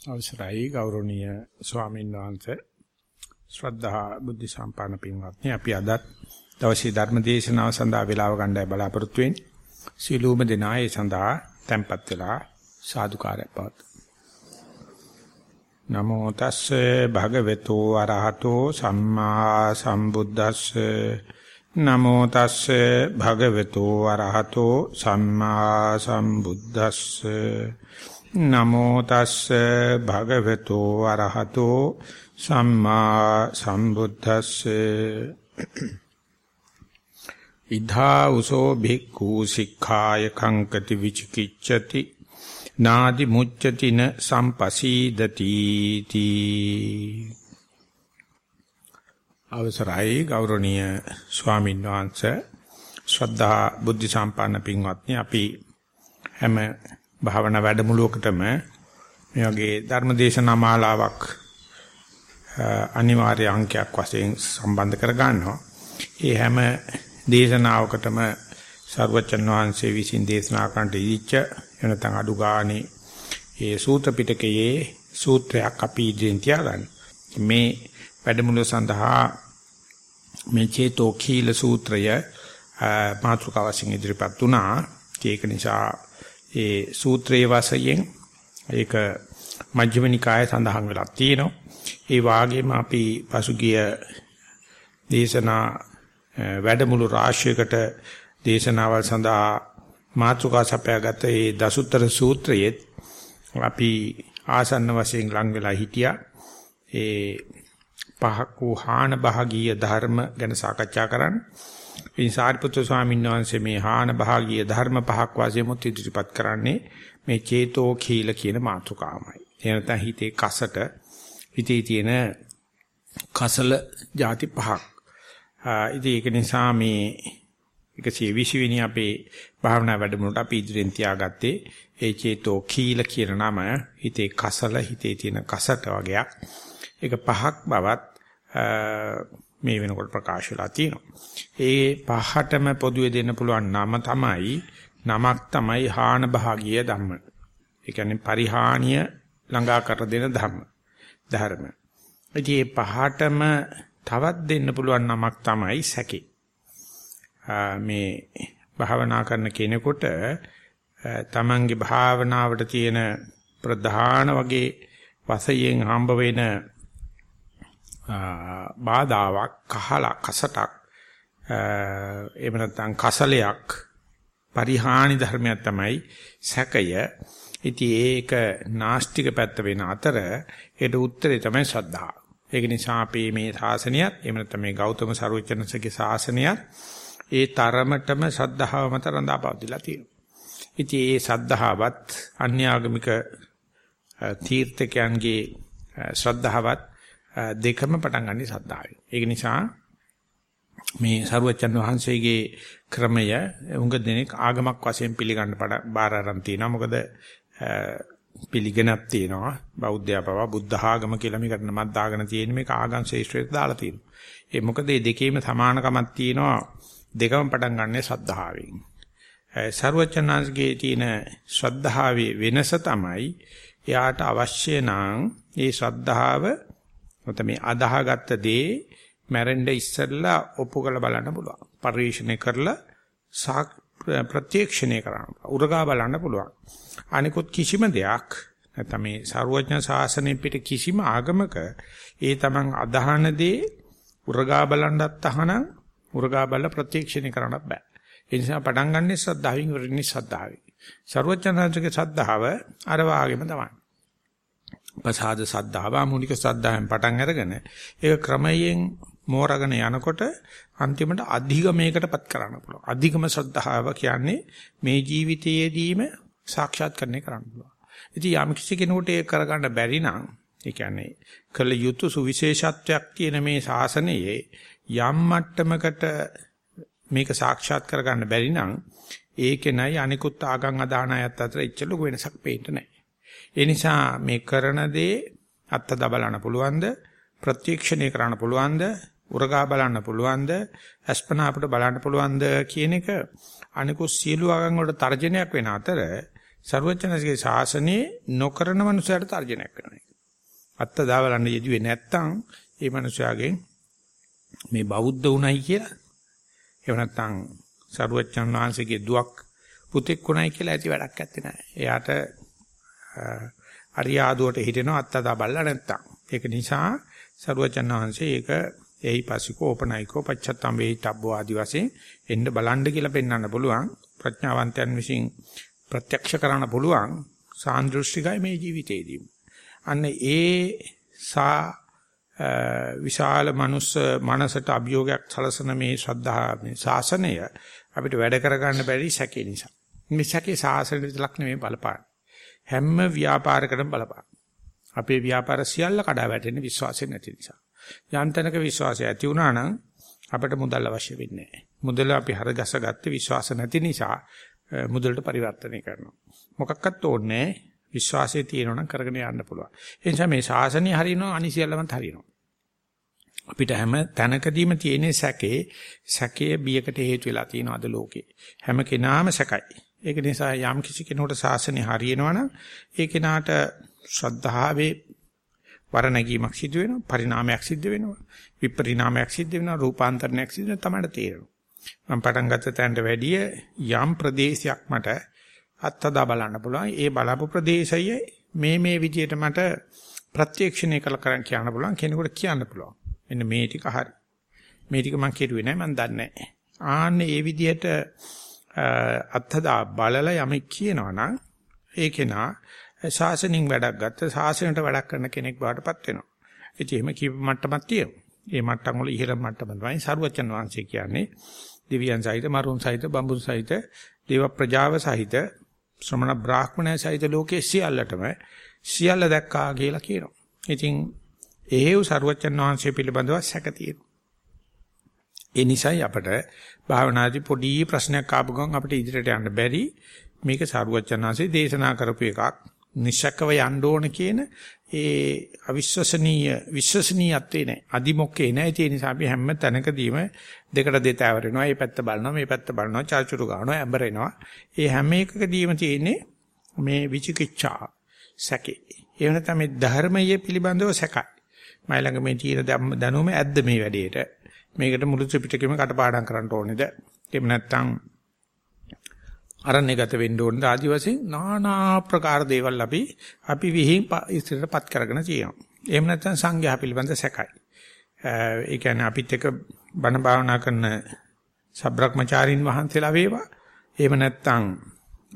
අවසරයි ගෞරවනීය ස්වාමීන් වහන්සේ. ශ්‍රද්ධා බුද්ධ සම්පන්න පින්වත්නි අපි අදත් දවසේ ධර්ම දේශනාව සඳහා වේලාව ගන්නයි බලාපොරොත්තු වෙන්නේ. සීලූම දෙනායේ සඳහා tempත් වෙලා සාදුකාරය පවත් නමෝ තස්සේ භගවතු අරහතෝ සම්මා සම්බුද්දස්සේ. නමෝ තස්සේ භගවතු අරහතෝ සම්මා සම්බුද්දස්සේ. නමෝ තස්ස භගවතු අරහතෝ සම්මා සම්බුද්දස්සේ. ඉධා උසෝ භික්ඛු සික්ඛාය කංකති විචිකිච්ඡති. නාදි මුච්ඡති න සම්පසීදති තී. අවසරයි ගෞරවනීය ස්වාමීන් වහන්සේ. ශ්‍රද්ධා බුද්ධ සම්පන්න පින්වත්නි අපි හැම භාවනා වැඩමුළුවකටම මේ වගේ ධර්මදේශනා මාලාවක් අනිවාර්ය අංකයක් වශයෙන් සම්බන්ධ කර ගන්නවා. ඒ හැම දේශනාවකටම සර්වචන් වහන්සේ විසින් දේශනා කරන්නට ඉදිච්ච එනතන් අඩු ගානේ ඒ සූත්‍ර පිටකයේ සූත්‍රයක් අපි ඉදිරියෙන් තියාගන්න. මේ වැඩමුළුව සඳහා මේ චේතෝ කීල සූත්‍රය මාතෘකාවසින් ඉදිරිපත් වුණා. ඒක නිසා ඒ සූත්‍රයේ වාසයෙන් ඒක මජ්ක්‍ධිම නිකායේ සඳහන් වෙලා තියෙනවා. ඒ වාගේම අපි පසුගිය දේශනා වැඩමුළු රාශියකට දේශනාවල් සඳහා මාතෘකා සපයාගත ඒ දසුත්තර සූත්‍රයේ අපි ආසන්න වශයෙන් ලං වෙලා හිටියා. ඒ පහක් වූ හාන භාගීය ධර්ම ගැන සාකච්ඡා කරන්නේ ඉතින් සාරිපුත්‍ර ස්වාමීන් වහන්සේ මේ හාන භාගීය ධර්ම පහක් වාසියමුත් ඉදිරිපත් කරන්නේ මේ චේතෝ khීල කියන මාතෘකාවමයි. එහෙම නැත්නම් හිතේ කසට හිතේ තියෙන කසල ಜಾති පහක්. ඉතින් ඒක නිසා මේ 120 වෙනි අපේ භාවනා වැඩමුළුවට අපි ඉදිරියෙන් තියාගත්තේ ඒ චේතෝ khීල කියන නම හිතේ කසල හිතේ තියෙන කසට වගේක්. ඒක පහක් බවත් මේ වෙනකොට ප්‍රකාශ වෙලා තියෙනවා. ඒ පහටම පොදුවේ දෙන්න පුළුවන් නම තමයි නමක් තමයි හාන භාගීය ධම්ම. ඒ කියන්නේ පරිහානිය ළඟා කර දෙන ධම්ම. ධර්ම. ඉතින් මේ පහටම තවත් දෙන්න පුළුවන් නමක් තමයි සැකේ. මේ භාවනා කරන කෙනෙකුට තමන්ගේ භාවනාවට තියෙන ප්‍රධාන වගේ වශයෙන් හම්බ වෙන බාධාවක් කහලා කසටක් එහෙම නැත්නම් කසලයක් පරිහානි ධර්මයක් තමයි සැකය. ඉතින් ඒක නාස්තික පැත්ත වෙන අතර ඒට උත්තරේ තමයි ශ්‍රද්ධාව. ඒක නිසා අපි මේ ශාසනයත් එහෙම නැත්නම් මේ ගෞතම සරුවචනසගේ ශාසනයත් ඒ තරමටම ශ්‍රද්ධාව මත රඳාපවතිලා තියෙනවා. ඉතින් ඒ ශ්‍රද්ධාවත් අන්‍යාගමික තීර්ථකයන්ගේ ශ්‍රද්ධාවත් දෙකම පටන් ගන්න ශ්‍රද්ධාවෙන්. ඒක නිසා මේ සරුවච්චන් වහන්සේගේ ක්‍රමය උඟ දෙනෙක් ආගමක් වශයෙන් පිළිගන්න බාර අරන් තිනවා. මොකද පිළිගෙනක් තියෙනවා. බෞද්ධයා පවා බුද්ධ ආගම කියලා මේකට නමක් දාගෙන තියෙන මේක ආගම් ශේෂ්ත්‍රයට දාලා තියෙනවා. ඒ මොකද මේ දෙකේම සමානකමක් තියෙනවා. දෙකම පටන් ගන්න ශ්‍රද්ධාවෙන්. සරුවච්චන්හන්සේගේ තියෙන ශ්‍රද්ධාවේ වෙනස තමයි එයාට අවශ්‍ය නම් ඒ ශ්‍රද්ධාව නැත්නම් මේ අදාහගත්ත දේ මැරෙන්න ඉස්සෙල්ලා ඔප්පු කරලා බලන්න පුළුවන්. පරිශීලනය කරලා ප්‍රත්‍යක්ෂණය කරන්න. උරගා බලන්න පුළුවන්. අනිකුත් කිසිම දෙයක් නැත්නම් මේ සරුවඥ ශාසනය පිට කිසිම ආගමක ඒ තමන් අදහන දේ උරගා බලන්නත් අහනම් උරගා බලලා ප්‍රත්‍යක්ෂණය කරන්නත් බෑ. ඒ නිසා පටන් ගන්නෙ ශ්‍රද්ධාවෙන් ඉවරන්නේ ශ්‍රද්ධාවෙන්. සරුවඥාන්සේගේ ශ්‍රද්ධාව අර වාගේම තමයි. ප්‍රසාද සද්ධාව මූලික සද්ධායෙන් පටන් අරගෙන ඒක ක්‍රමයෙන් මෝරගෙන යනකොට අන්තිමට අධිගමයකටපත් කරන්න පුළුවන්. අධිගම ශ්‍රද්ධාව කියන්නේ මේ ජීවිතයේදීම සාක්ෂාත් කරන්නේ කරන්න පුළුවන්. ඉතින් යම් කිසි කෙනෙකුට ඒක කරගන්න බැරි නම් ඒ කියන්නේ කළ යුතු සුවිශේෂත්වයක් තියෙන මේ ශාසනයේ යම් මට්ටමකට මේක සාක්ෂාත් කරගන්න බැරි නම් ඒකේ නයි අනිකුත් ආගම් අදාන අයත් අතර ඉච්ච ලොකු වෙනසක් පේන්නේ නැහැ. ඒ නිසා මේ කරන දේ අත්ත දබලන්න පුළුවන්ද ප්‍රත්‍යක්ෂණය කරන්න පුළුවන්ද උරගා බලන්න පුළුවන්ද අස්පනා අපිට බලන්න පුළුවන්ද කියන එක අනිකුත් සියලු ආගම් වලට තර්ජනයක් වෙන අතර ਸਰවඥාන්සේගේ ශාසනයේ නොකරන මනුස්සයට තර්ජනයක් කරනවා. අත්ත දාවලන්න යෙදුවේ නැත්තම් ඒ මනුස්සයාගෙන් මේ බෞද්ධ උණයි කියලා එහෙම නැත්තම් සරුවච්චන් වහන්සේගේ දුවක් පුතෙක් උණයි කියලා ඇති වැඩක් නැත්තේ නෑ. එයාට අරියාදුවට හිටිනවා අත්තදා බල්ලා නැත්තම්. ඒක නිසා සරුවච්චන් වහන්සේ ඒක එයි පසිකෝ ඕපනයිකෝ පච්චත්තම් වේිතබ්බෝ ආදි වශයෙන් එන්න බලන්න කියලා පෙන්වන්න පුළුවන්. ප්‍රඥාවන්තයන් විසින් ප්‍රත්‍යක්ෂ කරන්න පුළුවන් සාන්දෘෂ්ටිකයි මේ ජීවිතේදී. අන්න ඒ සා විශාල මනුස්ස මනසට අභියෝගයක් සලසන මේ ශ්‍රද්ධා මේ ශාසනය අපිට වැඩ කරගන්න බැරි සැකේ නිසා. මේ සැකේ ශාසනය විතරක් නෙමෙයි බලපාන. හැම ව්‍යාපාරයකටම බලපාන. අපේ ව්‍යාපාර සියල්ල කඩා වැටෙන්නේ විශ්වාසය නැති නිසා. යන්තනක විශ්වාසය ඇති වුණා නම් අපිට මුදල් අවශ්‍ය වෙන්නේ නැහැ. මුදල අපි හරගස ගත්තේ විශ්වාස නැති නිසා මුදලට පරිවර්තනය කරනවා. මොකක්වත් ඕනේ විශ්වාසය තියෙනවා නම් කරගෙන යන්න පුළුවන්. ඒ නිසා මේ ශාසනය හරිනවා අනිසියල්ලමත් හරිනවා. අපිට හැම තැනකදීම තියෙන සැකේ සැකයේ බියකට හේතු වෙලා තියෙනවා අද ලෝකේ. හැම කෙනාම සැකයි. ඒක නිසා යම් කිසි කෙනෙකුට ශාසනය හරියනවනම් ඒ කෙනාට ශ්‍රද්ධාවේ වරණගීමක් සිදු වෙනවා පරිණාමයක් සිද්ධ වෙනවා විපරිණාමයක් සිද්ධ වෙනවා රූපාන්තරණයක් සිද්ධ වෙනවා තමයි තේරෙනවා මම පටන් ගත්ත තැනට වැඩිය යම් ප්‍රදේශයක් මට අත්දා බලන්න පුළුවන් ඒ බලපු ප්‍රදේශයේ මේ මේ විදිහට මට ප්‍රත්‍යක්ෂණය කළ කරන් කියන්න පුළුවන් කෙනෙකුට කියන්න පුළුවන් මෙන්න මේ ටික හරි. මේ ටික මම කෙරුවේ නැහැ මම දන්නේ නැහැ. ආන්න ඒ විදිහට අත්හදා බලලා යමෙක් කියනවා නම් ඒ කෙනා ශාසනින් වැඩක් ගත්ත ශාසනයට වැඩක් කරන කෙනෙක් බවටපත් වෙනවා. ඉතින් එහෙම කීප මට්ටමක් තියෙනවා. ඒ මට්ටම් වල ඉහළ මට්ටම තමයි සරුවචන් වහන්සේ කියන්නේ. දිව්‍යයන් සහිත මරුන් සහිත බඹුන් සහිත දේව ප්‍රජාව සහිත ශ්‍රමණ බ්‍රාහ්මණය සහිත ලෝකයේ සියල්ලටම සියල්ල දැක්කා කියලා කියනවා. ඉතින් එහෙව් සරුවච්චන් වහන්සේ පිළිබඳව සැක තියෙනවා. ඒ නිසායි අපට භාවනාදී පොඩි ප්‍රශ්නයක් ආපු ගමන් අපිට ඉදිරියට යන්න බැරි මේක සරුවච්චන් වහන්සේ දේශනා කරපු එකක්. නිශ්ශක්කව යන්න ඕන කියන ඒ අවිශ්වසනීය විශ්වසනීයත්වේ නැහැ. අදිමොක්කේ නැහැ. ඒ නිසා අපි හැම තැනකදීම දෙකට දෙතෑවර වෙනවා. මේ පැත්ත බලනවා, මේ පැත්ත බලනවා, චාචුරු ගන්නවා, ඇඹරෙනවා. ඒ හැම එකකදීම තියෙන්නේ මේ විචිකිච්ඡා සැකේ. ඒ වෙනතම මේ ධර්මයේ පිළිබඳව සැකයි. මයි ළඟ මේ තියෙන දැනුම ඇද්ද මේ වැඩේට? මේකට මුළු ත්‍රිපිටකෙම කටපාඩම් කරන්න ඕනේද? එහෙම නැත්නම් අරණ්‍යගත වෙන්න ඕනද? ආදි වශයෙන් নানা ආකාර දේවල් අපි අපි විහිං ඉස්සරටපත් කරගෙන තියෙනවා. එහෙම නැත්නම් සංඝයා පිළිබඳ සැකයි. ඒ කියන්නේ අපිත් එක බණ භාවනා කරන සබ්‍රක්‍මචාරින් වහන්සේලා වේවා. එහෙම නැත්නම්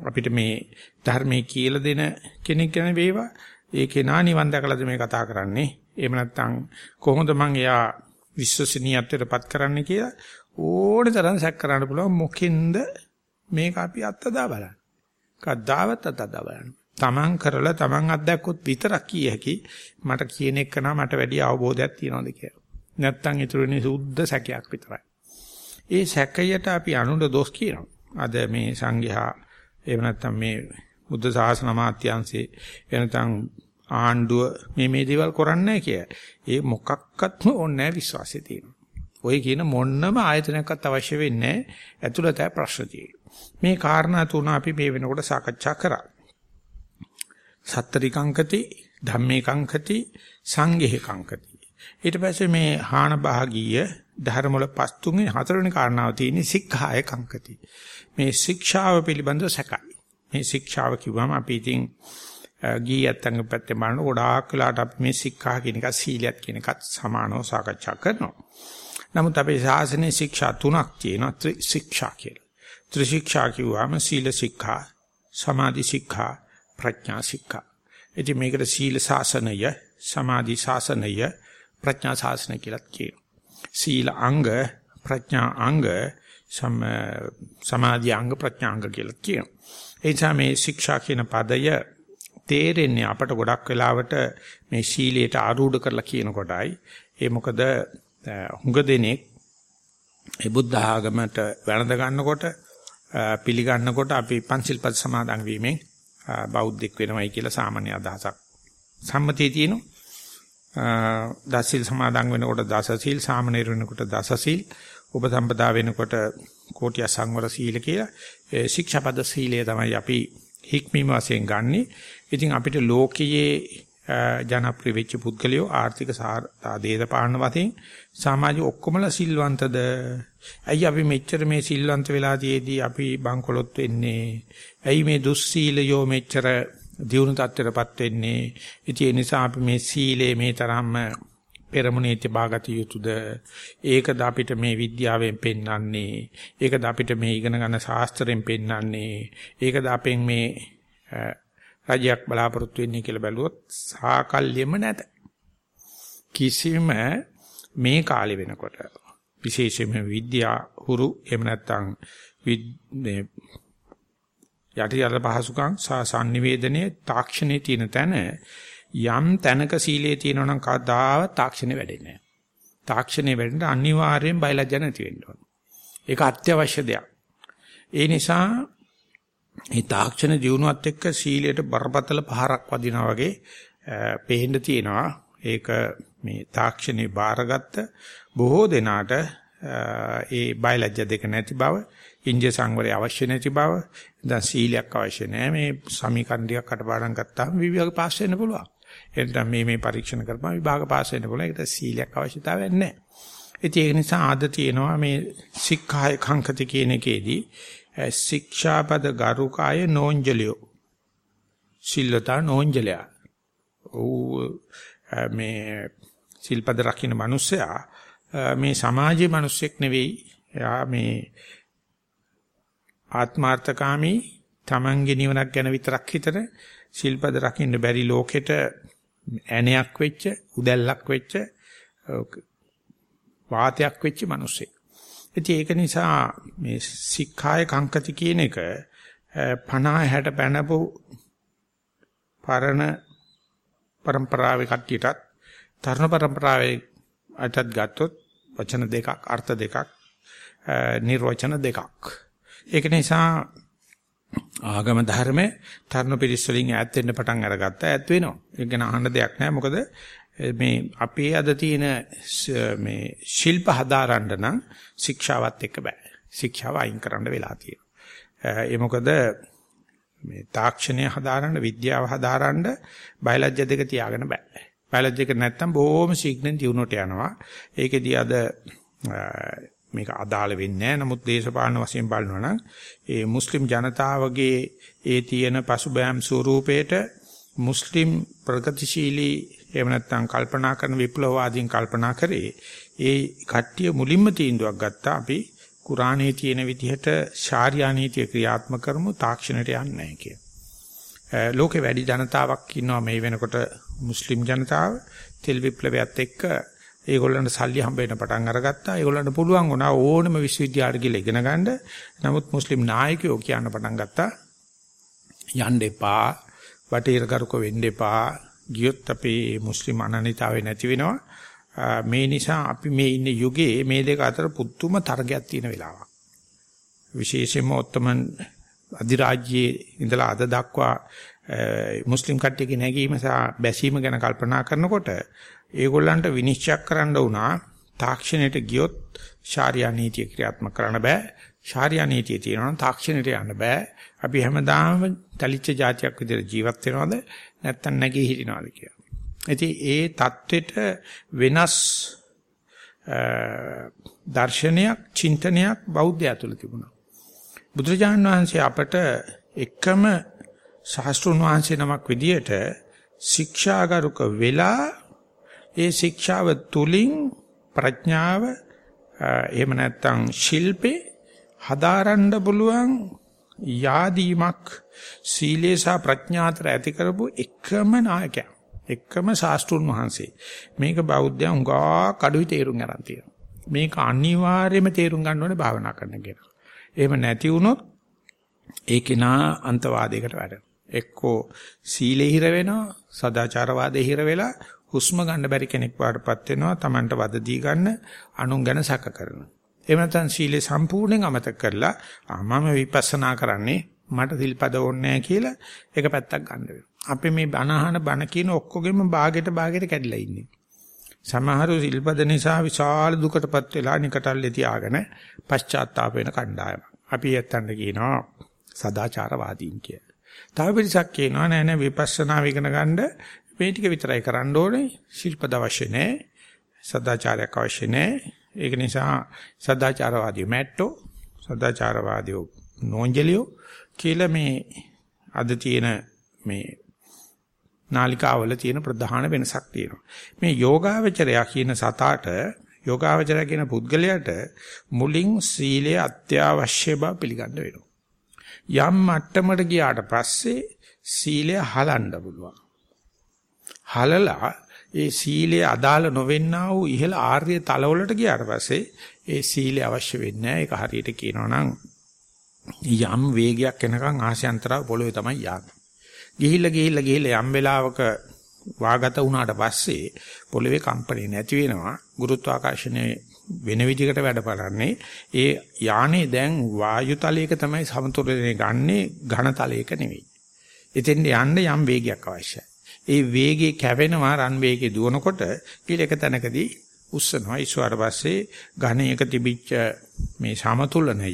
අපිට මේ ධර්මයේ කියලා දෙන කෙනෙක් ගැන වේවා. ඒ කෙනා නිවන් දැකලාද මේ කතා කරන්නේ? එහෙම නැත්නම් කොහොමද මං එයා විශ්වසනීයත්වයටපත් කරන්නේ කියලා ඕනේ තරම් සැක කරන්න පුළුවන් මොකෙන්ද මේක අපි අත්දා බලන්න. කද්දාවත් අත්දා බලන්න. තමන් කරලා තමන් අත්දැක්කොත් විතරක් කිය හැකි මට කියන එක නා මට වැඩි අවබෝධයක් තියනවාද කියලා. නැත්තම් ඊටුරනේ සුද්ධ සැකයක් විතරයි. ඒ සැකයට අපි අනුර දොස් කියනවා. අද මේ සංඝයා එහෙම නැත්නම් මේ බුද්ධ ශාසන මාත්‍යංශේ එනතන් ආණ්ඩුව මේ මේ දේවල් කරන්නේ කිය. ඒ මොකක්වත්ම ඕනේ නැහැ විශ්වාසය තියෙනවා. ඔය කියන මොන්නම ආයතනයක්වත් අවශ්‍ය වෙන්නේ නැහැ. ඇතුළතයි ප්‍රශ්න මේ කාරණා තුන අපි මේ වෙනකොට සාකච්ඡා කරා. සත්තරිකංකති, ධම්මේකංකති, සංඝේකංකති. ඊට පස්සේ මේ හාන භාගීය ධර්ම වල පස් තුනේ හතරවෙනි කාරණාව තියෙන්නේ සික්ඛාය කංකති. මේ ශික්ෂාව පිළිබඳව සැකයි. මේ ශික්ෂාව කිව්වම අපි ඉතින් ගියත් අංග පැත්තේ බලන ගොඩාක් වෙලාට අපි මේ සික්ඛා කියන එක සීලයක් කියන එකත් සමානව සාකච්ඡා කරනවා. නමුත් අපේ ශාසනයේ ශික්ෂා තුනක් තියෙනවා ත්‍රි ශික්ෂා කියලා. ත්‍රි ශික්ෂා කිව්වම සීල ශික්ෂා, සමාධි ශික්ෂා, ප්‍රඥා ශික්ෂා. ඉතින් මේකට සීල ශාසනය, සමාධි ශාසනය, ප්‍රඥා ශාසනය කියලා කියනවා. සීල අංග, ප්‍රඥා අංග, සමාධි අංග, ප්‍රඥා අංග කියලා කියනවා. ඒ නිසා මේ ශික්ෂා කියන පදය තේරෙන්නේ අපට ගොඩක් වෙලාවට මේ සීලයට ආරූඪ කරලා කියන කොටයි. ඒ මොකද හුඟ දෙනෙක් ඒ බුද්ධ ආගමට වැළඳ ගන්නකොට පිළිගන්නකොට අපි පංචිල් පද සමාදන් වීමෙන් බෞද්ධෙක් වෙනවයි කියලා සාමාන්‍ය අදහසක් සම්මතිය තියෙනවා. දසීල් සමාදන් වෙනකොට දසසීල් සාමනීර වෙනකොට දසසීල් උපසම්පදා වෙනකොට කෝටිය සංවර සීල කියලා ශික්ෂාපද සීලය තමයි අපි හික්මීම වශයෙන් ගන්නෙ. ඉතින් අපිට ලෝකයේ ජනප්‍රිය වෙච්ච පුද්ගලයෝ ආර්ථික දේශපාලන වශයෙන් සමාජ ඔක්කොමලා සිල්වන්තද? ඇයි අපි මෙච්චර මේ සිල්වන්ත වෙලා තියේදී අපි බංකොලොත් වෙන්නේ? ඇයි මේ දුස්සීලයෝ මෙච්චර දියුණු තත්ත්වයටපත් වෙන්නේ? ඉතින් ඒ නිසා අපි මේ සීලේ මේ තරම්ම පෙරමුණේ තිබාගත යුතුද? ඒකද අපිට මේ විද්‍යාවෙන් පෙන්වන්නේ. ඒකද අපිට මේ ඉගෙන ගන්න ශාස්ත්‍රයෙන් පෙන්වන්නේ. ඒකද අපෙන් මේ රජයක් බලාපොරොත්තු වෙන්නේ කියලා බැලුවොත් සාකල්යෙම නැත. කිසිම මේ කාලේ වෙනකොට විශේෂයෙන්ම විද්‍යා හුරු එහෙම නැත්නම් මේ යටි යල පහසුකම් සහ sannivedanaye තාක්ෂණයේ තියෙන තැන යම් තැනක සීලයේ තියෙනවා නම් කවදාව තාක්ෂණය වැඩෙන්නේ නැහැ. තාක්ෂණය වැඩෙන්න අනිවාර්යෙන් බයලජ්ජ නැති වෙන්න ඕන. ඒක අත්‍යවශ්‍ය දෙයක්. ඒ නිසා මේ තාක්ෂණ දියුණුවත් එක්ක සීලයට බරපතල පහරක් වදිනා වගේ පේන්න තියෙනවා. ඒක මේ තාක්ෂණේ බාරගත්ත බොහෝ දෙනාට ඒ බයලජ්‍ය දෙක නැති බව, ඉන්දිය සංවරය අවශ්‍ය නැති බව, දැන් සීලයක් අවශ්‍ය නැහැ. මේ සමීකරණ ටිකක් අටපාඩම් ගත්තාම විවිධ පාස් වෙන්න පුළුවන්. එතන මේ මේ පරීක්ෂණ කරපුවා විභාග පාස් වෙන්න පුළුවන්. ඒකට සීලයක් අවශ්‍යතාවයක් නැහැ. ඉතින් ඒක නිසා ආද තියෙනවා මේ සික්ඛාය කංකති කියන එකේදී ශික්ෂාපද ගරුකාය නෝන්ජලියෝ සිල්ලතා නෝන්ජලයා. මේ සිල්පද රකින්න මිනිස්සයා මේ සමාජයේ මිනිස්සෙක් නෙවෙයි. එයා මේ ආත්මార్థකාමී තමන්ගේ නිවනක් ගැන විතරක් හිතන සිල්පද රකින්න බැරි ලෝකෙට ඇණයක් වෙච්ච, උදැල්ලක් වෙච්ච, වාතයක් වෙච්ච මිනිස්සෙක්. ඉතින් ඒක නිසා මේ සික්ඛාය කංකති කියන එක 50 60 පැනපු පරණ પરම්පරාවේ කට්ටියටත් තරුණ પરම්පරාවේ අටත් ගත්තොත් වචන දෙකක් අර්ථ දෙකක් නිර්වචන දෙකක්. ඒක නිසා ආගම ධර්ම තරණ පිරිස් වලින් ඈත් වෙන්න පටන් අරගත්තා ඈත් වෙනවා. ඒක ගැන අහන්න දෙයක් නැහැ. මොකද මේ අපේ අද තියෙන මේ ශිල්ප හදාරන්න නම් ශික්ෂාවත් එක්ක බෑ. ශික්ෂාව අයින් කරන්න වෙලා තියෙනවා. ඒ මොකද මේ තාක්ෂණය හදාරන්න විද්‍යාව හදාරන්න බයලජ්‍ය දෙක තියාගෙන බෑ. බයලජ්‍ය එක නැත්තම් බොහොම ශීඝ්‍රයෙන් දියුණුවට යනවා. ඒකෙදී අද මේක අදාළ වෙන්නේ නැහැ. නමුත් දේශපාලන වශයෙන් බලනවා නම් ඒ මුස්ලිම් ජනතාවගේ ඒ තියෙන පසුබෑම් ස්වරූපේට මුස්ලිම් ප්‍රගතිශීලී එහෙම නැත්නම් කල්පනා කරන විප්ලවවාදීන් කල්පනා කරේ ඒ කට්ටිය මුලින්ම තීන්දුවක් ගත්තා අපි කුරානයේ තියෙන විදිහට ශාරියා නීතිය ක්‍රියාත්මක කරමු තාක්ෂණයට යන්නේ නැහැ කිය. ලෝකේ වැඩි ජනතාවක් ඉන්නවා මේ වෙනකොට මුස්ලිම් ජනතාව තෙල් විප්ලවයත් එක්ක ඒගොල්ලන්ට සල්ලි හම්බ වෙන පටන් අරගත්තා. ඒගොල්ලන්ට පුළුවන් වුණා ඕනම විශ්වවිද්‍යාලයට ගිහලා ඉගෙන ගන්න. නමුත් මුස්ලිම් නායකයෝ කියන්න පටන් ගත්තා. යන්න එපා, වටේර කරුක වෙන්න එපා. ගියොත් අපේ මුස්ලිම් අනන්‍යතාවය නැති වෙනවා. මේ නිසා අපි මේ ඉන්න යුගයේ මේ දෙක අතර පුදුම තරගයක් තියෙන වෙලාවක්. විශේෂයෙන්ම ඔත්තමන් අධිරාජ්‍යයේ ඉඳලා අද දක්වා මුස්ලිම් කට්ටියගේ නැගීම සහ බැසීම ගැන කල්පනා කරනකොට ඒගොල්ලන්ට විනිශ්චය කරන්න වුණා තාක්ෂණයට ගියොත් ශාරීරික නීතිය ක්‍රියාත්මක කරන්න බෑ. ශාරීරික නීතිය තියෙනවා නම් තාක්ෂණයට යන්න බෑ. අපි හැමදාම තලිච්ච જાතියක් විදිහට ජීවත් වෙනවද නැත්නම් නැගී හිටිනවද කියලා. ඉතින් ඒ தത്വෙට වෙනස් දර්ශනයක්, චින්තනයක් බෞද්ධය තුළ තිබුණා. බුදුරජාණන් වහන්සේ අපට එකම සහස්ත්‍රුන් වහන්සේ නමක් විදියට ශික්ෂාගරුක වෙලා ඒ ශික්ෂාව තුලින් ප්‍රඥාව එහෙම නැත්නම් ශිල්පේ හදාරන්න පුළුවන් යාදීමක් සීලේ සහ ප්‍රඥාතර ඇති කරපු එකම නායකයා එකම ශාස්ත්‍රුන් වහන්සේ. මේක බෞද්ධයන් උගා කඩුයි තේරුම් ගන්න තියෙනවා. මේක අනිවාර්යයෙන්ම තේරුම් ගන්න ඕනේ භාවනා කරන කෙනා. එහෙම නැති වුණොත් ඒ කෙනා අන්තවාදයකට වැටෙනවා. එක්කෝ සීලේ හිර වෙනවා සදාචාරවාදේ හිර වෙලා හුස්ම ගන්න බැරි කෙනෙක් වඩපත් වෙනවා Tamanට වද දී ගන්න අනුන් ගැන සැක කරනවා. එහෙම නැත්නම් සීලේ සම්පූර්ණයෙන් අමතක කරලා මම විපස්සනා කරන්නේ මට සිල්පද ඕනේ කියලා ඒක පැත්තක් ගන්න වෙනවා. අපි මේ බණහන බණ කියන ඔක්කොගෙම ਬਾගෙට ਬਾගෙට කැඩිලා ඉන්නේ. සමහරු සිල්පද නිසා විශාල දුකටපත් වෙලා නිකටල්ලේ තියාගෙන පශ්චාත්තාප වෙන කණ්ඩායම. අපි ඇත්තන්ට කියනවා සදාචාරවාදීන් කියලා. තව පිරිසක් කියනවා නෑ නෑ විපස්සනා ඉගෙන ගන්න මේ ටික විතරයි කරන්න ඕනේ. ශිල්පද අවශ්‍ය නෑ. සදාචාරයක් අවශ්‍ය නෑ. ඒක නිසා සදාචාරවාදී මැට්ටෝ සදාචාරවාදී නෝන්ජලියෝ කියලා මේ අද තියෙන මේ නාලිකාවල තියෙන ප්‍රධාන වෙනසක් තියෙනවා. මේ යෝගාවචරයා කියන සතාට යෝගාවචරය කියන පුද්ගලයාට මුලින් සීලය අත්‍යවශ්‍ය බව පිළිගන්න වෙනවා. යම් මට්ටමකට ගියාට පස්සේ සීලය හලන්න පුළුවන්. හලලා ඒ සීලය අදාළ නොවෙන්නා වූ ඉහළ ආර්ය තලවලට ගියාට පස්සේ ඒ සීලය අවශ්‍ය වෙන්නේ නැහැ. ඒක හරියට කියනවා නම් යම් වේගයක් එනකන් ආශයන්තරව පොළොවේ තමයි යන්නේ. ගිහිල්ලා ගිහිල්ලා ගිහිල්ලා යම් වෙලාවක වාගත වුණාට පස්සේ පොළවේ කම්පණය නැති වෙනවා. ගුරුත්වාකර්ෂණය වෙන විදිහකට වැඩ කරන්නේ. ඒ යානේ දැන් වායු තලයක තමයි සමතුලනය ගන්නේ ඝන තලයක නෙවෙයි. එතෙන්ට යන්න යම් වේගයක් අවශ්‍යයි. ඒ වේගය කැවෙනවා රන් වේගයේ දුවනකොට ඊළක තැනකදී උස්සනවා. ඊශ්වර පස්සේ ඝනයක තිබිච්ච මේ සමතුලනය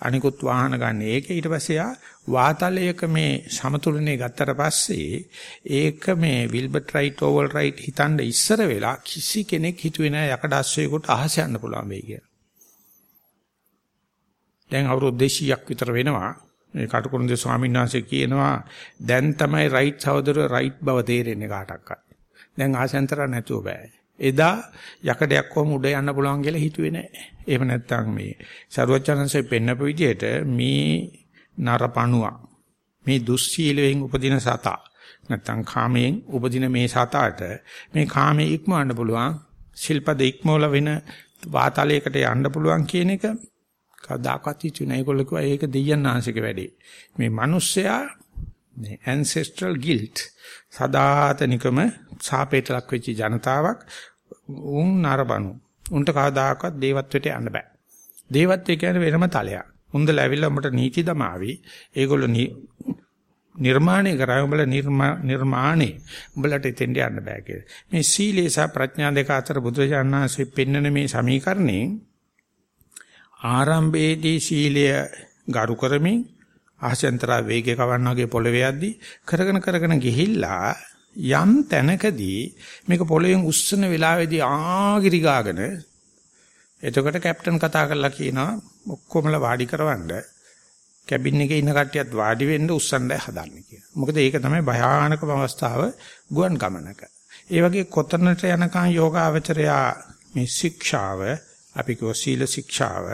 අනිකුත් වාහන ගන්න. ඒක ඊට පස්සේ ආ වාතලයක මේ සමතුලනේ ගත්තට පස්සේ ඒක මේ විල්බර්ට් රයිට් ඕවල් රයිට් හිතන්න ඉස්සර වෙලා කිසි කෙනෙක් හිතුවේ නෑ යකඩ අස්සෙකට අහස යන්න පුළුවන් වෙයි කියලා. දැන් අවුරුදු 200ක් විතර වෙනවා. මේ කටුකුරුන්දේ ස්වාමීන් වහන්සේ කියනවා දැන් තමයි රයිට් සහෝදර රයිට් බව තේරෙන්නේ කාටක්වත්. දැන් ආසෙන්තර නැතුව බෑ. එදා යකඩයක් කොහොම උඩ යන්න පුළුවන් කියලා හිතුවේ නෑ. එහෙම නැත්නම් මේ සරුවචනන්සේ පෙන්නපු විදිහට මේ නරපණුවා මේ දුස්සීලයෙන් උපදින සතා නැත්නම් කාමයෙන් උපදින මේ සතාට මේ කාමයේ ඉක්මවන්න පුළුවන් ශිල්පද ඉක්මවල වෙන වාතාලයකට යන්න පුළුවන් කියන එක කවදාකවත් හිතුවේ නෑ. ඒගොල්ලෝ කිව්වා ඒක දෙයයන් ආංශික වැඩේ. මේ මිනිස්සයා මේ ancestral guilt සදාතනිකම සාපේට ලක් වෙච්ච ජනතාවක් උන් නරබනු. උන්ට කවදාකවත් දේවත්වයට යන්න බෑ. දේවත්වය කියන්නේ වෙනම තලයක්. උන්ද ලැබිලා උඹට නීති දමාවි. ඒගොල්ලෝ නිර්මාණය කරා උඹලා නිර්මාණේ උඹලට එතෙන්ට යන්න බෑ කියලා. මේ සීලේ සහ ප්‍රඥා දෙක අතර බුදුරජාණන්සේ පෙන්වන මේ සමීකරණේ ආරම්භයේදී සීලය ගරු කරමින් ආශයන්තර වේගය කවන්න වගේ පොළවේ යද්දි කරගෙන කරගෙන ගිහිල්ලා යම් තැනකදී මේක පොළවෙන් උස්සන වෙලාවේදී ආගිරි ගාගෙන එතකොට කැප්ටන් කතා කරලා කියනවා ඔක්කොමලා වාඩි කරවන්න කැබින් එකේ ඉන්න කට්ටියත් වාඩි වෙන්න උස්සන්නයි හදන්නේ කියලා. මොකද ඒක තමයි භයානකම අවස්ථාව ගුවන් ගමනක. ඒ වගේ කොතනට යනකම් යෝගාවචරයා මේ ශික්ෂාව අපි කියව සීල ශික්ෂාව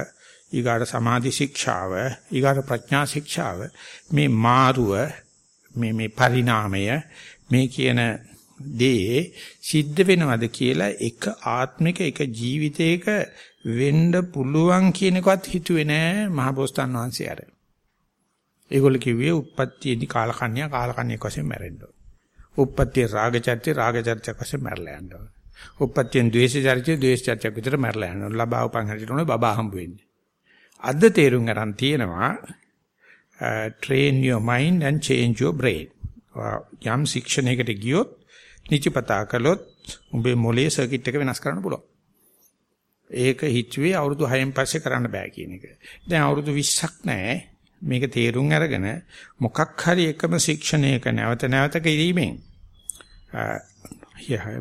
ඊගාට සමාධි ශික්ෂාව, ඊගාට ප්‍රඥා ශික්ෂාව මේ මාරුව මේ මේ පරිණාමය මේ කියන දේ සිද්ධ වෙනවද කියලා එක ආත්මික එක ජීවිතයක වෙන්න පුළුවන් කියන එකවත් හිතුවේ නෑ මහබෝසතාන් වහන්සේ අර. ඒගොල්ලෝ කිව්වේ උප්පත්තියේදී කාලකන්‍යා කාලකන්‍යෙක් වශයෙන් මැරෙන්න ඕන. උප්පත්තියේ රාගචර්ත්‍ය රාගචර්ත්‍යක් වශයෙන් මැරලා යන්න ඕන. උප්පත්තියෙන් ද්වේෂචර්ත්‍ය ද්වේෂචර්ත්‍යක් විතර මැරලා යන්න ඕන. ලබා උපන් හැටියට උනේ බබා හම්බ වෙන්නේ. අද තේරුම් ගන්න තියෙනවා uh, train your mind and change your brain. යම් ශික්ෂණයකට ගියොත් නිචපතා කළොත් උඹේ මොලේ සර්කිට් එක වෙනස් කරන්න පුළුවන්. ඒක හිතුවේ අවුරුදු 6න් පස්සේ කරන්න බෑ කියන එක. දැන් අවුරුදු 20ක් නැහැ. මේක තේරුම් අරගෙන මොකක් හරි එකම ශික්ෂණයක නැවත නැවත කිරීමෙන්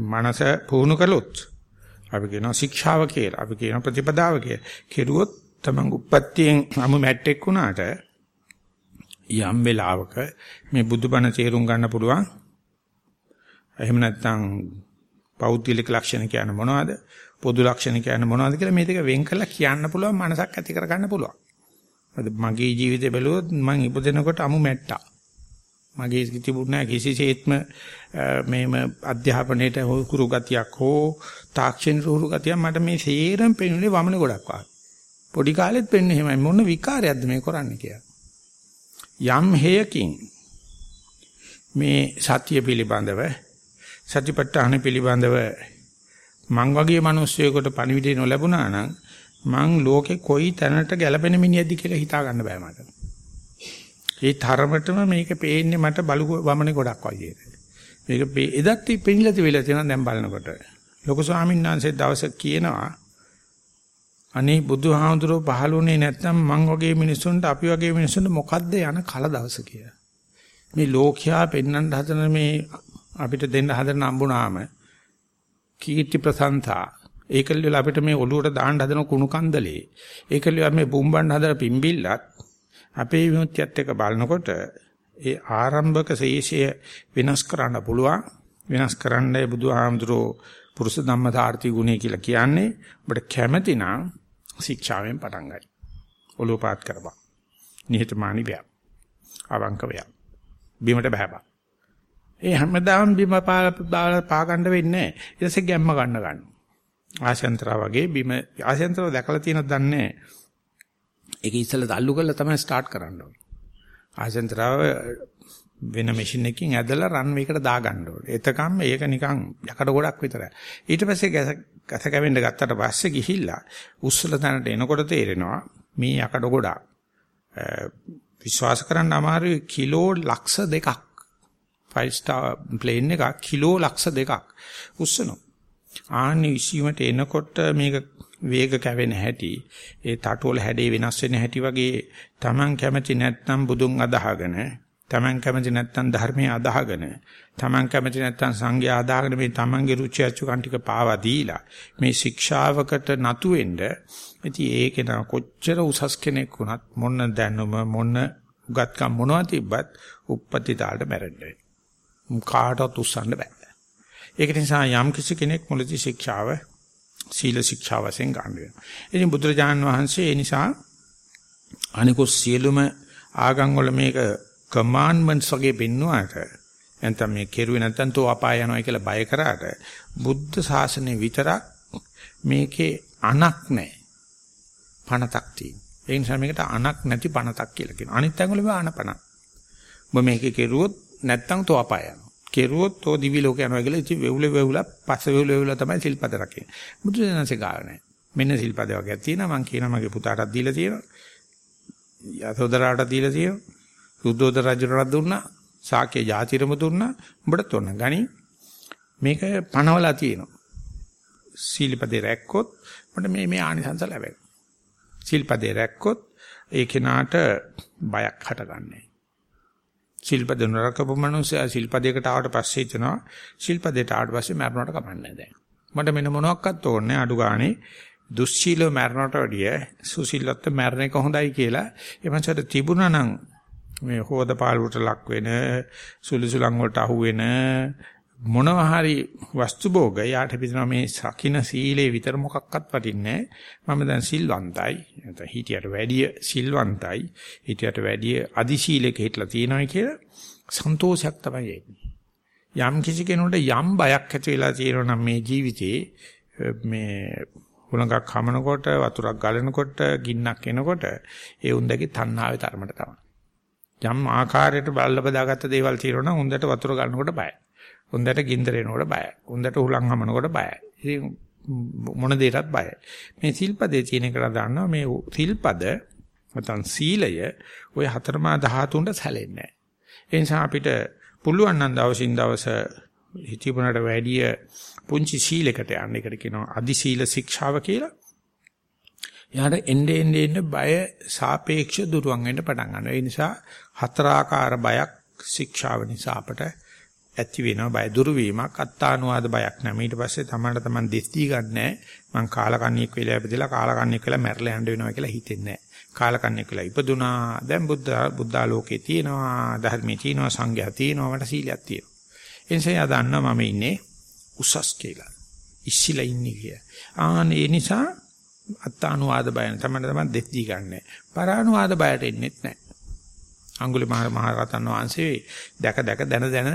මනස පුහුණු කළොත් අපි කියනවා ශික්ෂාව කියලා. අපි කියනවා ප්‍රතිපදාව කියලා. කෙරුවොත් තමන් උප්පත්තියෙන් අමු මැට්ටෙක් වුණාට යම් වෙලාවක මේ බුදුබණ තේරුම් ගන්න පුළුවන්. එහෙම නැත්නම් පෞද්ගලික ලක්ෂණ කියන්නේ මොනවද? පොදු ලක්ෂණ කියන්නේ මොනවද කියලා මේ දෙක වෙන් කරලා කියන්න පුළුවන් මනසක් ඇති කරගන්න පුළුවන්. මගේ ජීවිතේ බැලුවොත් මම ඉපදෙනකොට අමු මැට්ටා. මගේ තිබුණ නැහැ කිසිසේත්ම මේම අධ්‍යාපනයේට හුරු ගතියක් හෝ තාක්ෂණික හුරු ගතියක් මට මේ සේරම පෙන්වන්නේ වමන ගොඩක් වගේ. පොඩි කාලෙත් වෙන්නේ එහෙමයි මොන විකාරයක්ද මේ කරන්නේ කියලා. යම් හේයකින් මේ සත්‍ය පිළිබඳව සතිපට්ඨාන පිළිබඳව මං වගේ මිනිස්සුයෙකුට පණිවිඩය නොලැබුණා නම් මං ලෝකේ කොයි තැනට ගැලපෙන මිනිහද කියලා හිතා ගන්න බෑ මට. ඒ තරමටම මේක පේන්නේ මට බලු වමනේ ගොඩක් වගේ. මේක එදත් පෙනිලා තිබිලා තියෙනවා දැන් බලනකොට. ලොකු ස්වාමීන් වහන්සේ දවසක් කියනවා අනේ බුදුහාමුදුරුවෝ පහළුනේ නැත්නම් මං වගේ මිනිස්සුන්ට අපි වගේ මිනිස්සුන්ට මොකද්ද යන කල දවස කියලා. මේ ලෝකයා පෙන්වන්න හදන මේ අපිට දෙන්න හදන නම්බුනාම කීර්ති ප්‍රසංසා ඒකල් වල අපිට මේ ඔළුවට දාන්න හදන කුණු කන්දලේ. ඒකල් වල මේ බුම්බන්න හදන පිම්බිල්ලත් අපේ විමුක්තියත් එක්ක බලනකොට ඒ ආරම්භක ශේෂය වෙනස් කරන්න පුළුවන්. වෙනස් කරන්නයි බුදුහාමුදුරෝ පුරුෂ ධම්මතාර්ථි ගුණය කියලා කියන්නේ ඔබට කැමැති නම් ශික්ෂාවෙන් පටන් ගන්න. ඔලෝපාත් කරපන්. නිහතමානී වෙයක්. අවංක වෙයක්. බිමට බහැපන්. ඒ හැමදාම බිම පා ගන්න වෙන්නේ නැහැ. ඊට පස්සේ ගැම්ම ගන්න ගන්න. ආශයන්තර වගේ බිම ආශයන්තර දැකලා තියෙනවද දන්නේ නැහැ. ඒක ඉස්සෙල්ලා තල්ලු කරලා තමයි ස්ටාර්ට් කරන්න ඕනේ. ආශයන්තරව වෙන මැෂින් එකකින් ඇදලා රන්වේ එකට දාගන්න ඕනේ. එතකම් මේක නිකන් යකඩ ගොඩක් විතරයි. ඊට පස්සේ ගස කැවෙන්න ගත්තට පස්සේ ගිහිල්ලා උස්සල තැනට එනකොට තේරෙනවා මේ යකඩ ගොඩක් විශ්වාස කරන්න අමාරුයි කිලෝ ලක්ෂ දෙකක් 5 star plane එකක් කිලෝ ලක්ෂ දෙකක් උස්සනවා. ආන්නේ විශ්ීමට එනකොට මේක වේග කැවෙන හැටි ඒ තටුවල හැඩේ වෙනස් වෙන හැටි වගේ Taman කැමති නැත්නම් බුදුන් අදහගෙන Taman කැමති නැත්නම් ධර්මයේ අදහගෙන Taman කැමති නැත්නම් සංඝයා අදහගෙන මේ Tamanගේ රුචි අචුකන් ටික පාවා දීලා මේ ශික්ෂාවකට නතු වෙන්න ඉතින් ඒකේ නා කොච්චර උසස් කෙනෙක් වුණත් මොන දැනුම මොන උගත්කම් මොනවා තිබ්බත් උප්පත්ති තාලට මැරෙන්නේ කාටවත් උස්සන්න බෑ ඒක නිසා යම් කිසි කෙනෙක් මුලදී ශික්ෂාව සීල ශික්ෂා වශයෙන් ගන්න වෙනවා. ඉතින් බුදුරජාණන් වහන්සේ ඒ නිසා අනිකුත් සියලුම ආගම් වල මේක කමාන්ඩ්මන්ට්ස් වගේ පෙන්වුවාට නැත්නම් මේ කෙරුවේ නැත්නම් තෝ අපාය යනවා කියලා බය කරාට බුද්ධ ශාසනය විතරක් මේකේ අනක් නැහැ. පණතක් තියෙන. ඒ නිසා මේකට අනක් නැති පණතක් කියලා කියනවා. අනිත් ඇඟවල මේ අනපන. ඔබ මේකේ කෙරුවොත් නැත්නම් තෝ අපාය යනවා. කෙරුවොත් තෝ දිවි ලෝක යනවා කියලා ඉතින් වෙවුල වෙවුල පස්ස වෙවුල වෙවුල තමයි සිල්පද රකින්නේ. බුදු දනසේ ගාව නැහැ. මෙන්න සිල්පද වර්ගයක් තියෙනවා මම කියනවා මගේ පුතාටත් දීලා තියෙනවා. යසෝදරාට දීලා තියෙනවා. සුද්ධෝදර රජුණට දුන්නා. සාක්‍ය ජාතිරම දුන්නා. උඹට තොන්න ගනි. මේක පණවලා තියෙනවා. සීලපදේ රැක්කොත් මට මේ මේ ආනිසංස ලැබෙනවා. සීල්පදේ රැක්කොත් ඒ කෙනාට බයක් හටගන්නේ. ශිල්පද නරකපු මිනිස්සයා ශිල්පදයකට ආවට පස්සේ හිතනවා ශිල්පදයට ආවට පස්සේ මරණයට කමන්නේ නැහැ. මට මෙන්න මොනවත් ඕනේ අඩු ගානේ දුස්සීලව මරණයට වැඩිය සුසීලත්ව මරණ එක හොඳයි කියලා එමන්සට තිබුණා නම් මේ හොදපාලුවට ලක් වෙන සුලිසුලන් වලට අහු වෙන මොනවා හරි වස්තු භෝග යාට පිටන මේ සකින සීලේ විතර මොකක්වත් වටින්නේ මම දැන් සිල්වන්තයි. නැත්නම් හිටියට වැඩිය සිල්වන්තයි. හිටියට වැඩිය අදි සීලයක හිටලා තියෙනවා කියලා සන්තෝෂයක් තමයි එන්නේ යම් කිසි කෙනෙකුට යම් බයක් ඇති වෙලා තියෙනවා නම් මේ ජීවිතේ මේ හුලඟක් හමනකොට වතුරක් ගලනකොට ගින්නක් එනකොට ඒ උන්දගේ තණ්හාවේ තරමට තමයි. යම් ආකාරයකට බල්ල බදාගත්ත දේවල් තියෙනවා නම් උන්දට වතුර ගලනකොට බයයි හොඳට ගින්දර එනකොට බයයි. හොඳට උලන් හමනකොට බයයි. ඉතින් මොන දෙයකටත් බයයි. මේ සිල්පදේ තියෙන එකට දාන්නවා මේ සිල්පද නැත්නම් සීලය ওই හතරමා ධාතුන්ට සැලෙන්නේ නැහැ. ඒ නිසා අපිට පුළුවන් නම් දවසින් දවස හිතීපුණට වැඩිය පුංචි සීලයකට යන්න එකට කියනවා අදි සීල ශික්ෂාව කියලා. යාට එnde ende ende බය සාපේක්ෂ දුරවන් වෙන්න පටන් ගන්නවා. ඒ නිසා හතරාකාර බයක් ශික්ෂාව නිසා අපට ඇති වෙනවා. බය දුරු වීමක් අත්තානුවාද බයක් නැහැ ඊට පස්සේ තමන්ට තමන් දෙස් දී ගන්නෑ. මං කාලකන්ණියෙක් වෙලා ඉපදලා කාලකන්ණියෙක් වෙලා මැරලා යන්න වෙනවා කියලා හිතෙන්නේ නැහැ කාලකන්ණියෙක් වෙලා ඉපදුනා. දැන් බුද්ධ බුද්ධාලෝකේ තියෙනවා ධර්මයේ තියෙනවා සංඝයා තියෙනවා මට සීලයක් තියෙනවා. එනිසා යා දන්නවා මම ඉන්නේ උසස් කියලා. ඉස්සිලා ඉන්නේ කිය. ආන් ඒ නිසා අත්තානුවාද බය තමයි තමයි දෙස් දී ගන්නෑ. පරානුවාද බයට එන්නෙත් නැහැ. අඟුලිමාල මහ රහතන් වහන්සේ දැක දැක දන දන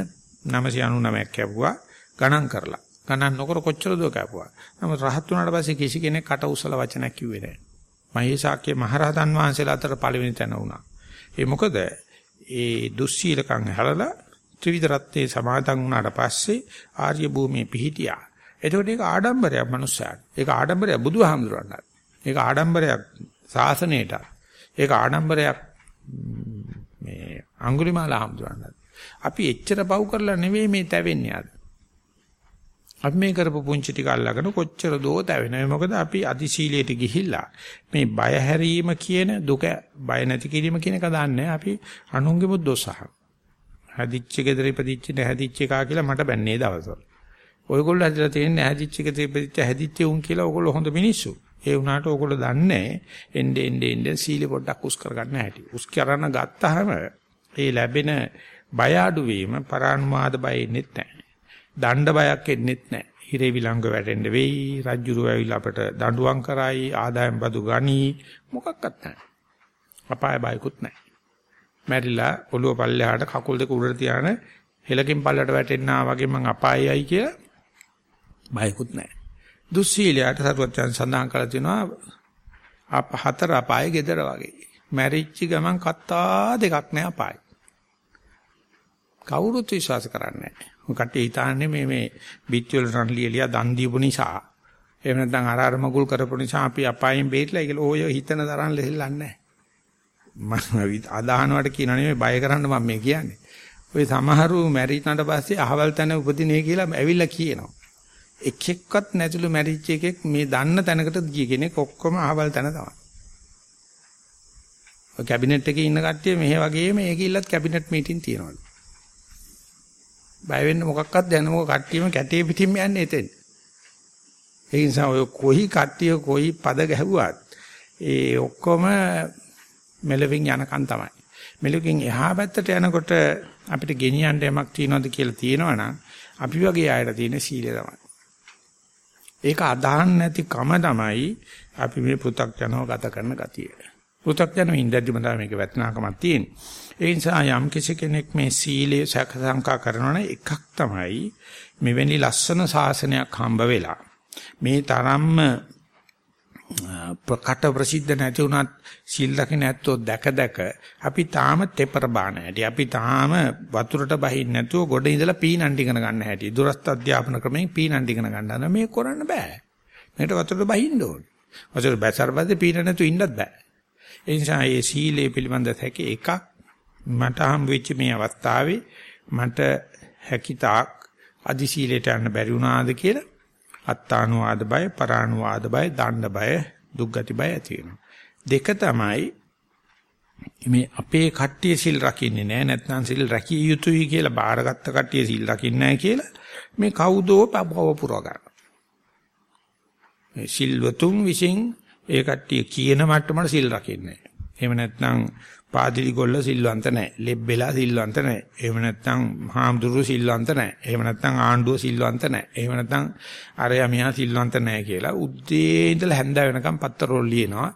999ක් කැපුවා ගණන් කරලා. ගණන් නොකර කොච්චර දුර කැපුවා. නමුත් රහත් වුණාට පස්සේ කිසි කෙනෙක් කට උසල වචනයක් කිව්වේ නැහැ. මහේසාක්‍ය මහරහතන් වහන්සේලා අතර පළවෙනි තැන වුණා. ඒ මොකද ඒ දුස්සීලකම් හැලලා ත්‍රිවිධ රත්නේ සමාදන් වුණාට පස්සේ ආර්ය භූමියේ පිහිටියා. එතකොට ඒක ආඩම්බරයක් මනුස්සයාට. ඒක ආඩම්බරයක් බුදුහාමුදුරන්ට. ඒක ආඩම්බරයක් සාසනයට. ඒක ආඩම්බරයක් මේ අඟුලිමාල හාමුදුරන්ට. අපි එච්චර පව් කරලා නෙවෙයි මේ තැවෙන්නේ අද. අපි මේ කරපු පුංචි ටික අල්ලගෙන කොච්චර දෝ තැවෙනවා. මොකද අපි අදිශීලයට ගිහිල්ලා මේ බය හැරීම කියන දුක බය නැති කිරීම කියන එක දන්නේ අපි අනුන්ගේ මුද්දොසහ. හැදිච්ච ගෙදර ඉපදිච්ච නැහැදිච්ච එකා කියලා මට බැන්නේ දවසවල. ඔයගොල්ලෝ ඇදලා තියෙන නැහැදිච්ච ගෙදර ඉපදිච්ච හැදිච්ච උන් කියලා ඔයගොල්ලෝ හොඳ මිනිස්සු. ඒ වුණාට ඔයගොල්ලෝ දන්නේ එnde ende ende සීලෙ පොඩ්ඩක් උස් කරගන්න හැටි. උස් කරන ගත්තාම ඒ ලැබෙන බය අඩු වීම පරානුමාද බය එන්නේත් නැහැ. දණ්ඩ බයක් එන්නේත් නැහැ. හිරේ විලංග වැටෙන්න වෙයි, රජ්ජුරුව ඇවිල්ලා අපට දඬුවම් කරයි, ආදායම් බදු ගනි මොකක්වත් නැහැ. අපාය බයකුත් නැහැ. මැරිලා ඔළුව පල්ලෙහාට කකුල් දෙක උඩට තියාන හෙලකින් පල්ලට වැටෙන්නා වගේ මං අපායයි කියලා බයකුත් නැහැ. දුස්සීලයට සරුවචන් සඳහන් කරලා තිනවා අප හතර අපායේ gedara වගේ. මැරිච්ච ගමන් කත්තා දෙකක් නෑ අපායි. කවුරුත් විශ්වාස කරන්නේ නැහැ. මොකට හිතන්නේ මේ මේ බිත්තිවල රන් ලියලියා දන් දීපු නිසා එහෙම නැත්නම් අර අර මගුල් කරපු නිසා අපි අපායෙන් බේරිලා ඒක ඔය හිතන තරම් ලෙහෙල්ලන්නේ නැහැ. මම අදහනවට කියනවා නෙමෙයි බය කරන්න මම මේ කියන්නේ. ඔය සමහරු මැරිණාට පස්සේ අහවල් තැන උපදිනේ කියලා ඇවිල්ලා කියනවා. එක් එක්කත් නැතුළු මැරිච්ච එකෙක් මේ දන්න තැනකට ගිය කෙනෙක් ඔක්කොම අහවල් තැන තමයි. ඔය කැබිනට් එකේ ඉන්න කට්ටිය මෙහෙ වගේම ඒකිල්ලත් කැබිනට් මීටින් තියනවලු. බය වෙන්න මොකක්වත් දැනමක කට්ටියම කැටේ පිටින්ම යන්නේ එතෙන්. ඒ නිසා ඔය කොයි කට්ටිය කොයි පද ගැහුවත් ඒ ඔක්කොම මෙලවින් යනකන් තමයි. මෙලවින් එහා පැත්තට යනකොට අපිට ගෙනියන්න යමක් තියනවද කියලා තියෙනවනම් අපි වගේ අයට තියෙන සීලය තමයි. ඒක අදහන් නැති කම තමයි අපි මේ පෘථග්ජනව ගත කරන ගතිය. පෘථග්ජනව ඉඳද්දිම තමයි මේක වැටනාකමක් තියෙන්නේ. ඒ නිසා යම් කෙනෙක් මේ සීලය සකසංකා කරනවා එකක් තමයි මෙවැනි ලස්සන ශාසනයක් හම්බ වෙලා මේ තරම්ම ප්‍රකට ප්‍රසිද්ධ නැති වුණත් සීල් රකින්න ඇත්තෝ දැක දැක අපි තාම තෙපර බාන හැටි. අපි තාම වතුරට බහින්න නැතුව ගොඩ ඉඳලා පීනන් ඉගෙන ගන්න හැටි. දුරස්ත අධ්‍යාපන ක්‍රමයෙන් පීනන් ඉගෙන ගන්න මේ කරන්න බෑ. මේකට වතුරට බහින්න ඕනේ. වතුර බැසරපස්සේ පීන නැතුව ඉන්නත් බෑ. ඒ නිසා මේ සීලේ පිළිබඳ හැකි එකක් මට හම් වෙච්ච මේ අවස්ථාවේ මට හැකිතාක් අදි සීලයට යන්න බැරි වුණාද කියලා අත්තානුවාද බය, පරානුවාද බය, දණ්ඩ බය, දුක්ගති බය ඇති වෙනවා. දෙක තමයි මේ අපේ කට්ටිය සිල් රකින්නේ නැහැ නැත්නම් සිල් රැකිය යුතුයි කියලා බාරගත්ත කට්ටිය සිල් රකින්නේ නැහැ කියලා මේ කවුදෝ පබව පුරව ගන්න. මේ සිල්වතුන් විසින් ඒ කට්ටිය කියන මට්ටමට සිල් රකින්නේ නැහැ. එහෙම නැත්නම් පාදිලි ගොල්ල සිල්වන්ත නැහැ. ලෙබ්බෙලා සිල්වන්ත නැහැ. එහෙම නැත්නම් හාමුදුරු සිල්වන්ත නැහැ. එහෙම නැත්නම් ආණ්ඩුව සිල්වන්ත නැහැ. එහෙම නැත්නම් අරයා මියා සිල්වන්ත නැහැ කියලා උද්දී ඉඳලා හැන්ද වෙනකම් පත්තරෝල් ලියනවා.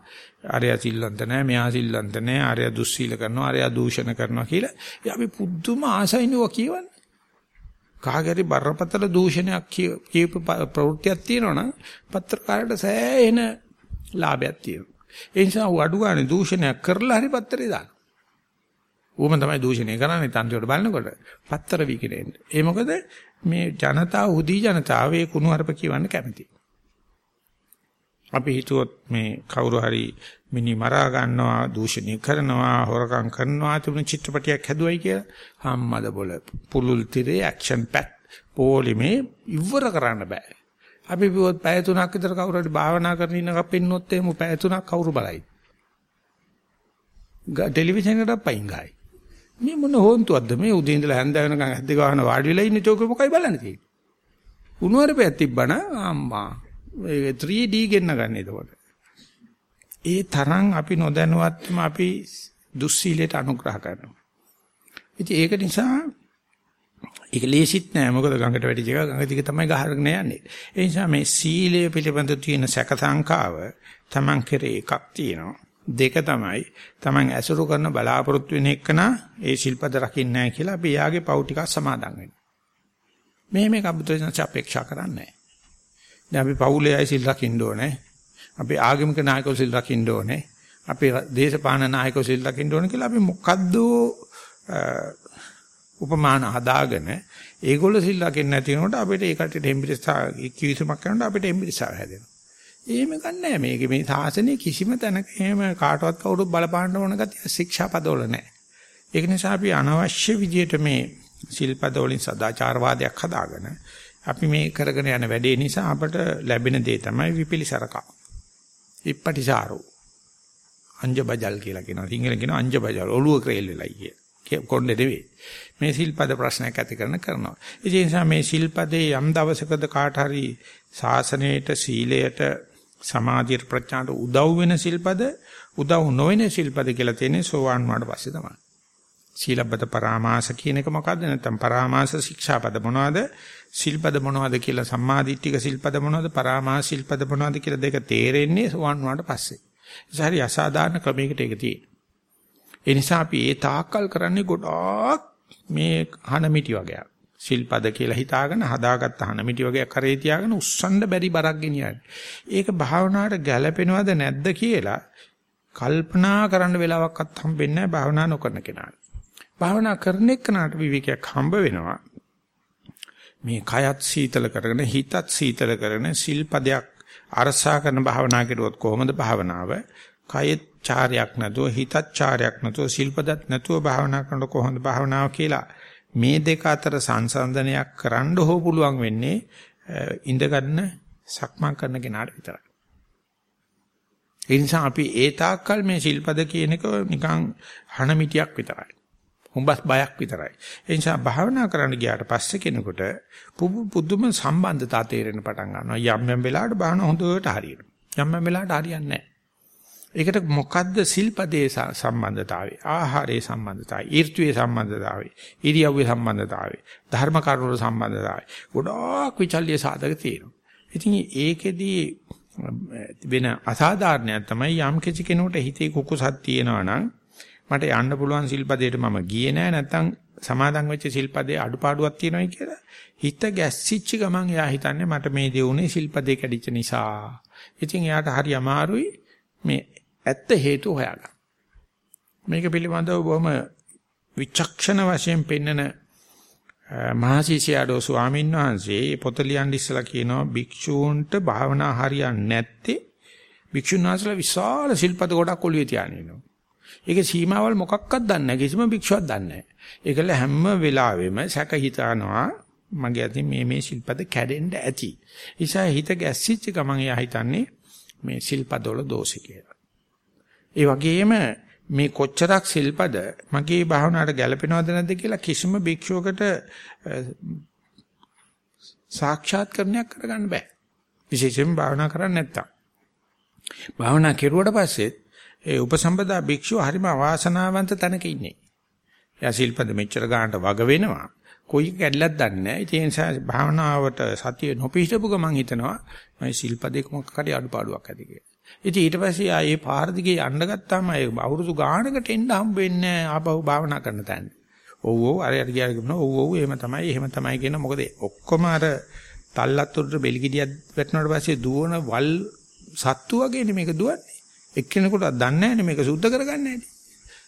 අරයා සිල්වන්ත නැහැ, මෙයා සිල්වන්ත නැහැ, අරයා දුස්සීල කරනවා, අරයා දූෂණ කරනවා කියලා. ඒ අපි පුදුම ආසයිනුව කියවන්නේ. කාගරි බරපතල දූෂණයක් කියපු ප්‍රවෘත්තියක් තියෙනවනම් පත්‍රකාරයට සෑහෙන ලාභයක් තියෙනවා. ඒ නිසා ඌ අඩු ගන්න දූෂණයක් කරලා හරි පත්තරේ දාන. ඌම තමයි දූෂණය කරන්නේ තන්තියට බලනකොට. පත්තර විකිරෙන්න. ඒ මොකද මේ ජනතාව උදී ජනතාව ඒ කුණු හරප කියවන්න කැමති. අපි හිතුවොත් මේ කවුරු හරි මිනි මරා ගන්නවා දූෂණය කරනවා හොරකම් කරනවා තිබුණ චිත්‍රපටයක් හැදුවයි කියලා හම්මද බොල පුලුල් තිරේ ඇක්ෂන් පැක් පොලිමේ ඉවර කරන්න බෑ අපි බිව්වොත් පැය තුනක් විතර කවුරු හරි භාවනා කරන ඉන්නකම් පෙන්නොත් එහෙම පැය තුනක් කවුරු බලයි. ටෙලිවිෂන් එකට පයින් ගහයි. මේ මොන හොන්තුවක්ද මේ උදේ ඉඳලා හැන්ද වෙනකන් ඇද්ද ගහන වාඩි වෙලා ඉන්නේ චෝකේ මොකයි බලන්නේ තියෙන්නේ. උණුවරපයක් තිබ්බන අම්මා ඒ 3D ගෙන්න ගන්න එතකොට. ඒ තරම් අපි නොදැනුවත්වම අපි දුස්සීලයට අනුග්‍රහ කරනවා. ඉතින් ඒක නිසා ඒක ලේසිත් නෑ මොකද ගඟට වැටිච්ච එක ගඟ දිගේ තමයි ගහගෙන යන්නේ. ඒ නිසා මේ සීලය පිළිබඳ තියෙන සැක සංකාව Taman කෙරේ එකක් තියෙනවා. දෙක තමයි Taman ඇසුරු කරන බලාපොරොත්තු වෙන එකන ඒ ශිල්පද රකින්නේ නැහැ කියලා අපි යාගේ පව් ටිකක් සමාදන් වෙනවා. මේ මේක අබුද්දෙන් අපේක්ෂා කරන්නේ නැහැ. අපි පවුලේ අය සිල් රකින්න ඕනේ. අපි ආගමික නායකයෝ සිල් රකින්න ඕනේ. අපි දේශපාලන නායකයෝ සිල් රකින්න ඕනේ කියලා අපි මොකද්ද උපමාන හදාගෙන ඒගොල්ලෝ සිල් ලකින්න නැති වෙනකොට අපිට ඒකට හෙම්බිරිසා කිවිසුමක් කරනකොට අපිට හෙම්බිරිසා හැදෙනවා. එහෙම ගන්නෑ මේක මේ සාසනයේ කිසිම තැනක එහෙම කාටවත් කවුරුත් බලපාන්න ඕන ගතිය ශික්ෂාපදවල නැහැ. ඒක නිසා අපි අනවශ්‍ය විදියට මේ සිල්පද වලින් සදාචාරවාදයක් හදාගෙන අපි මේ කරගෙන යන වැඩේ නිසා අපට ලැබෙන දේ තමයි විපිලිසරකම්. ඉප්පටිසාරෝ. අංජබජල් කියලා කියනවා. සිංහලෙන් කියනවා අංජබජල් ඔළුව ක්‍රේල් වෙලයි කිය. කොණ්ඩේ නෙවෙයි. මේ සිල්පද ප්‍රශ්නයක් ඇති කරන කරනවා. ඒ නිසා මේ සිල්පදේ යම් දවසකද කාට හරි සාසනයට සීලයට සමාධියට ප්‍රඥාට උදව් වෙන සිල්පද උදව් නොවන සිල්පද කියලා තියෙන්නේ සෝවාන් වුණාට පස්සේ තමයි. සීලබ්බත පරාමාස කියන එක මොකද්ද නැත්නම් පරාමාස ශික්ෂාපද මොනවද සිල්පද මොනවද කියලා සම්මාදිට්ඨික සිල්පද මොනවද පරාමාස සිල්පද මොනවද කියලා දෙක තේරෙන්නේ සෝවාන් වුණාට පස්සේ. ඒ හරි අසාධාරණ ක්‍රමයකට ඒක තියෙන්නේ. ඒ නිසා අපි ඒ තාක්කල් කරන්නේ ගොඩාක් මේ හනමිටි වගේක්. ශිල්පද කියලා හිතාගෙන හදාගත්ත හනමිටි වගේ කරේ තියාගෙන උස්සන්න බැරි බරක් ගෙනියන්නේ. ඒක භාවනාවට ගැළපෙනවද නැද්ද කියලා කල්පනා කරන්න වෙලාවක්වත් හම්බෙන්නේ නැහැ භාවනා නොකරන කෙනාට. භාවනා කරන එක්කනට විවේකයක් හම්බ වෙනවා. මේ කයත් සීතල කරගෙන හිතත් සීතල කරගෙන සිල්පදයක් අරසා කරන භාවනා කරුවොත් කොහොමද භාවනාව? කයෙත් චාරයක් නැතුව හිතත් චාරයක් නැතුව සිල්පදත් නැතුව භාවනා කරනකොට කොහොමද භාවනාව කියලා මේ දෙක අතර සංසන්දනයක් කරන්න හෝ පුළුවන් වෙන්නේ ඉඳගන්න සක්මන් කරන කෙනාට විතරයි. ඒ නිසා අපි ඒ තාක්කල් මේ සිල්පද කියන එක නිකන් හනමිටියක් විතරයි. හුඹස් බයක් විතරයි. ඒ නිසා භාවනා කරන්න ගියාට පස්සේ කෙනෙකුට පුදුම සම්බන්ධතා තේරෙන්න පටන් ගන්නවා. යම් යම් වෙලාවට භාවනා හොඳට හරියනවා. යම් යම් වෙලාවට හරියන්නේ නැහැ. ඒකට මොකද්ද සිල්පදේ සම්බන්ධතාවය? ආහාරයේ සම්බන්ධතාවය, ඊර්ත්‍යේ සම්බන්ධතාවය, ඉරියව්වේ සම්බන්ධතාවය, ධර්ම කරුණු සම්බන්ධතාවය. ගොඩාක් විචල්්‍ය සාධක තියෙනවා. ඉතින් ඒකෙදී වෙන අසාධාරණයක් තමයි යම් කිසි කෙනෙකුට හිතේ කුකුසක් තියෙනවා නම් මට යන්න පුළුවන් සිල්පදයට මම ගියේ නෑ නැත්තම් සමාදන් වෙච්ච සිල්පදේ අඩුපාඩුවක් තියෙනවයි කියලා හිත ගැස්සිච්ච ගමන් එයා හිතන්නේ මට මේ දේ උනේ සිල්පදේ කැඩිච්ච නිසා. ඉතින් එයාට හරි අමාරුයි මේ ඇත්ත හේතු හොයාගන්න. මේක පිළිබඳව බොහොම විචක්ෂණ වශයෙන් පෙන්නන මහසිසියාඩෝ ස්වාමීන් වහන්සේ පොත ලියන්න ඉස්සලා කියනවා භික්ෂූන්ට භාවනා හරියන්නේ නැත්තේ භික්ෂුන් වහන්සේලා විශාල ශිල්පද ගොඩක් ඔළුවේ තියාගෙන ඉන්නවා. ඒකේ සීමාවල් මොකක්වත් දන්නේ නැහැ. කිසිම භික්ෂුවක් දන්නේ නැහැ. ඒකල හැම වෙලාවෙම සැක හිතනවා මගේ අතින් මේ මේ ශිල්පද කැඩෙන්න ඇති. නිසා හිත ගැස්සිච්ච ගමන් එයා හිතන්නේ මේ ශිල්පදවල දෝෂي කියලා. ඒ වගේම මේ කොච්චරක් සිල්පද මගේ භාවනාවට ගැලපෙනවද නැද්ද කියලා කිසිම භික්ෂුවකට සාක්ෂාත්කරණයක් කරගන්න බෑ. විශේෂයෙන් භාවනා කරන්නේ නැත්තම්. භාවනා කෙරුවට පස්සේ ඒ උපසම්පදා භික්ෂුව හරිම අවාසනාවන්ත තැනක ඉන්නේ. එයා සිල්පද මෙච්චර ගන්නට වග වෙනවා. කොයි කැඩලක් දන්නේ නැහැ. ඒ නිසා භාවනාවට සතිය නොපිහිටපු ගමන් හිතනවා මම සිල්පදේක මොකක් හරි අඩුපාඩුවක් ඇති කියලා. ඉතින් ඊට පස්සේ ආයේ පාර දිගේ යන්න ගත්තාම ඒ අවුරුදු ගානකට එන්න හම්බ වෙන්නේ ආපහු භාවනා කරන තැන. ඔව් ඔව් අර යට ගියා කියනවා ඔව් ඔව් එහෙම තමයි එහෙම තමයි කියන මොකද ඔක්කොම අර තල්ලත් උඩට බෙලිගිඩියක් වැටුණාට පස්සේ දුවන වල් සත්තු වගේනේ මේක දුවන්නේ. එක්කෙනෙකුට දන්නේ නැහැ මේක සුද්ධ කරගන්න හැටි.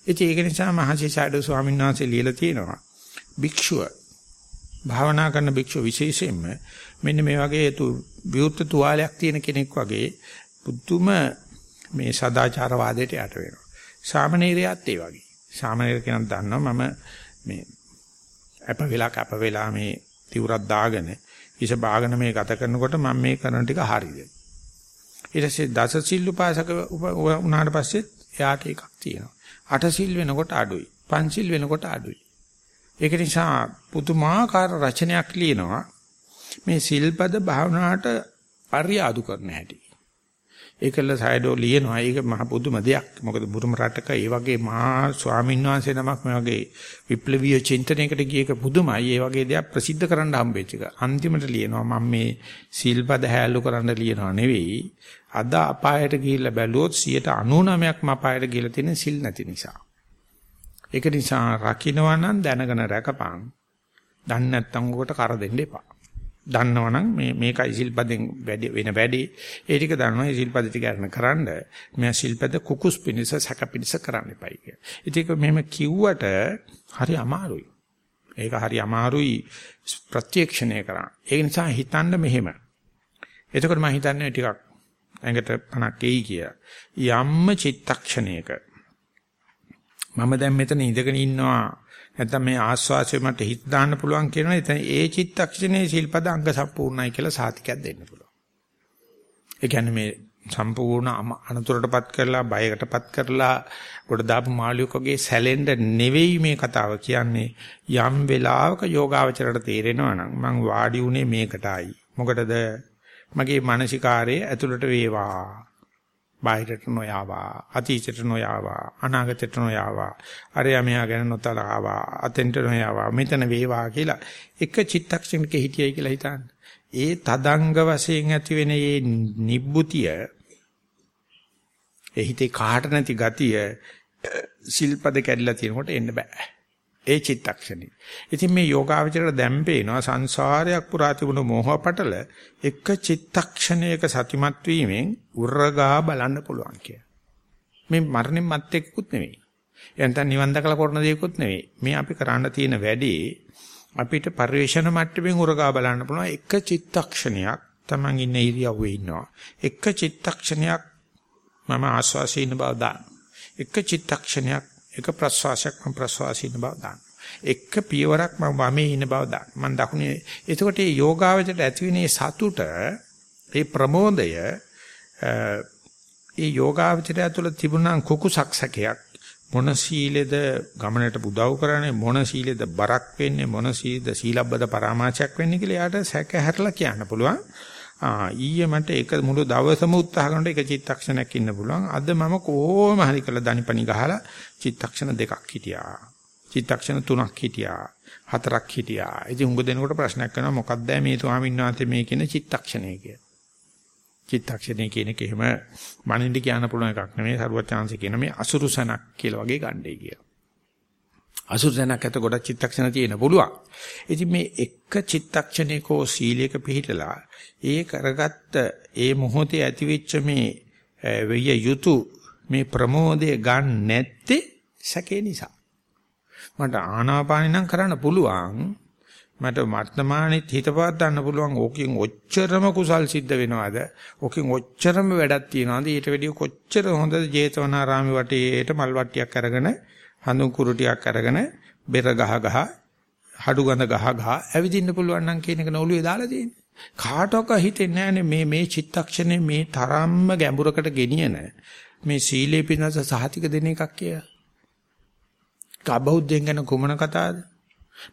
ඉතින් ඒක නිසා මහසි සාඩෝ ස්වාමීන් වහන්සේ ලියලා තියෙනවා. භික්ෂුව භාවනා කරන භික්ෂුව විශේෂයෙන්ම මෙන්න මේ වගේ විවුර්ත තුවාලයක් තියෙන කෙනෙක් වගේ පුදුම මේ සදාචාර වාදයට යට වෙනවා. සාමණේරයත් ඒ වගේ. සාමණේර කෙනෙක් දන්නවා මම මේ අප වෙලා කප වෙලා මේ තිවුරක් දාගෙන ඉස බාගෙන මේ ගත කරනකොට මම මේ කරන ටික හරියද. ඊට පස්සේ දස සිල් උපාසක උනාට පස්සේ එයාට එකක් තියෙනවා. අට සිල් වෙනකොට අඩුයි. පන්සිල් වෙනකොට අඩුයි. ඒක නිසා පුදුමාකාර රචනයක් ලියනවා. මේ සිල්පද භාවනාවට පරියාදු කරන හැටි. ඒකල සයඩෝ ලියනවා. ඒක මහ පුදුම දෙයක්. මොකද බුරුම රටක ඒ වගේ මහා ස්වාමීන් වහන්සේ නමක් මේ වගේ විප්ලවීය චින්තනයකට ගිය එක පුදුමයි. ඒ වගේ දෙයක් ප්‍රසිද්ධ කරන්න හම්බෙච්ච එක. අන්තිමට ලියනවා මම මේ සිල්පද හැලු කරන්න ලියනවා නෙවෙයි. අද අපායට ගිහිල්ලා බැලුවොත් 99%ක්ම අපායට ගිහිල්ලා තියෙන සිල් නැති නිසා. ඒක නිසා රකින්නවා නම් දැනගෙන රැකපන්. දන්නේ නැත්නම් උකට කර දෙන්න එපා. දන්නවනම් මේ මේකයි සිල්පදෙන් වැඩි වෙන වැඩි ඒ ටික දන්නවා ඒ සිල්පද ටික අරන කරන්න මේ සිල්පද කුකුස් පිනිස සැක පිනිස කරන්න එපයි කිය. ඒක මෙහෙම කිව්වට හරි අමාරුයි. ඒක හරි අමාරුයි ප්‍රත්‍යක්ෂණය කරන්න. ඒ නිසා හිතන්න මෙහෙම. එතකොට මම හිතන්නේ ටිකක් ඇඟට පණක් එයි කියලා. යම්ම චිත්තක්ෂණයක මම දැන් මෙතන ඉඳගෙන ඉන්නවා. නැත්නම් මේ ආස්වාසය මට හිත දාන්න පුළුවන් කියනවා එතන ඒ චිත්තක්ෂණයේ ශිල්පද අංග සම්පූර්ණයි කියලා සාතිකයක් දෙන්න පුළුවන්. ඒ කියන්නේ මේ සම්පූර්ණ අනතුරටපත් කරලා බයකටපත් කරලා ගොඩ දාපු මාළියෙකුගේ සැලෙන්න නෙවෙයි මේ කතාව කියන්නේ. යම් වෙලාවක යෝගාවචරයට තේරෙනවා නම් මං වාඩි උනේ මේකටයි. මොකටද? මගේ මානසිකාරයේ ඇතුළට වේවා. බාහිරට නොයාවා අතීතයට නොයාවා අනාගතයට නොයාවා අරයා මෙහා ගැන නොතලාවා අතෙන්ට නොයාවා මෙතන වේවා කියලා එක චිත්තක්ෂණයක හිටියයි කියලා හිතන්න ඒ තදංග වශයෙන් ඇති වෙන මේ නිබ්බුතිය ඒ හිතේ කාට නැති ගතිය සිල්පද කැඩලා තියෙනකොට එන්න බෑ. ඒ චිත්තක්ෂණේ. ඉතින් මේ යෝගාවචරයට දැන් පේනවා සංසාරයක් පුරා තිබුණු මෝහ පටල එක චිත්තක්ෂණයක සතිමත් වීමෙන් උර්රගා බලන්න පුළුවන් කිය. මේ මරණයන් මත් එක්කුත් නෙවෙයි. එතන නිවන් දකලා කරන දේකුත් නෙවෙයි. මේ අපි කරන්න තියෙන වැඩේ අපිට පරිවේෂණ මට්ටමින් උරගා බලන්න පුළුවන් එක චිත්තක්ෂණයක් Taman ඉන්න ඉරියව්වේ ඉන්නවා. එක චිත්තක්ෂණයක් මම ආස්වාසී ඉන්න බව දාන්න. එක චිත්තක්ෂණයක් එක ප්‍රස්වාසයක් මම ප්‍රස්වාසී ඉන්න බව දාන්න. එක පියවරක් මම වමේ ඉන්න බව දාන්න. මම දකුණේ එතකොට මේ යෝගාවචරයට ඇති වෙන සතුට ඒ ප්‍රමෝදය ඒ යෝගාවචරය තුළ තිබුණා කුකුසක් සැකයක් මොන සීලෙද ගමනට උදව් කරන්නේ මොන සීලෙද බරක් වෙන්නේ මොන සීලද සීලබ්බද පරාමාචයක් වෙන්නේ කියලා යාට සැක හැරලා කියන්න පුළුවන්. ආ ඊයේ මට ඒක මුළු දවසම උත්සාහ කරනකොට එක චිත්තක්ෂණයක් ඉන්න පුළුවන්. අද මම කොහොම හරි කළා දනිපනි ගහලා චිත්තක්ෂණ දෙකක් හිටියා. චිත්තක්ෂණ තුනක් හිටියා. හතරක් හිටියා. ඉතින් උඟ දෙනකොට ප්‍රශ්නයක් කරනවා මොකක්ද මේ ස්වාමීන් වහන්සේ මේ කියන චිත්තක්ෂණය කියලා. චිත්තක්ෂණය කියන එක එහෙම මනින්ද කියන්න පුළුවන් එකක් නෙමෙයි. සරුවත් chance කියන මේ අසුරුසනක් කියලා වගේ ගන්නයි කියලා. අසුරසනක් ඇත ගොඩක් චිත්තක්ෂණ තියෙන පුළුවන්. ඉතින් මේ එක චිත්තක්ෂණයකෝ සීලයක පිළිහිටලා ඒ කරගත්ත ඒ මොහොතේ ඇතිවෙච්ච මේ වෙය යුතු මේ ප්‍රමෝදය ගන්න නැත්තේ සැකේ නිසා. මට ආනාපානි නම් කරන්න පුළුවන්. මට වර්තමානෙත් හිතපවත් ගන්න පුළුවන්. ඕකෙන් ඔච්චරම කුසල් සිද්ධ වෙනවද? ඕකෙන් ඔච්චරම වැඩක් තියනවද? ඊට වැඩිය කොච්චර හොඳද ජේතවනාරාමි වටේට මල් වට්ටියක් අරගෙන හඳුන් කුරු ටිකක් අරගෙන බෙර ගහ ගහ හඩු ගඳ ගහ ගහ ඇවිදින්න පුළුවන් නම් කියන එක නෝලුවේ දාලා තියෙන්නේ. කාටවත් හිතෙන්නේ නැහැනේ මේ මේ චිත්තක්ෂණේ මේ තරම්ම ගැඹුරකට ගෙනියන මේ සීලේ පිනස සහතික දෙන එකක් කියලා. කබෞද්ධයෙන් ගැන කුමන කතාවද?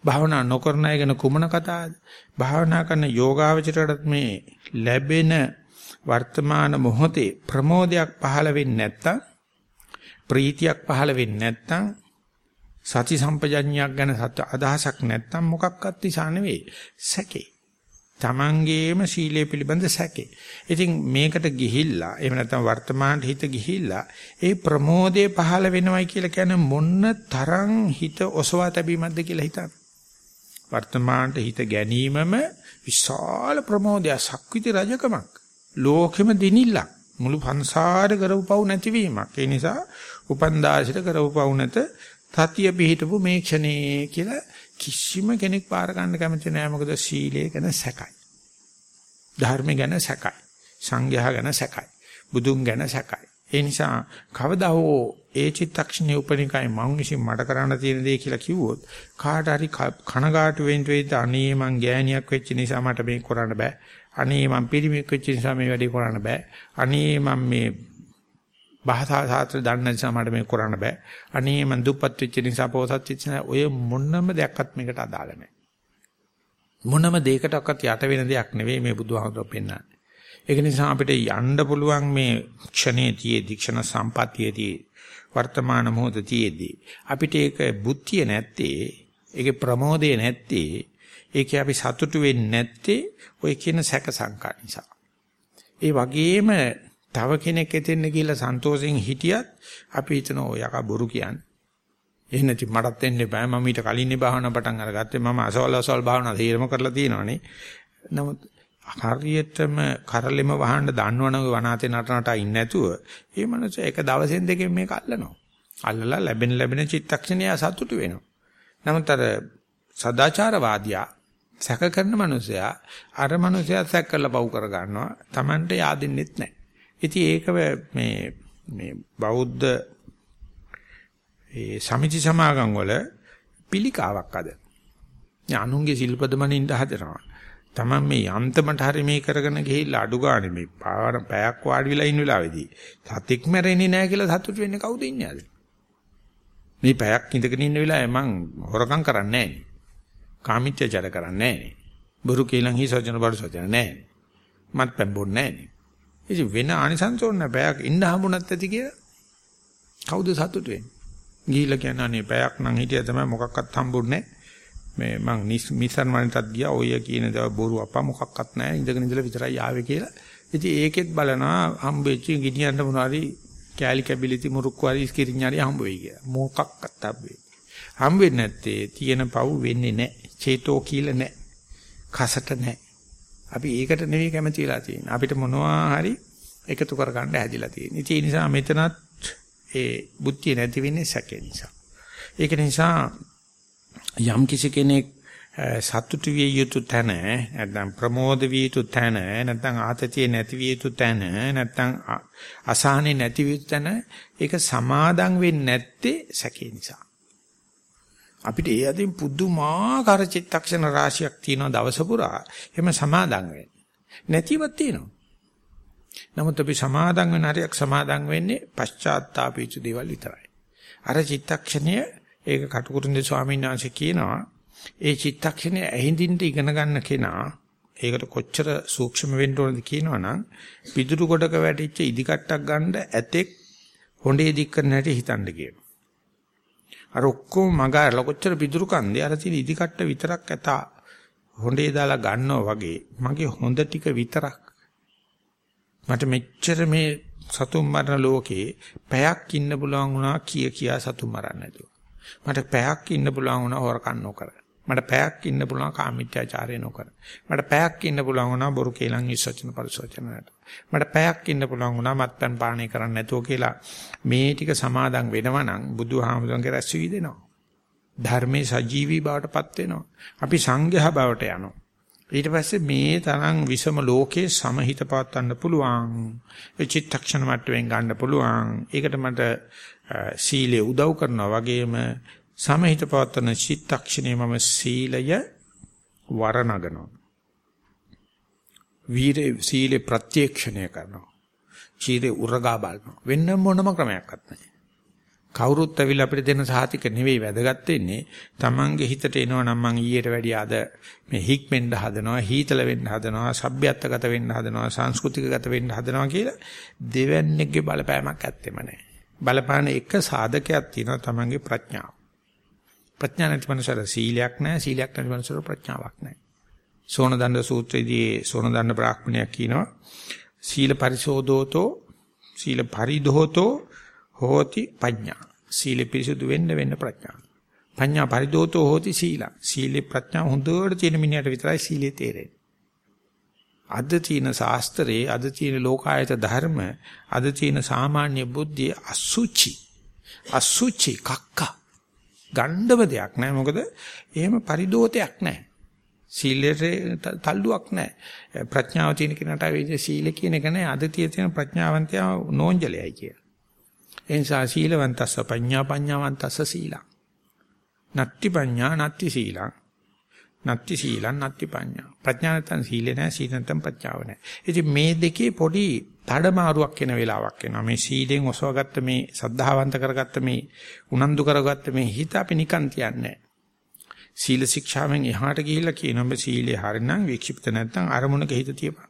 භාවනා නොකරන අය ගැන කුමන කතාවද? භාවනා කරන යෝගාවචරයට මේ ලැබෙන වර්තමාන මොහොතේ ප්‍රමෝදයක් පහළ වෙන්නේ නැත්තම් ප්‍රීතියක් පහළ වෙන්නේ නැත්නම් සති සම්පජඤ්ඤයක් ගැන සත්‍ය අදහසක් නැත්නම් මොකක්වත් නිසා නෙවෙයි සැකේ. Tamangeema සීලය පිළිබඳ සැකේ. ඉතින් මේකට ගිහිල්ලා එහෙම නැත්නම් වර්තමාන හිත ගිහිල්ලා ඒ ප්‍රමෝදයේ පහළ වෙනවයි කියලා කියන්නේ මොන්න තරම් හිත ඔසවා තැබීමක්ද කියලා හිතන්න. වර්තමානට හිත ගැනීමම විශාල ප්‍රමෝදයක් සක්විති රජකමක්. ලෝකෙම දිනිල්ලක්. මුළු සංසාර කරපු පව් නැතිවීමක්. ඒ නිසා උපන්දාසිට කරපු පව් නැත තතිය පිහිටපු මේ ක්ෂණේ කියලා කිසිම කෙනෙක් පාර ගන්න කැමති නෑ මොකද සීලය ගැන සැකයි. ධර්ම ගැන සැකයි. සංඝයා ගැන සැකයි. බුදුන් ගැන සැකයි. ඒ නිසා කවදා හෝ ඒ චිත්තක්ෂණයේ උපනිකයි මම විසින් මට කරන්න තියෙන දේ කියලා කිව්වොත් කාට හරි කනගාටු වෙන්න වෙයිද අනේ මං ගෑණියක් වෙච්ච නිසා මට මේක කරන්න බෑ අනේ මං පිරිමියෙක් වෙච්ච නිසා මේ වැඩේ කරන්න බෑ අනේ මං මේ භාෂා ශාස්ත්‍ර දන්න නිසා මට මේක කරන්න බෑ. අනේ මං දුප්පත් වෙච්ච නිසා පොසත් වෙච්ච නිසා ඔය මොනම දෙයක්වත් මේකට අදාළ නැහැ. මොනම දෙයකටවත් යට වෙන දෙයක් නෙවෙයි මේ බුදුහාමුදුරුවෝ පෙන්නන්නේ. ඒක නිසා අපිට යන්න පුළුවන් මේ ක්ෂණේතියේ දීක්ෂණ සම්පත්තියේදී වර්තමාන මොහොතේදී අපිට ඒක බුද්ධිය නැත්තේ ඒකේ ප්‍රමෝදය නැත්තේ ඒකේ අපි සතුටු වෙන්නේ නැත්තේ ඔය කියන සැක සංකා නිසා. ඒ වගේම තව කෙනෙක් එතෙන්න කියලා සන්තෝෂෙන් හිටියත් අපි හිතන ඔය යකා බොරු කියන්නේ. එහෙ නැති මටත් එන්න බෑ මම ඊට කලින්නේ භාවනා පටන් අරගත්තේ මම අසවල් අසවල් භාවනා තීරම කරලා තියෙනවනේ. නමුත් හරියටම කරලෙම වහන්න දන්නවනම් වනාතේ නටනට ඉන්නේ නැතුව ඒ මනුස්සය එක දවසෙන් දෙකෙන් මේක අල්ලනවා. අල්ලලා ලැබෙන ලැබෙන චිත්තක්ෂණය සතුටු වෙනවා. නමුත් අර සදාචාරවාදියා සැක කරන මනුස්සයා අර මනුස්සයා සැක කරලා පව් කර ගන්නවා. Tamanට yaadෙන්නෙත් නැහැ. ඉතින් ඒක මේ මේ බෞද්ධ ඒ සමිති සමාගම් වල පිළිකාවක් අද. අනුන්ගේ ශිල්පද මනින්න හදනවා. Taman මේ යන්තමට හරි මේ කරගෙන ගිහිල්ලා අඩු ගානේ මේ පාර පැයක් වාඩි වෙලා ඉන්න වෙලාවේදී සතෙක් මැරෙන්නේ නැහැ කියලා සතුටු වෙන්නේ කවුද ඉන්නේ අද? මේ පැයක් ඉඳගෙන ඉන්න වෙලාවේ මං හොරකම් කරන්නේ නැහැ නේ. කාමීත්‍යචාර කරන්නේ නැහැ නේ. බොරු කේලම් හිසජන බඩු සජන නැහැ නේ. මත් පැම්බොන්නේ නැහැ නේ. ඉතින් වෙන ආනිසංසෝන්න පැයක් ඉන්න හම්බුණත් ඇති කියලා කවුද සතුටු වෙන්නේ? ගිහිල්ලා කියන්නේ අනේ පැයක් නම් හිටියා තමයි මොකක්වත් හම්බුන්නේ මේ මං මිසන් වන්ටත් ගියා ඔය කියන දව බොරු අප්පා මොකක්වත් නැහැ ඉඳගෙන ඉඳලා විතරයි ආවේ කියලා. ඉතින් ඒකෙත් බලනවා හම්බෙච්ච ගිනියන්න මොනවාරි කෑලි කැබිලිති මුරුක්කු හරි ස්කිරින්ඥාරි හම්බ වෙයි කියලා. මොකක්වත් හම්බෙන්නේ. හම්බෙන්නේ නැත්තේ තියෙන පව් වෙන්නේ නැහැ. චේතෝ කියලා නැහැ. කසට නැහැ. අපි ඒකට නෙවෙයි කැමති වෙලා තියෙන්නේ. අපිට මොනවා හරි එකතු කරගන්න හැදිලා තියෙන්නේ. ඒ නිසා මෙතනත් ඒ බුද්ධිය නැති වෙන්නේ සැකේ නිසා. ඒක නිසා යම් කිසි කෙනෙක් සතුටු විය යුතු තැන නැත්නම් ප්‍රමෝද විය යුතු තැන නැත්නම් ආතතිය නැති විය යුතු තැන නැත්නම් අසහනෙ නැති විය යුතු තැන ඒක සමාදම් වෙන්නේ නැත්තේ සැකේ නිසා. අපිට ඒ අදින් පුදුමාකාර චිත්තක්ෂණ රාශියක් තියෙනවා දවස පුරා. එහෙම සමාදම් වෙන්නේ. නැතිවත් තියෙනවා. නමුත් අපි සමාදන් වෙන හරියක් සමාදන් වෙන්නේ පශ්චාත්තාපීචු දේවල් විතරයි. අර චිත්තක්ෂණය ඒක කටුකුරුන්දේ ස්වාමීන් වහන්සේ කියනවා ඒ චිත්තක්ෂණය ඇහිඳින්න ඉගෙන ගන්න කෙනා ඒකට කොච්චර සූක්ෂම වෙන්න ඕනද කියනවනම් පිදුරු කොටක වැටිච්ච ඉදිකට්ටක් ගන්න ඇතෙක් හොඬේ දික් කරන හැටි හිතන්න කියනවා. අර ඔක්කොම මගාරලා කොච්චර පිදුරු කන්දේ අර තියෙන ඉදිකට්ට විතරක් ඇතා හොඬේ දාලා ගන්නවා වගේ මගේ හොඳ ටික විතරක් මට මෙච්චර මේ සතුන් මරන ලෝකේ පැයක් ඉන්න පුළුවන් වුණා කිය කියා සතුන් මරන්න නැතුව. මට පැයක් ඉන්න පුළුවන් වුණා හොරකම් නොකර. මට පැයක් ඉන්න පුළුවන් කාමීත්‍යාචාරය නොකර. මට පැයක් ඉන්න පුළුවන් වුණා බොරු කේලම් ඉස්සචන පරිසෝචන නැත. මට පැයක් ඉන්න පුළුවන් වුණා මත්පැන් පානය කරන්න නැතුව කියලා මේ ටික සමාදන් වෙනවා නම් බුදුහාමුදුරන්ගේ රැස් වී දෙනවා. ධර්මයේ සජීවී බවට පත් වෙනවා. අපි සංඝයා බවට යනවා. ඊට පස්සේ මේ තරම් විසම ලෝකේ සමහිත පවත්වන්න පුළුවන්. ඒ චිත්තක්ෂණ මට්ටමින් ගන්න පුළුවන්. ඒකට මට සීලය උදව් කරනවා වගේම සමහිත පවත්වන චිත්තක්ෂණය මම සීලය වරණගනවා. වීර සීලේ ප්‍රත්‍යක්ෂණය කරනවා. චීරේ උරගා බලනවා. වෙන මොනම ක්‍රමයක්වත් නැහැ. කවුරුත් ඇවිල්ලා අපිට දෙන සහතික නෙවෙයි වැදගත් වෙන්නේ Tamange හිතට එනවා නම් මං ඊට වැඩිය අද මේ හික්මෙන්ද හදනවා හීතල වෙන්න හදනවා සભ્યත්වගත වෙන්න හදනවා සංස්කෘතිකගත වෙන්න හදනවා කියලා දෙවන්නේගේ බලපෑමක් ඇත්තෙම නැහැ බලපාන එක සාධකයක් තියෙනවා Tamange ප්‍රඥාව ප්‍රඥා නැති මනසට සීලයක් නැහැ සීලයක් නැති මනසට ප්‍රඥාවක් නැහැ සෝනදණ්ඩ සූත්‍රයේදී සෝනදණ්ඩ බ්‍රාහ්මණයක් කියනවා සීල පරිශෝධෝතෝ සීල පරිදෝතෝ හෝති පඤ්ඤා. සීල පිරිසුදු වෙන්න වෙන්න ප්‍රඥා. පඤ්ඤා පරිදෝතෝ හෝති සීලා. සීලේ ප්‍රඥා හොඳට තියෙන මිනිහට විතරයි සීලේ තේරෙන්නේ. අද තියෙන ශාස්ත්‍රයේ අද තියෙන ලෝකායත ධර්ම අද තියෙන සාමාන්‍ය බුද්ධිය අසුචි. අසුචි කක්ක. ගණ්ඩව දෙයක් නැහැ. මොකද එහෙම පරිදෝතයක් නැහැ. සීලයට තල්ලුවක් නැහැ. ප්‍රඥාව තියෙන කෙනාට වෙන්නේ සීල කියන එක නැහැ. අද තියෙන ප්‍රඥාවන්තයා නෝන්ජලයි කියලා. ඒ නිසා සීලවන්තස්ස පඤ්ඤා පඤ්ඤාවන්තස්ස සීලං. නත්ති පඤ්ඤා නත්ති සීලං. නත්ති සීලං නත්ති පඤ්ඤා. ප්‍රඥා නැත්නම් සීලේ නැහැ සීල නැත්නම් ප්‍රඥාව නැහැ. ඉතින් මේ දෙකේ පොඩි මාරුවක් වෙන වෙලාවක් එනවා. මේ සීලෙන් ඔසවගත්ත මේ සද්ධාවන්ත කරගත්ත මේ උනන්දු කරගත්ත මේ හිත අපි නිකන් තියන්නේ සීල ශික්ෂාවෙන් එහාට ගිහිල්ලා කියනවා මේ සීලේ හරිනම් වික්ෂිප්ත නැත්නම් අරමුණක හිත තියපන්.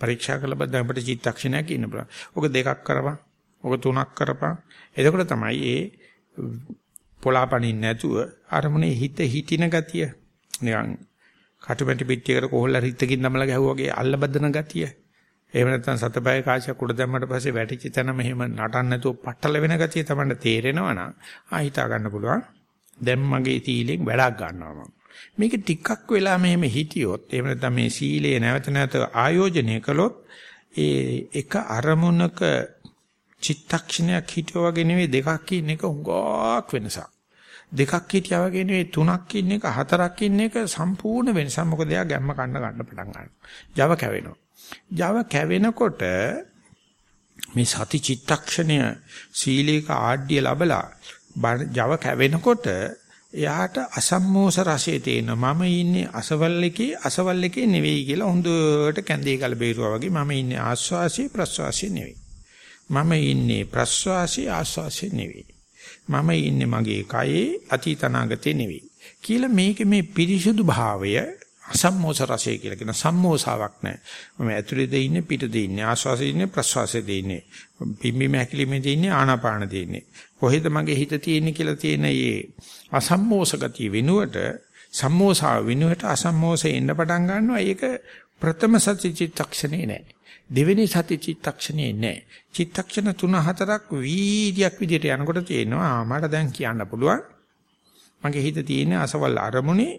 පරීක්ෂා කළ බද්ද අපිට චිත්තක්ෂණයක් ඉන්න පුළුවන්. ඔක දෙකක් කරපන්. ඔක තුනක් කරපන්. එතකොට තමයි ඒ පොලාපනින් නැතුව අරමුණේ හිත හිටින ගතිය නිකන් කටුමැටි පිටියකට කොහොල්ල රිත්තකින් නමලා ගැහුවා වගේ අල්ල බදන ගතිය. එහෙම නැත්නම් සතපය කාසියක් උඩ දැම්මට පස්සේ වැටිච්ච තැන මෙහෙම නටන්න නැතුව පట్టල වෙන ගතිය තමයි තේරෙනවා නම් ආ හිතා ගන්න පුළුවන්. දැන් මගේ සීලෙන් වැඩක් ගන්නවා මම. මේක ටිකක් වෙලා මෙහෙම හිටියොත් එහෙම නැත්නම් මේ සීලය නැවත නැවත ආයෝජනය කළොත් ඒ එක අරමුණක චිත්තක්ෂණයක් හිටියා වගේ නෙවෙයි දෙකක් ඉන්න එක හුඟක් වෙනසක්. දෙකක් හිටියා වගේ නෙවෙයි තුනක් ඉන්න එක හතරක් ඉන්න එක සම්පූර්ණ වෙනසක්. මොකද එයා ගැම්ම කන්න ගන්න පටන් ගන්නවා. Java කැවෙනවා. Java කැවෙනකොට මේ සති චිත්තක්ෂණය සීලේක ආඩ්‍ය ලැබලා Java කැවෙනකොට එයාට අසම්මෝස රසයේ තේනවා. මම ඉන්නේ අසවල් එකේ අසවල් එකේ නෙවෙයි කියලා හොඳට කැඳේ ගල බේරුවා වගේ මම ඉන්නේ ආස්වාසිය ප්‍රස්වාසිය නෙවෙයි. මම ඉන්නේ ප්‍රස්වාසිය ආස්වාසිය නෙවෙයි. මම ඉන්නේ මගේ කයේ අතීතනාගතේ නෙවෙයි. කියලා මේකේ මේ පිරිසුදු භාවය අසම්මෝස රසය කියලා කියන සම්මෝසාවක් නැහැ. මම ඇතුළේද ඉන්නේ පිටද ඉන්නේ ආස්වාසයේ ඉන්නේ ප්‍රස්වාසයේ ඉන්නේ. පිම්බීම හැකිලිමේ ඉන්නේ ආනාපානදී ඉන්නේ. කොහෙද මගේ හිත තියෙන්නේ කියලා තියෙන මේ අසම්මෝස ගතිය වෙනුවට සම්මෝසාව වෙනුවට අසම්මෝසෙ එන්න පටන් ගන්නවා. ඒක ප්‍රථම සති චිත්තක්ෂණේ නෑ. දෙවෙනි සති චිත්තක්ෂණේ නෑ. චිත්තක්ෂණ 3-4ක් වීදියක් විදියට යනකොට තියෙනවා මට දැන් කියන්න පුළුවන්. මගේ හිත තියෙන අසවල් අරමුණේ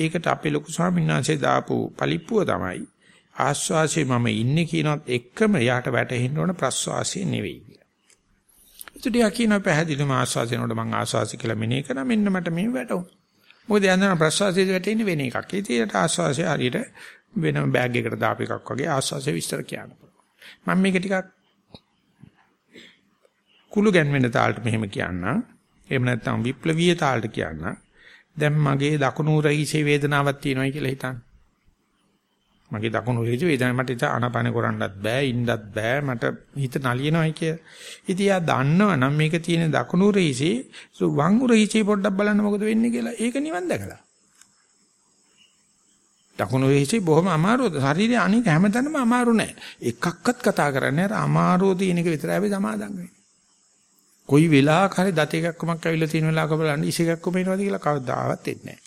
ඒකට අපේ ලොකු ස්වාමීන් වහන්සේ දාපු පලිප්පුව තමයි ආස්වාසියේ මම ඉන්නේ කියනත් එක්කම යාට වැටෙන්න ඕන ප්‍රස්වාසිය නෙවෙයි කියලා. ඒකට යා කියන පැහැදිලිම ආස්වාසියනකොට මම ආස්වාසි කියලා මෙනේ කරා මෙන්න මට මේ වැටුණා. මොකද යනවා ප්‍රස්වාසයේ වැටෙන්නේ වෙන එකක්. ඒකට ආස්වාසිය හරියට වෙනම බෑග් එකකට දාපු එකක් වගේ ආස්වාසිය විස්තර කියන්න මම මේක ටිකක් කුළු ගැන්වෙන තාලට මෙහෙම කියන්නම්. එහෙම නැත්නම් විප්ලවීය තාලට කියන්නම්. දැන් මගේ දකුණු උරහිසේ වේදනාවක් තියෙනවායි කියලා හිතන්න. මගේ දකුණු උරහිසේ වේදනාවක් මට ඉත ආනාපාන කරන්නත් බෑ ඉන්නත් බෑ මට හිත නලියනවායි කිය. ඉතින් යා දන්නවා නම් මේක තියෙන දකුණු උරහිසේ වම් උරහිසේ පොඩ්ඩක් බලන්න මොකද වෙන්නේ කියලා. ඒක නිවන් දැකලා. දකුණු උරහිසේ බොහොම අමාරුද. ශරීරය අනික හැමතැනම අමාරු නෑ. එකක්වත් කතා කරන්නේ අර අමාරුව තියෙන එක විතරයි අපි සමාදන් වෙන්නේ. කොයි වෙලාවක හරි දත එකක්කමක් ඇවිල්ලා තියෙන වෙලාවක බලන්න ඉස එකක්කම එනවද කියලා කවදාවත් එන්නේ නැහැ.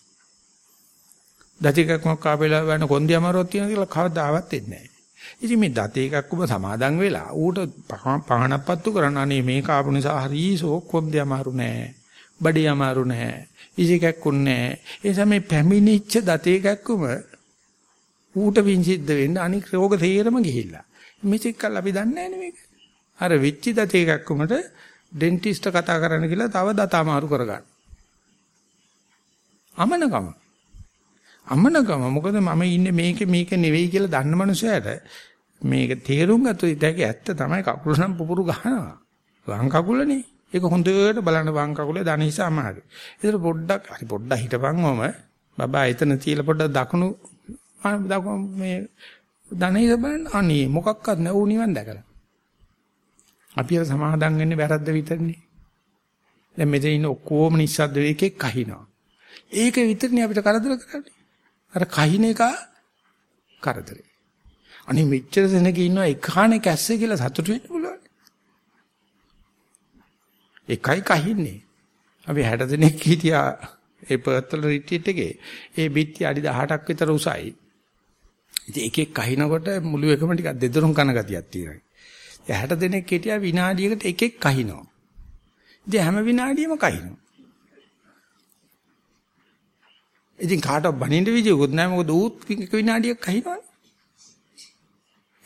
දත එකක්කමක් ආපෙලා වෙන කොන්දේ අමාරුවක් තියෙනවද කියලා කවදාවත් එන්නේ නැහැ. ඉතින් මේ දත එකක්කම සමාදන් වෙලා ඌට පහනක් පත්තු කරන්න අනේ මේක ආපු නිසා හරි සෝක් කොන්දේ අමාරු නැහැ. බඩේ අමාරු නැහැ. ඉස එකක්කුන් නැහැ. ඒ නිසා මේ පැමිණිච්ච දත එකක්කම ඌට වින්සිද්ධ වෙන්න අනික් රෝග තේරම ගිහිල්ලා. මෙතෙක් කල් අපි දන්නේ නැහැ මේක. අර විච්චි දත එකක්කමට ඩෙන්ටිස්ට් කතා කරන්න කියලා තව දත අමාරු කරගන්න. අමනකම. අමනකම මොකද මම ඉන්නේ මේක මේක නෙවෙයි කියලා දන්න මනුස්සයට මේක තේරුම් ගත්තොත් ඒක ඇත්ත තමයි කකුල නම් පුපුරු ගහනවා. වම් කකුලනේ. ඒක හොඳට බලන්න වම් කකුලේ දන හිස අමාරු. ඒතර පොඩ්ඩක් හරි පොඩ්ඩක් හිටපන්වම බබා එතන තියලා පොඩ්ඩක් දකුණු දකුණු මේ දන හිස බලන්න අනේ මොකක්වත් නැ ඌ නිවන් දැකලා. අපි අර සමාදම් වෙන්නේ වැරද්ද විතරනේ. දැන් මෙතන ඉන්න ඔක්කොම නිස්සද්ද වෙකෙක් කහිනවා. ඒක විතරනේ අපිට කරදර කරන්නේ. අර කහින එක කරදරේ. අනේ මෙච්චර දෙනෙක් ඉන්නවා එකහානේ කැස්සේ කියලා සතුටු වෙන්න පුළුවන්. එකයි කහින්නේ. අපි 60 දෙනෙක් හිටියා ඒ පර්තල් රිට්‍රීට් එකේ. ඒ බිත්ති අඩි 18ක් විතර උසයි. ඉතින් එකෙක් කහිනකොට මුළු එකම ටිකක් දෙදරුම් කන ගතියක් තියෙනවා. 60 දෙනෙක් හිටියා විනාඩියකට එකෙක් කහිනවා. ඉතින් හැම විනාඩියෙම කහිනවා. ඉතින් කාටවත් බනින්න විදියකුත් නැහැ මොකද ඌත් එක විනාඩියක් කහිනවනේ.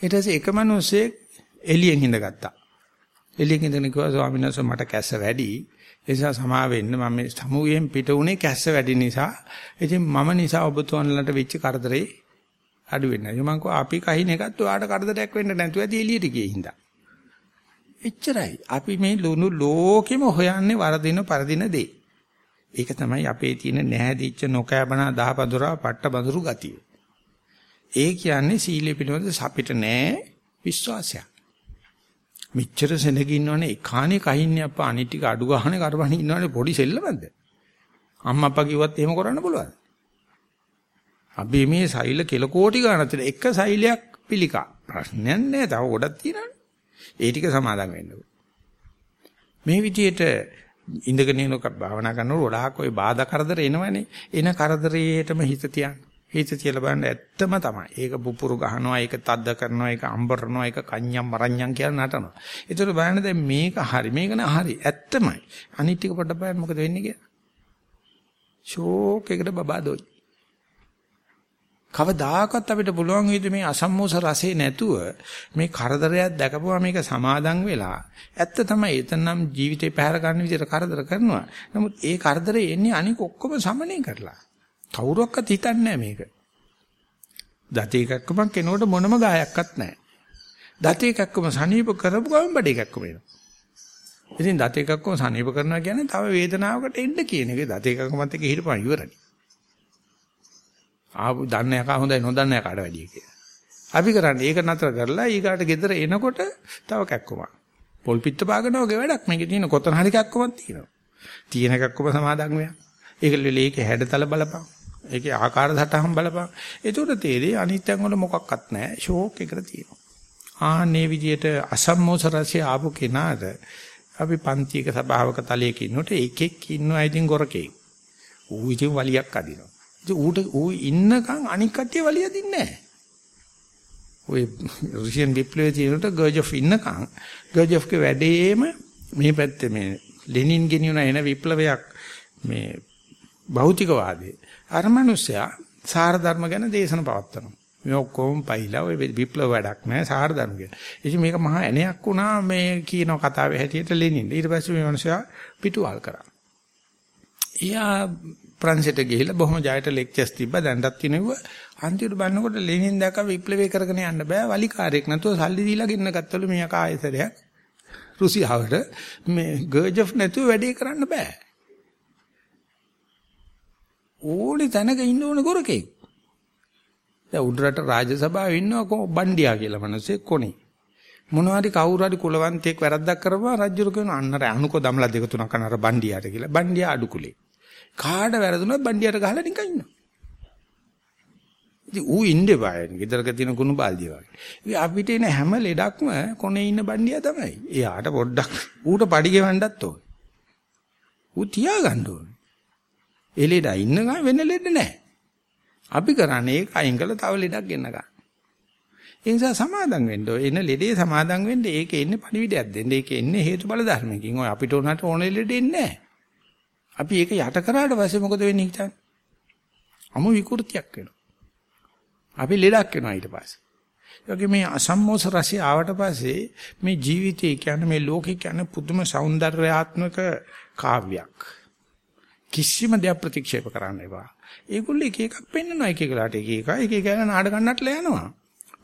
ඊට පස්සේ එක මිනිහෙක් එළියෙන් හිඳගත්තා. එළියෙන් ඉඳගෙන කිව්වා ස්වාමීන් වහන්සේ මට කැස්ස වැඩි. ඒ නිසා සමා වෙන්න මම මේ සමුයෙන් පිට උනේ කැස්ස වැඩි නිසා. ඉතින් මම නිසා ඔබතුමන්ලට වෙච්ච කරදරේ අඩු වෙන්නේ නැහැ. මම කිව්වා අපි කහින එකත් ඔයාලට කරදරයක් වෙන්න නැතුව ඇති එළියට ගියේ හින්දා. එච්චරයි. අපි මේ ලුණු ලෝකෙම හොයන්නේ වරදින පරදින දේ. ඒක තමයි අපේ තියෙන නැහැදිච්ච නොකෑබනා දහපදුරා පට්ට බඳුරු ගතිය. ඒ කියන්නේ සීලෙ පිළිබඳ අපිට නෑ විශ්වාසයක්. මෙච්චර සෙනග ඉන්නවනේ එකානේ කහින්නේ අප්පා අනිත් ටික අඩු ගහනේ කරවන්නේ ඉන්නවනේ පොඩි සෙල්ලමක්ද? අම්මා අප්පා කිව්වත් එහෙම කරන්න පුළුවන්. අපි මේ සෛල කෙල කෝටි ගණන් තියෙන එක සෛලයක් පිළිකා. ප්‍රශ්නයක් නෑ. තව ගොඩක් තියෙනවානේ. ඒ ටික සමාදන් වෙන්න මේ විදිහට ඉඳගෙන ඉනක භාවනා කරනකොට ගොඩාක් ওই බාධා කරදර එනවනේ. එන කරදරේටම හිත තියන්න. හිත තියලා බලන්න ඇත්තම තමයි. ඒක පුපුරු ගහනවා, ඒක තද්ද කරනවා, ඒක අම්බරනවා, ඒක කන්‍යම් මරඤ්ඤම් කියලා නටනවා. ඒතර බලන්න දැන් මේක හරි, මේක නෑ හරි. ඇත්තමයි. අනිත් ටික පොඩ්ඩක් බලන්න මොකද වෙන්නේ කියලා. ෂෝක් එකට බබා දොයි. කවදාකවත් අපිට පුළුවන් වේද මේ අසම්මෝස රසේ නැතුව මේ කරදරයක් දැකපුවා මේක සමාදන් වෙලා ඇත්ත තමයි එතනනම් ජීවිතේ පැහැර ගන්න විදිහට කරදර කරනවා. නමුත් ඒ කරදරේ එන්නේ අනික ඔක්කොම සමනය කරලා. කවුරක්වත් හිතන්නේ මේක. දත එකක්කම කෙනෙකුට මොනම ගායක්වත් නැහැ. දත එකක්කම සනීප කරපු ගමන් බඩ එකක්කම එනවා. ඉතින් දත එකක්ම සනීප කරනවා කියන්නේ තව වේදනාවකට එන්න කියන එක. දත එකක්මත් එක හිරපන් ඉවරයි. ආපු දන්න එක හොඳයි නොදන්න එකට වැඩිය කියලා. අපි කරන්නේ ඒක නතර කරලා ඊගාට ගෙදර එනකොට තව කැක්කමක්. පොල් පිට පාගනවා වගේ වැඩක් මේකේ තියෙන කොතන හරි කැක්කමක් තියෙනවා. තියෙන කැක්කම සමාදන් වෙනවා. ඒක ලේකේ හැඩතල බලපන්. ඒකේ ආකාර සටහන් බලපන්. ඒකට තේරෙයි අනිත්යෙන් වල මොකක්වත් නැහැ. ෂෝක් එකට තියෙනවා. ආන්නේ විදියට අසම්මෝස රසය ආපු කෙනාට අපි පන්තියක සභාවක තලයක ඉන්නකොට එකෙක් ඉන්නවා ඉතින් ගොරකේ. ඌ ඉතින් වලියක් අදිනවා. ඉතින් ඌට ඌ ඉන්නකන් අනික් කට්ටිය වලිය දින්නේ නැහැ. ඔය රුසියන් විප්ලවයේ තියෙනට ගර්ජොෆ් ඉන්නකන් ගර්ජොෆ්ගේ වැඩේම මේ පැත්තේ මේ ලෙනින් ගෙනියන එන විප්ලවයක් මේ භෞතිකවාදී අර මිනිස්සයා සාර ධර්ම ගැන දේශන පවත්වනවා. මේ ඔක්කොම පයිලා ඔය විප්ලව වැඩක් නෑ සාර ධර්ම ගැන. ඉතින් මේක මහා ඇණයක් වුණා මේ කියන කතාවේ හැටියට ලෙනින්. ඊට පස්සේ මේ මිනිස්සයා පිටුවල් කරා. ඊයා ප්‍රංශයට ගිහිල්ලා බොහොම ජයට ලෙක්චර්ස් තිබ්බා දැන්ටත් තියෙනවා. අන්තිමට බලනකොට ලෙනින් දැක විප්ලවය කරගෙන යන්න බෑ. වලිකාරයෙක් නැතුව සල්ලි දීලා ගෙන්න ගත්තලු මෙයා කායසරයක්. රුසියාවට මේ ගර්ජොෆ් නැතුව වැඩේ කරන්න බෑ. ඕනේ තැනක ඉන්න ඕනේ ගොරකෙක්. දැන් උඩරට රාජසභාවේ ඉන්නවා බණ්ඩියා කියලා මිනිස්සෙක් කොනේ. මොනවා හරි කවුරු හරි කුලවන්තයෙක් වැරද්දක් කරපුවා රජුරු කියන අන්නර අනුක දමලා දෙක තුනක් අනර බණ්ඩියාට කියලා. බණ්ඩියා අඩුකුලේ. කාඩ වැරදුනොත් බණ්ඩියාට ගහලා නිකන් ඉන්නවා. ඉතින් ඌ ඉන්නේ බයන්නේ. ගෙදරක තියෙන කුණු බාල්දිය වගේ. ඉතින් අපිට එන හැම ලෙඩක්ම කොනේ ඉන්න බණ්ඩියා තමයි. එයාට පොඩ්ඩක් ඌට පඩි ගෙවන්නත් ඕනේ. ඌ තියාගන්න ඕනේ. ඒ ලෙඩ ඉන්න ගමන් වෙන ලෙඩ නැහැ. අපි කරන්නේ ඒක අයින් කළා තව ලෙඩක් ගෙන්න ගන්න. ඒ නිසා සමාදම් වෙන්න ඕන. එන ලෙඩේ සමාදම් වෙන්න ඒකේ ඉන්නේ පණිවිඩයක් දෙන්න. ඒකේ ඉන්නේ හේතුඵල ධර්මකින්. ඔය අපිට උනට ඕනේ ලෙඩ එන්නේ අපි ඒක යට කරාට පස්සේ මොකද වෙන්නේ හිතන්නේ? අමු විකෘතියක් වෙනවා. අපි ලෙඩක් වෙනවා ඊට පස්සේ. ඒ වගේ මේ අසම්මෝස රසය ආවට පස්සේ මේ ජීවිතය කියන්නේ මේ ලෝකේ කියන්නේ පුදුම సౌందర్యාත්මක කාව්‍යයක්. කිසිම දෙයක් ප්‍රතික්ෂේප කරන්න එපා. ඒගොල්ලෝ එක එකක් පෙන්වනවා එක එකලාට එක එක එක එක නාඩගම් නටලා යනවා.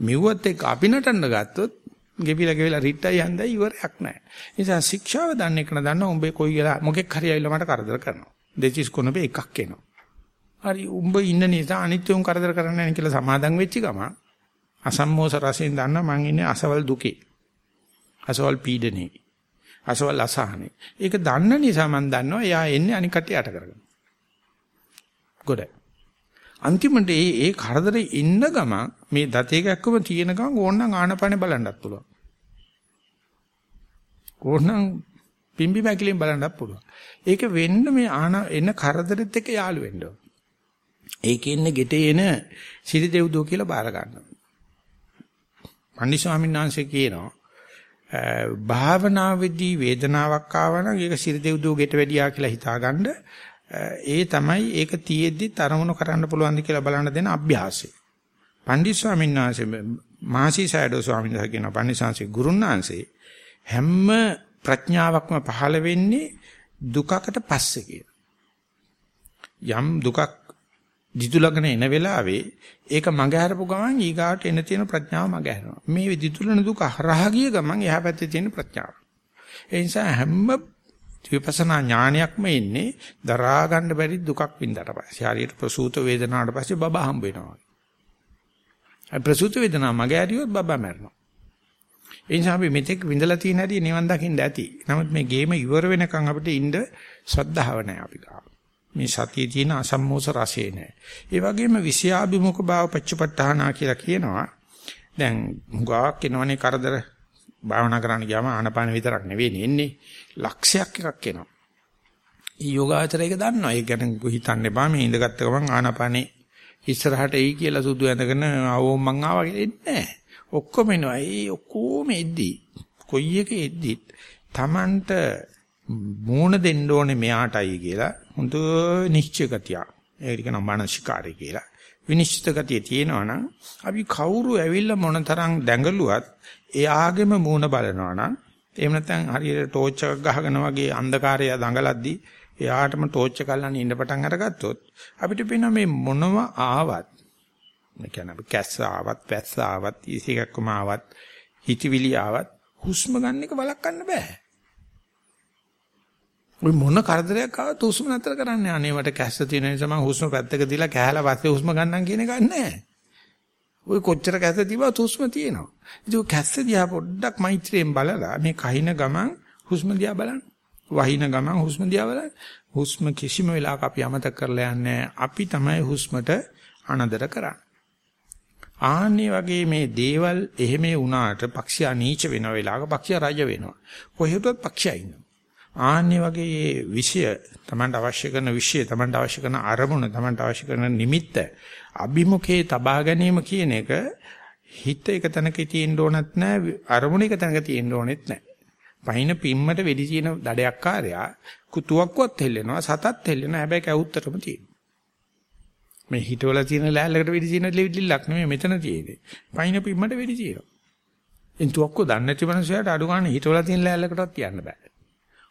මෙව්වත් එක්ක අපි නටන්න ගත්තොත් ගෙවිලා ගෙවිලා රිට්ටයි හන්දයි ඉවරයක් නැහැ. ඒ නිසා ශික්ෂාව දන්න එක දන්නවා උඹේ කොයි වෙලා මොකෙක් හරි ඇවිල්ලා මට කරදර කරනවා. දෙචිස් කොනබේ එකක් එනවා. හරි උඹ ඉන්න නිසා අනිත්‍යුන් කරදර කරන්නේ නැහැ කියලා සමාදම් වෙච්ච ගම අසම්මෝස රසයෙන් දන්නා මං ඉන්නේ අසවල් දුකේ. අසවල් පීඩනේ. අසවල් අසහනේ. ඒක දන්න නිසා මම දන්නවා එයා එන්නේ අනික් කටියට කරගෙන. ගොඩ. අන්තිමට ඒ ඒ කරදරේ ඉන්න ගම මේ දත එකක්කම තියෙන ගමන් ඕනනම් ආනපනේ බලන්නත් පුළුවන්. ඕනනම් පිම්බි මැකිලෙන් බලන්නත් පුළුවන්. ඒක වෙන්න මේ ආන එන කරදරෙත් එක්ක යාළු වෙන්න ඕන. ඒකේ ඉන්න ගෙටේ එන සිරි දෙව්දෝ කියලා බාර ගන්නවා. පන්දි ස්වාමීන් වහන්සේ කියනවා භාවනාවේදී වේදනාවක් ආවනම් ඒක සිරි දෙව්දෝ ගෙට වැඩියා කියලා හිතාගන්න ඒ තමයි ඒක තියෙද්දි තරමුණු කරන්න පුළුවන්ද කියලා බලන්න දෙන අභ්‍යාසය. පන්දි ස්වාමීන් වහන්සේ මහසි සයඩෝ ස්වාමීන් වහන්සේ කියන පන්දි සංසේ ගුරුන්වහන්සේ හැම ප්‍රඥාවක්ම පහළ වෙන්නේ දුකකට පස්සේ කියලා. යම් දුකක් දිතුලගෙන එන වෙලාවේ ඒක මගහැරපු ගමන් ඊගාට එන තියෙන ප්‍රඥාව මගහැරනවා. මේ දිතුලන දුක හරහා ගිය ගමන් එහා පැත්තේ තියෙන ප්‍රඥාව. ඒ නිසා හැම විපස්සනා ඥානයක්ම ඉන්නේ දරා ගන්න බැරි දුකක් වින්දාට පස්සේ. හරියට ප්‍රසූත වේදනාවට පස්සේ බබා හම්බ වෙනවා. ඒ ප්‍රසූත වේදනාව මගේ ඇරියොත් බබා මැරෙනවා. ඒ නිසා අපි මෙතෙක් විඳලා තියෙන හැටි නිවන් දකින්න ඇති. නමුත් මේ ගේම ඉවර වෙනකන් අපිට ඉන්න ශ්‍රද්ධාව නැහැ අපි ගාව. මේ සතියේ තියෙන අසම්මෝස රසය නැහැ. ඒ වගේම විෂයාභිමුඛ භාව පච්චපට්ඨානා කියලා කියනවා. දැන් හුඟක් එනවනේ කරදර භාවනා කරන්න ගියාම ආනපාන විතරක් නෙවෙයි එන්නේ. ලක්ෂයක් එකක් එනවා. ඊ යෝගාචරය එක දන්නවා. ඒ කියන්නේ හිතන්න එපා මේ ඉඳගත්ත ගමන් ආනපානේ ඉස්සරහට එයි කියලා සුදු ඇඳගෙන ආවෝ මං ආවා කියලා එන්නේ නැහැ. ඔක්කොම එනවා. ඒ ඔක්කොම එද්දි කොයි එක එද්දි Tamanට මූණ දෙන්න ඕනේ මෙයාටයි කියලා හොඳ නිශ්චය ගතිය. ඒකට කියනවා මානසිකාරය කියලා. විනිශ්චිත ගතිය තියෙනවා නම් අපි කවුරු ඇවිල්ලා මොනතරම් දැඟලුවත් එයාගේම මූණ බලනවා නම් එහෙම නැත්නම් හරියට ටෝච් එකක් ගහගෙන වගේ අන්ධකාරය දඟලද්දි එයාටම ටෝච් එක අල්ලන්න ඉන්න පටන් අරගත්තොත් අපිට පේනවා මේ මොනම ආවත් මේ කියන්නේ අපි කැස්ස ආවත් පැස්ස ආවත් ඊසිකක්කම ආවත් හිතවිලි ආවත් හුස්ම ගන්න එක වළක්වන්න බෑ ඔය මොන කරදරයක් ආවත් හුස්ම නතර කරන්නේ. අනේ මට කැස්ස තියෙන නිසා මම හුස්ම පැත්තක දාලා කැහැලා පස්සේ හුස්ම ගන්නම් කියන එක නැහැ. ඔය කොච්චර කැස්ස තිබ්බත් හුස්ම තියෙනවා. ඉතින් කැස්ස දිහා පොඩ්ඩක් මෛත්‍රියෙන් බලලා මේ කහින ගමන් හුස්ම දිහා බලන්න. වහින ගමන් හුස්ම දිහා බලන්න. හුස්ම කිසිම වෙලාවක අපි අමතක කරලා යන්නේ අපි තමයි හුස්මට අනදර කරන්නේ. ආන්නේ වගේ මේ දේවල් එහෙම වුණාට පක්ෂියා නීච වෙන වෙලාවක පක්ෂියා රජ වෙනවා. කොහෙටවත් පක්ෂියා ඉන්නවා. ආන්නේ වගේ මේ විෂය Tamanට අවශ්‍ය කරන විෂය Tamanට අවශ්‍ය කරන අරමුණ Tamanට අවශ්‍ය කරන නිමිත්ත අභිමුඛේ තබා ගැනීම කියන එක හිත එක තැනක තියෙන්න ඕනත් නැහැ අරමුණ එක තැනක තියෙන්න ඕනෙත් නැහැ. පහින පිම්මට වෙඩි තියෙන දඩයක් කාර්යයා කුතුවක්වත් හෙල්ලෙනවා සතත් හෙල්ලෙනවා හැබැයි කවුත්තරම තියෙනවා. මේ හිතවල තියෙන ලෑල්ලකට වෙඩි තියෙන ලෙවිල්ලක් නෙමෙයි මෙතන තියෙන්නේ. පහින පිම්මට වෙඩි තියෙනවා. එන්තුවක්ව දන්නේ නැති මනුස්සයාට අඩු ගන්න හිතවල තියෙන ලෑල්ලකටවත් තියන්න බෑ.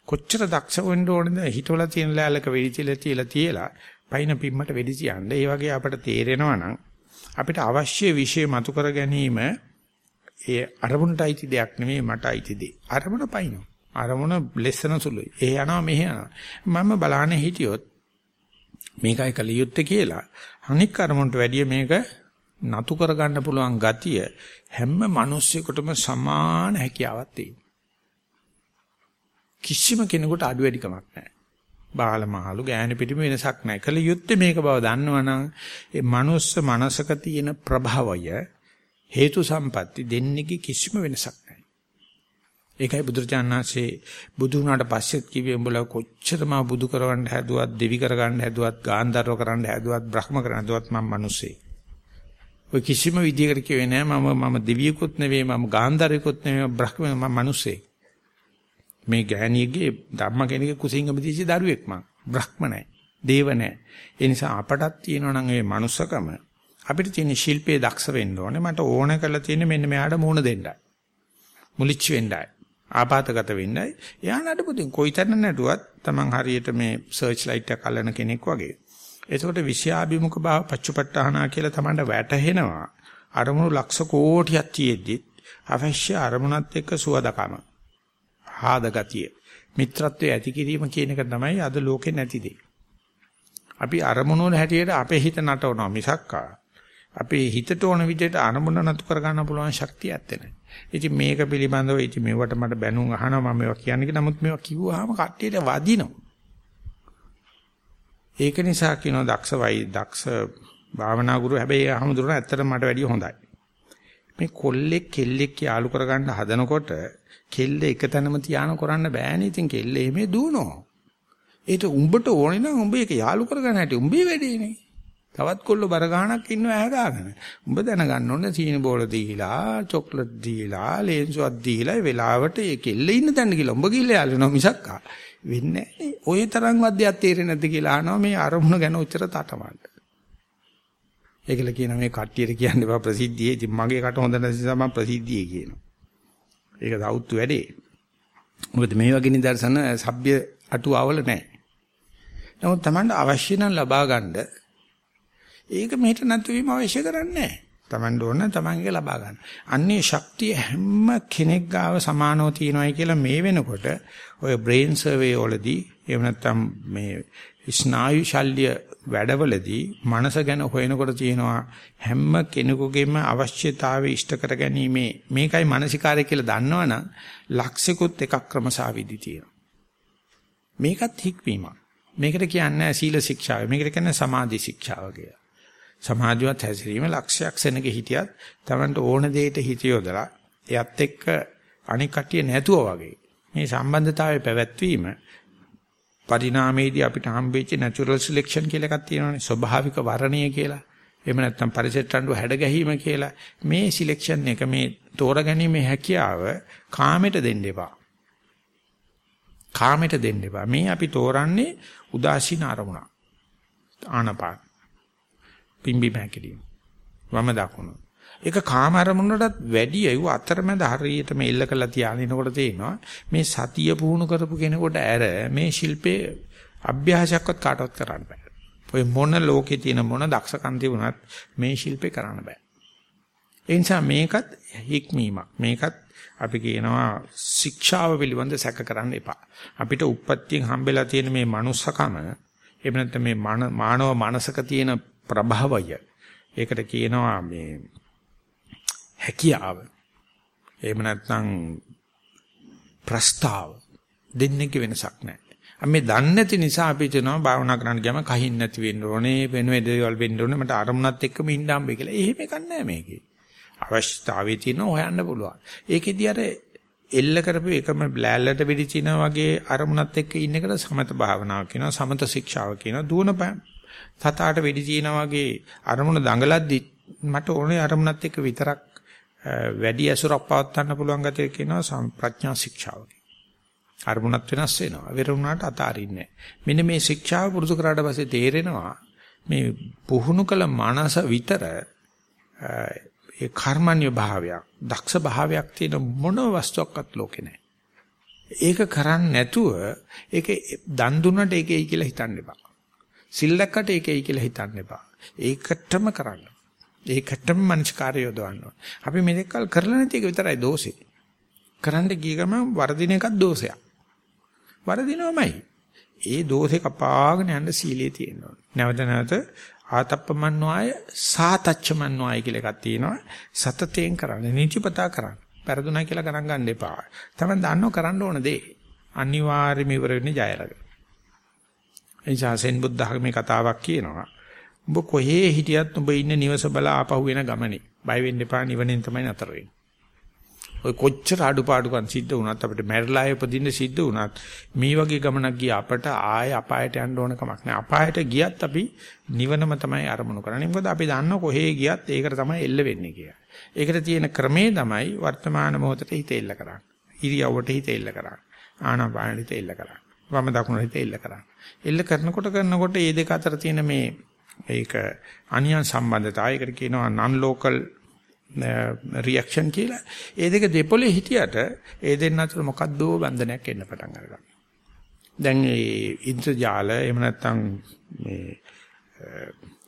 කොච්චර දක්ෂ වෙන්න ඕනද හිතවල තියෙන ලෑල්ලක වෙඩි තියලා තියලා තියලා පයින් පිම්මට වෙඩි තියන්න. ඒ වගේ අපිට තේරෙනවා නම් අපිට අවශ්‍ය વિષය මතු කර ගැනීම ඒ අරමුණට අයිති දෙයක් නෙමෙයි මට අයිති දෙයක්. අරමුණ පයින්. අරමුණ ලෙස්සන සුළුයි. ඒ යනවා මෙහෙ යනවා. මම බලානේ හිටියොත් මේකයි කලියුත්තේ කියලා අනික් අරමුණට වැඩිය මේක නතු කර ගන්න පුළුවන් ගතිය හැම මිනිස්සෙකුටම සමාන හැකියාවක් තියෙනවා. කිසිම කෙනෙකුට අඩු වැඩිකමක් නැහැ. බාල මහලු ගෑනු පිටිම වෙනසක් නැහැ. කල යුත්තේ මේක බව දන්නවනම් ඒ මනුස්ස මනසක තියෙන ප්‍රභවය හේතු සම්පatti දෙන්නේගේ කිසිම වෙනසක් නැහැ. ඒකයි බුදුරජාණන්සේ බුදු වුණාට පස්සෙත් කිව්වේ උඹලා කොච්චරම බුදු කරවන්න හැදුවත් දෙවි කරගන්න හැදුවත් ගාන්ධර්ව කරන්න හැදුවත් බ්‍රහ්ම කරන්න හැදුවත් මම මිනිස්සේ. ඔය කිසිම විදියකට කිව්වේ නෑ මම මම දෙවියෙකුත් නෙවෙයි මම ගාන්ධර්වෙකුත් නෙවෙයි බ්‍රහ්ම මම මිනිස්සේ. මේ ගෑණියගේ ධම්ම කෙනෙක් කුසින්ගම දීසි දරුවෙක් මං. බ්‍රහ්ම නැහැ. දේව නැහැ. ඒ නිසා අපටත් තියෙනවා නම් මේ manussකම අපිට තියෙන ශිල්පයේ දක්ෂ වෙන්න ඕනේ. මට ඕන කරලා තියෙන මෙන්න මෙයාට මූණ දෙන්නයි. මුලිච්ච වෙන්නයි. ආපాతගත වෙන්නයි. එයා නඩපුතින් කොයිතරම් නඩුවත් Taman හරියට මේ සර්ච් ලයිට් එක අල්ලන කෙනෙක් වගේ. එතකොට විෂයාභිමුඛ භාව පච්චපට්ඨානා කියලා Tamanට වැටහෙනවා. අරමුණු ලක්ෂ කෝටියක් තියෙද්දි අවශ්‍ය අරමුණත් එක්ක සුවදකම. ආද ගතිය. මිත්‍රත්වයේ ඇති කිරීම කියන එක තමයි අද ලෝකේ නැති දේ. අපි අරමුණු වල හැටියට අපේ හිත නටවනවා මිසක්කා. අපේ හිතට ඕන විදිහට අරමුණ නතු කර ගන්න පුළුවන් ශක්තිය ඇත්තේ නැහැ. ඉතින් මේක පිළිබඳව ඉතින් මේවට මට බැනුම් අහනවා මම මේවා කියන්නේ නමුත් මේවා කිව්වහම කට්ටියට වදිනවා. ඒක නිසා කියනවා දක්ෂ වයි දක්ෂ භාවනා ගුරු හැබැයි අහමුදුරන ඇත්තටම මට වැඩිය හොඳයි. මේ කොල්ලෙක් කෙල්ලෙක් යාලු කරගන්න හදනකොට කෙල්ල එක තැනම තියාන කරන්න බෑනේ. ඉතින් කෙල්ල එමේ දුවනවා. ඒක උඹට ඕනේ නම් උඹ ඒක යාලු කරගන්න හැටි උඹේ වැඩේනේ. තවත් කොල්ල බර ගහනක් ඉන්නව ඇහදාගෙන. උඹ දැනගන්න ඕනේ සීනි බෝල දීලා, චොක්ලට් දීලා, ලේන්සුවක් දීලා ඒ වෙලාවට ඒ කෙල්ල ඉන්න තැන කියලා උඹ කිල්ල යාලුනවා මිසක් වෙන්නේ නැහැ. ওই තරම් වද්දයක් තේරෙන්නේ නැද්ද කියලා අහනවා මේ අරමුණ ගැන උච්චර තටමඬ. ඒකල කියන මේ කට්ටියට කියන්න එපා ප්‍රසිද්ධියේ. ඉතින් මගේ කට හොඳ නැති නිසා මම ප්‍රසිද්ධියේ කියනවා. ඒක දවුත්තු වැඩේ. මොකද මේ වගේ නිදර්ශන සભ્ય අටුවාවල නැහැ. නමුත් Tamanට අවශ්‍ය නම් ලබා ගන්න ඒක මෙහෙට නැතු වීම අවශ්‍ය කරන්නේ නැහැ. Taman ඕන Tamanගේ ලබා ගන්න. අන්නේ ශක්තිය හැම කෙනෙක් ගාව සමානව තියෙනවායි කියලා මේ වෙනකොට ඔය බ්‍රේන් සර්වේ වලදී එහෙම නැත්නම් මේ ස්නායු ශල්‍ය වැඩවලදී මනස ගැන හොයනකොට තියෙනවා හැම කෙනෙකුගේම අවශ්‍යතාවය ඉෂ්ට කර ගැනීම මේකයි මානසිකාරය කියලා දන්නවනම් ලක්ෂිකුත් එකක් ක්‍රමසාවිදි තියෙනවා. මේකත් හික්වීමක්. මේකට කියන්නේ සීල ශික්ෂාව. මේකට කියන්නේ සමාධි ශික්ෂාව කියලා. සමාධියවත් හැසිරීම ලක්ෂයක් සෙනග හිටියත් Tamanට ඕන දෙයකට හිත යොදලා එයත් එක්ක අනික් කටිය නැතුව වගේ. මේ සම්බන්ධතාවයේ පැවැත්වීම පරිණාමයේදී අපිට හම්බෙච්ච natural selection කියලා එකක් තියෙනවානේ ස්වභාවික වර්ණය කියලා. එහෙම නැත්නම් පරිසෙට්ටඬු හැඩ ගැහිම කියලා. මේ සිලෙක්ෂන් එක මේ තෝරගැනීමේ හැකියාව කාමයට දෙන්න එපා. කාමයට දෙන්න එපා. මේ අපි තෝරන්නේ උදාසීන අරමුණ. ආනපාන. පිම්බි මහැකිලිම. වම දකුණු. ඒක කාම අරමුණටත් වැඩි අයු අතරමැද හරියට මේ එල්ල කරලා තියාගෙනකොට තේනවා මේ සතිය පුහුණු කරපු කෙනෙකුට ඇර මේ ශිල්පේ අභ්‍යාසයක්වත් කාටවත් කරන්න බෑ. ඔය මොන ලෝකේ තියෙන මොන දක්ෂකම් තිබුණත් මේ ශිල්පේ කරන්න බෑ. ඒ නිසා මේකත් හික්මීමක්. මේකත් අපි කියනවා ශික්ෂාව පිළිබඳ සැක කරන්න එපා. අපිට උප්පත්තියෙන් හම්බෙලා තියෙන මේ manussකම එහෙම නැත්නම් මේ මානව මනසක තියෙන ප්‍රභාවය ඒකට කියනවා මේ හැකියාව. එහෙම නැත්නම් ප්‍රස්තාව දෙන්නේක වෙනසක් නැහැ. අපි දන්නේ නැති නිසා අපි හිතනවා භාවනා කරන්න ගියාම කහින් නැති වෙන්න ඕනේ වෙන වෙන දේවල් වෙන්න ඕනේ මට අරමුණත් එක්කම ඉන්න හම්බෙයි කියලා. එහෙම එකක් නැහැ මේකේ. අවශ්‍යතාවය තියෙන හොයන්න පුළුවන්. ඒකෙදී අර එල්ල කරපු එකම බ්ලෑල්ලට වෙඩි චිනා වගේ අරමුණත් එක්ක ඉන්න එකට සමත භාවනාව කියනවා සමත ශික්ෂාව කියනවා දුවන සතාට වෙඩි චිනා වගේ අරමුණ දඟලද්දි මට ඕනේ අරමුණත් එක්ක විතරක් වැඩි ඇසුරක් පවත්වන්න පුළුවන් ගැතේ කියනවා ප්‍රඥා ශික්ෂාව. අරමුණත් වෙනස් වෙනවා. වෙරුණාට අතාරින්නේ මෙන්න මේ ශික්ෂාව පුරුදු කරාට පස්සේ තේරෙනවා මේ පුහුණු කළ මනස විතර ඒ කර්මන්‍ය භාවයක්, දක්ෂ භාවයක් තියෙන මොන වස්තුවක්වත් ලෝකේ නැහැ. ඒක කරන්නේ නැතුව ඒක දන් දුන්නට ඒකයි කියලා හිතන්න එපා. සිල් දැක්කට ඒකයි කියලා හිතන්න එපා. ඒකටම කරන්න. ඒකටම මනස්කාරය යොදවන්න ඕන. අපි මෙතෙක්කල් කරලා නැති එක විතරයි දෝෂේ. කරන්න ගිය ගමන් වර්ධින එකක් දෝෂයක්. වර්ධිනවමයි. ඒ දෝෂේ කපාගෙන යන්න සීලයේ තියෙනවා. නැවත නැවත ආතප්පමන්්වාය සාතච්චමන්්වාය කියලා එකක් තියෙනවා. සතතෙන් කරන්න, නිචිපතා කරන්න. පෙරදුනා කියලා ගණන් ගන්න එපා. තමයි දන්නව කරන්න ඕන දේ. අනිවාර්යයෙන්ම ඉවර වෙන්නේ ජයලග. එනිසා සෙන් බුද්ධ ධර්මයේ කතාවක් කියනවා. ඔබ කොහේ හිටියත් ඔබ ඉන්න නිවස බලා ආපහු වෙන ගමනේ. බය වෙන්න එපා නිවනෙන් තමයි නතර වෙන්නේ. ඔය කොච්චර අඩුපාඩුකම් සිද්ධ වුණත් අපිට මැරිලා උපදින්න සිද්ධ වුණත් මේ වගේ ගමනක් ගිය අපට ආය අපායට යන්න ඕන කමක් නැහැ. අපායට ගියත් අපි නිවනම තමයි අරමුණු කරන්නේ. මොකද අපි දන්න කොහේ ගියත් ඒකට තමයි එල්ල වෙන්නේ කියලා. ඒකට තියෙන ක්‍රමේ තමයි වර්තමාන මොහොතේ හිත එල්ල කරන්නේ. ඉරියව්වට හිත එල්ල කරන්නේ. ආනාපානෙ හිත එල්ල කරන්නේ. වම දකුණට හිත එල්ල කරන්නේ. එල්ල කරනකොට කරනකොට මේ දෙක අතර තියෙන මේ ඒක අනියන් සම්බන්ධතාවයකට කියනවා non local රියැක්ෂන් කියලා. ඒ දෙක දෙපොලේ හිටියට ඒ දෙන්න අතර මොකද්ද බන්ධනයක් එන්න පටන් අරගන්නවා. දැන් මේ ඉන්ද්‍රජාල එහෙම නැත්නම් මේ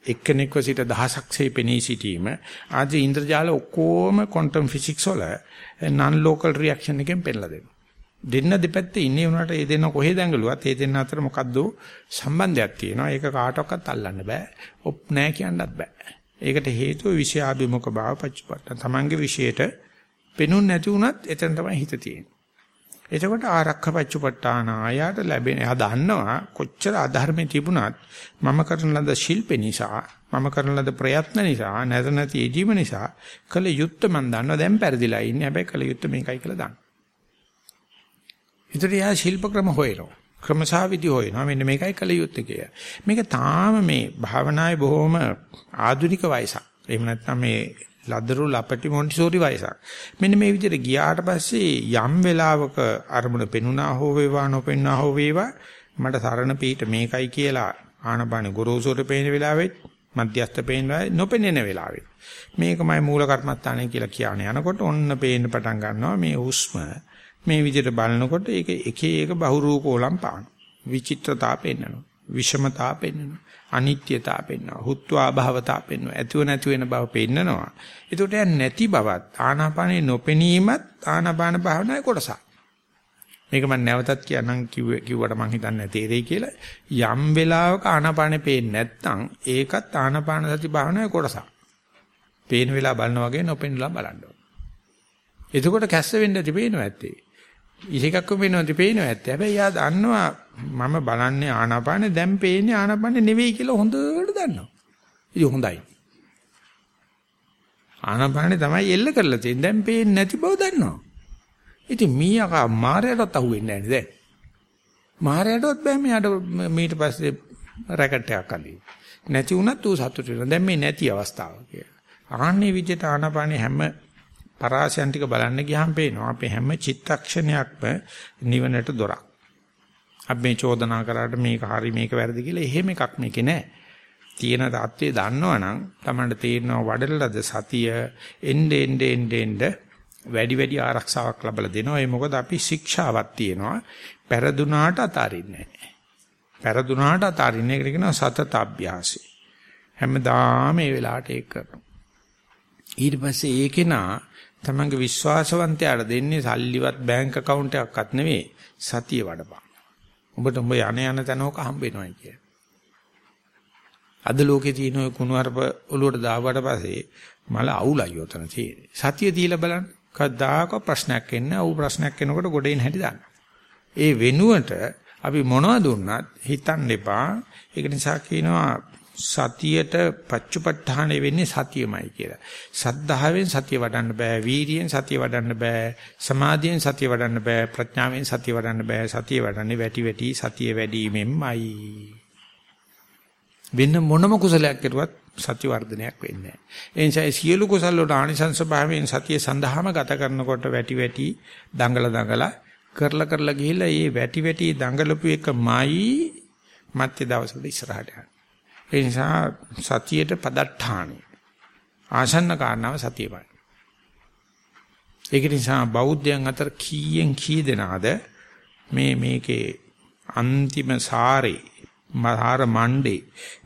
එක්කෙනෙක්ව සිට දහසක්සේ පෙනී සිටීම ආදී ඉන්ද්‍රජාල ඔක්කොම ක්වොන්ටම් ෆිසික්ස් වල non local reaction එකෙන් පෙන්නලා දෙනවා. දෙන්න දෙපැත්තේ ඉන්නේ උනාට ඒ දෙන්න කොහෙද ඇඟලුවත් ඒ දෙන්න අතර මොකද්ද සම්බන්ධයක් තියෙනවා. ඒක කාටවත් අල්ලන්න බෑ. ඔප් නෑ කියන්නත් බෑ. ඒකට හේතුව විෂයාභිමුඛ භාව පච්චපට්ඨ. තමන්ගේ විෂයට පෙනුන් නැති වුණත් එතන තමයි හිත තියෙන්නේ. එතකොට ආරක්ෂ පච්චපට්ඨාන ආයත ලැබෙන. එයා දන්නවා කොච්චර අධර්මයේ තිබුණත් මම කරන ලද ශිල්ප නිසා, මම කරන ලද ප්‍රයත්න නිසා, නැත නැති ජීව නිසා කල යුත්ත මන් දන්නවා දැන් පෙරදිලා ඉන්නේ. හැබැයි කල යුත්ත මේකයි කියලා දන්නවා. ඊට යා ශිල්ප ක්‍රම හොයනවා. ක්‍රමසාවිදි හොයනවා මෙන්න මේකයි කල යුත්තේ කියලා. මේක තාම මේ භාවනාවේ බොහොම ආධුනික වයසක්. එහෙම නැත්නම් මේ ලදරු ලපටි මොන්ටිසෝරි වයසක්. මෙන්න මේ විදිහට ගියාට පස්සේ යම් වෙලාවක අරමුණ පෙනුනා හෝ වේවා නොපෙනුනා හෝ වේවා මට සරණ පිට මේකයි කියලා ආනපාන ගොරෝසුර පේන වෙලාවෙත් මධ්‍යස්ථ පේන වෙලාවෙත් නොපෙනෙන වෙලාවෙත් මේකමයි මූල කර්මස්ථානය කියලා කියන්නේ. යනකොට ඔන්න පේන්න පටන් ගන්නවා මේ හුස්ම මේ විදිහට බලනකොට ඒක එක එක බහුරූපෝලම් පාන. විචිත්‍රතා පෙන්වනවා. විෂමතා පෙන්වනවා. අනිත්‍යතා පෙන්වනවා. හුත්වා භවතා පෙන්වනවා. ඇතුව නැති වෙන බව පෙන්නනවා. ඒකට නැති බවත් ආනාපානේ නොපෙනීමත් ආනාපාන භාවනාවේ කොටසක්. මේක මම නැවතත් කියන්නම් කිව්වට මං හිතන්නේ තේරෙයි කියලා. යම් වෙලාවක ආනාපානේ පේන්නේ නැත්නම් ඒකත් ආනාපාන සති භාවනාවේ කොටසක්. පේන වෙලාව බලනවා වගේ නොපෙනලා බලන්න ඕන. එතකොට කැස්ස වෙන්න තිබේනවා ඇත්තේ. ඉහිකක්ක වෙනවද පේනවා ඇත්ත. හැබැයි යා දන්නවා මම බලන්නේ ආනාපානේ දැන් පේන්නේ ආනාපානේ නෙවෙයි කියලා හොඳට දන්නවා. ඉතින් හොඳයි. ආනාපානේ තමයි එල්ල කරලා තියෙන්නේ. දැන් පේන්නේ නැති බව දන්නවා. ඉතින් මීයකා මාරයටත් අහුවෙන්නේ නැහැ දැන්. මාරයටවත් බෑ මෙයාට මීට පස්සේ රැකට් එකක් අඳින්න. නැති වුණත් ඌ සතුටු වෙනවා. දැන් මේ නැති අවස්ථාව කියලා. ආන්නේ විදිහට ආනාපානේ හැම පරාසයන් ටික බලන්න ගියාම පේනවා අපේ හැම චිත්තක්ෂණයක්ම නිවනට දොරක්. අපි මේ චෝදනා කරාට මේක හරි මේක වැරදි කියලා එහෙම එකක් මේකේ නැහැ. තියෙන தත්ත්වය දන්නවනම් Tamanට තේරෙනවා වඩලද සතිය එnde end end end වැඩි වැඩි ආරක්ෂාවක් ලැබලා දෙනවා. ඒ මොකද අපි ශික්ෂාවක් තියෙනවා. පෙරදුනාට අතාරින්නේ නැහැ. පෙරදුනාට අතාරින්නේ ඒකට කියනවා සතත අභ්‍යාසය. හැමදාම මේ වෙලාවට ඒක කරනවා. ඊට පස්සේ ඒකේනා තමන්ගේ විශ්වාසවන්තයාට දෙන්නේ සල්ලිවත් බැංක account එකක්වත් නෙවෙයි සතිය වඩපන්. ඔබට උඹ යන යන තැනක හම්බ වෙනවයි කිය. අද ලෝකේ තියෙන ඔය කුණුහරුප ඔලුවට දාවට පස්සේ මල අවුලයි උතන තියෙන්නේ. සතිය දීලා බලන්න. කවදාක ප්‍රශ්නයක් එන්නේ. අවු ප්‍රශ්නයක් එනකොට ගොඩේන් හැටි දාන්න. ඒ වෙනුවට අපි මොනවද දුන්නත් හිතන්න එපා. ඒක නිසා කියනවා සතියට පච්චුපට්ඨාන වෙන්නේ සතියමයි කියලා. සද්ධාවෙන් සතිය වඩන්න බෑ, වීරියෙන් සතිය වඩන්න බෑ, සමාධියෙන් සතිය වඩන්න බෑ, ප්‍රඥාවෙන් සතිය වඩන්න බෑ. සතිය වඩන්නේ වැටි වැටි සතිය වැඩිමෙන්මයි. වෙන මොනම කුසලයක් කරුවත් සත්‍ය වර්ධනයක් වෙන්නේ නැහැ. ඒ නිසා සියලු කුසල වල ආනිසංස භාවයෙන් සතිය සඳහාම ගත කරනකොට වැටි වැටි දඟල දඟල කරලා කරලා ගිහිල්ලා මේ වැටි වැටි දඟලපු එකමයි මැත්තේ දවසට ඉස්සරහට යන්නේ. ඒ නිසා සතියේට පදට්ඨාන ආසන්න කාරණාව සතියමයි. ඒක නිසා බෞද්ධයන් අතර කීයෙන් කී දෙනාද මේ මේකේ අන්තිම සාරේ මහාර මණ්ඩේ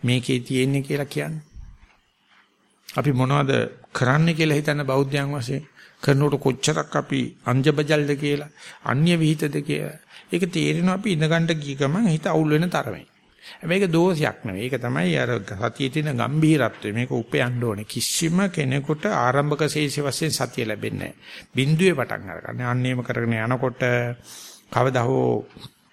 මේකේ තියෙන්නේ කියලා කියන්නේ. අපි මොනවද කරන්න කියලා හිතන බෞද්ධයන් වශයෙන් කරනකොට කොච්චරක් අපි අංජබජල්ද කියලා අන්‍ය විහිිතද කියලා. ඒක තේරෙනවා අපි ඉඳගන්න ගිය ගමන් හිත අවුල් වෙන තරමේ. මේක දෝෂයක් නෙවෙයි. ඒක තමයි අර සතියේ තියෙන ගැඹීරත්වය. මේක උපයන්න ඕනේ. කිසිම කෙනෙකුට ආරම්භක ශේෂ වශයෙන් සතිය ලැබෙන්නේ නැහැ. බිඳුවේ පටන් අරගන්න. අන්නේම කරගෙන යනකොට කවදා හෝ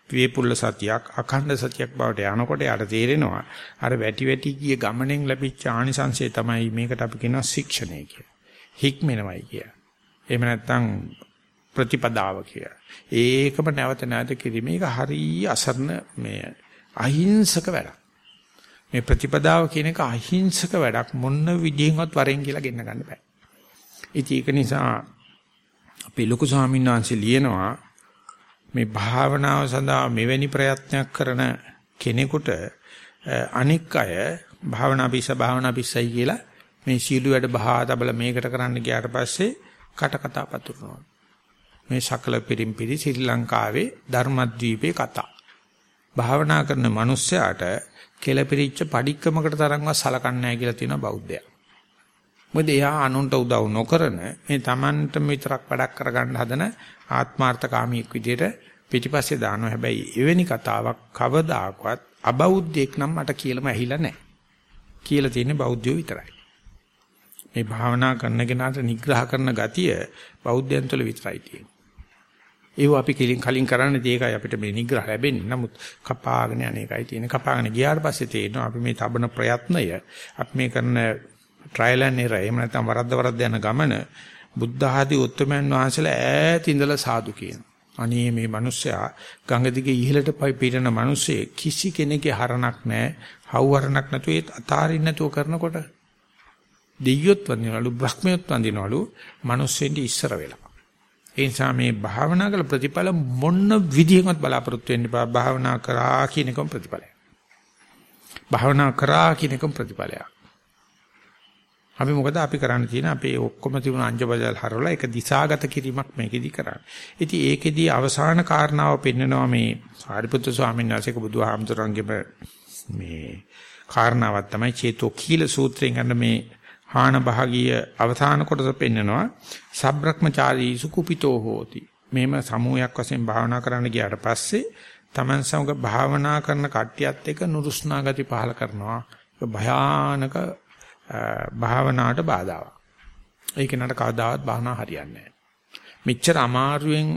වේපුල්ල සතියක් අඛණ්ඩ සතියක් බවට යනකොට යාට තේරෙනවා අර වැටි වැටි ගිය ගමනෙන් ලැබිච්ච ආනිසංසය තමයි මේකට අපි කියනවා ශික්ෂණය කියලා. හික්මෙනවයි කිය. එහෙම නැත්නම් ප්‍රතිපදාව කිය. ඒකම නැවත නැවත කිරීම ඒක හරිය අසරණ මේ අහිංසක වැඩක්. මේ ප්‍රතිපදාව කියන එක අහිංසක වැඩක් මොන විදිහෙන්වත් වරෙන් කියලා ගෙන්න ගන්න බෑ. ඉතින් ඒක නිසා අපේ ලොකු ස්වාමීන් වහන්සේ ලියනවා මේ භාවනාව සඳහා මෙවැනි ප්‍රයත්නයක් කරන කෙනෙකුට අනික් අය භාවනා පිස්ස භාවනා පිස්සයි කියලා මේ සීළු වැඩ බහා තබල මේකට කරන්න ගියාට පස්සේ කට කතා පතුරනවා. මේ සකල පිරිම්පිරි ශ්‍රී ලංකාවේ ධර්මද්වීපේ කතා. භාවනා කරන මිනිස්සයාට කෙලපිරිච්ච padikkamakata තරම්වත් සලකන්නේ නැහැ කියලා තියෙනවා බෞද්ධයා. මොකද එයා අනුන්ට උදව් නොකරන මේ Tamanට විතරක් වැඩක් කරගන්න හදන ආත්මార్థකාමීෙක් විදිහට පිටිපස්සේ දානවා. හැබැයි එවැනි කතාවක් කවදාකවත් අබෞද්ධයෙක් නම් මට කියලාම ඇහිලා නැහැ. කියලා තියෙන්නේ බෞද්ධයෝ විතරයි. මේ භාවනා කරන කෙනාට නිග්‍රහ කරන ගතිය බෞද්ධයන් තුළ විතරයි තියෙන්නේ. ඒව අපි කලින් කලින් කරන්නේ ඒකයි අපිට මේ නිග්‍රහ ලැබෙන්නේ. නමුත් කපාගෙන අනේකයි තියෙන. කපාගෙන ගියාට පස්සේ තේරෙනවා අපි මේ තබන ප්‍රයත්නය අපි මේ කරන ට්‍රයිල් ඇන් එරර් එහෙම නැත්නම් වරද්ද වරද්ද යන ගමන බුද්ධ ආදී උත්තරමයන් වහන්සේලා ඈත ඉඳලා සාදු කියනවා. අනේ මේ මිනිස්සයා ගඟ දිගේ ඉහළට පිරෙන මිනිස්සේ කිසි කෙනෙකුගේ හරණක් නැහැ. හවුහරණක් නැතුව ඒ අතාරින්න නැතුව කරනකොට දෙයියොත් වඳිනවලු බ්‍රහ්මියොත් වඳිනවලු මිනිස්සෙන්ට ඉස්සර වෙලා. ඒ නිසා මේ භාවනා කළ ප්‍රතිඵල මොන විදිහකට බලාපොරොත්තු වෙන්න බා භාවනා කරා කියන එකම ප්‍රතිඵලයක්. භාවනා කරා කියන එකම ප්‍රතිඵලයක්. අපි මොකද අපි කරන්න තියෙන අපේ ඔක්කොම තිබුණ අංජබජල් හරවලා ඒක දිශාගත කිරීමක් මේකෙදි කරන්නේ. ඉතින් ඒකෙදි අවසාන කාරණාව පෙන්නනවා මේ සාරිපුත්‍ර ස්වාමීන් වහන්සේක බුදුහාමුදුරන්ගේම මේ කාරණාවක් තමයි චේතෝ කීල සූත්‍රයෙන් ගන්න මේ හාන භාගීය අවසාන කොටස පෙන්නනවා සබ්‍රක්‍මචාරී සුකුපිතෝ හෝති. මේම සමූහයක් වශයෙන් භාවනා කරන්න ගියාට පස්සේ Taman සමග භාවනා කරන කට්ටියත් එක්ක නුරුස්නා ගති පහල කරනවා. භයානක භාවනාවට බාධාවක්. ඒක නට කවදාවත් භාවනා හරියන්නේ නැහැ. මෙච්චර අමාරුවෙන්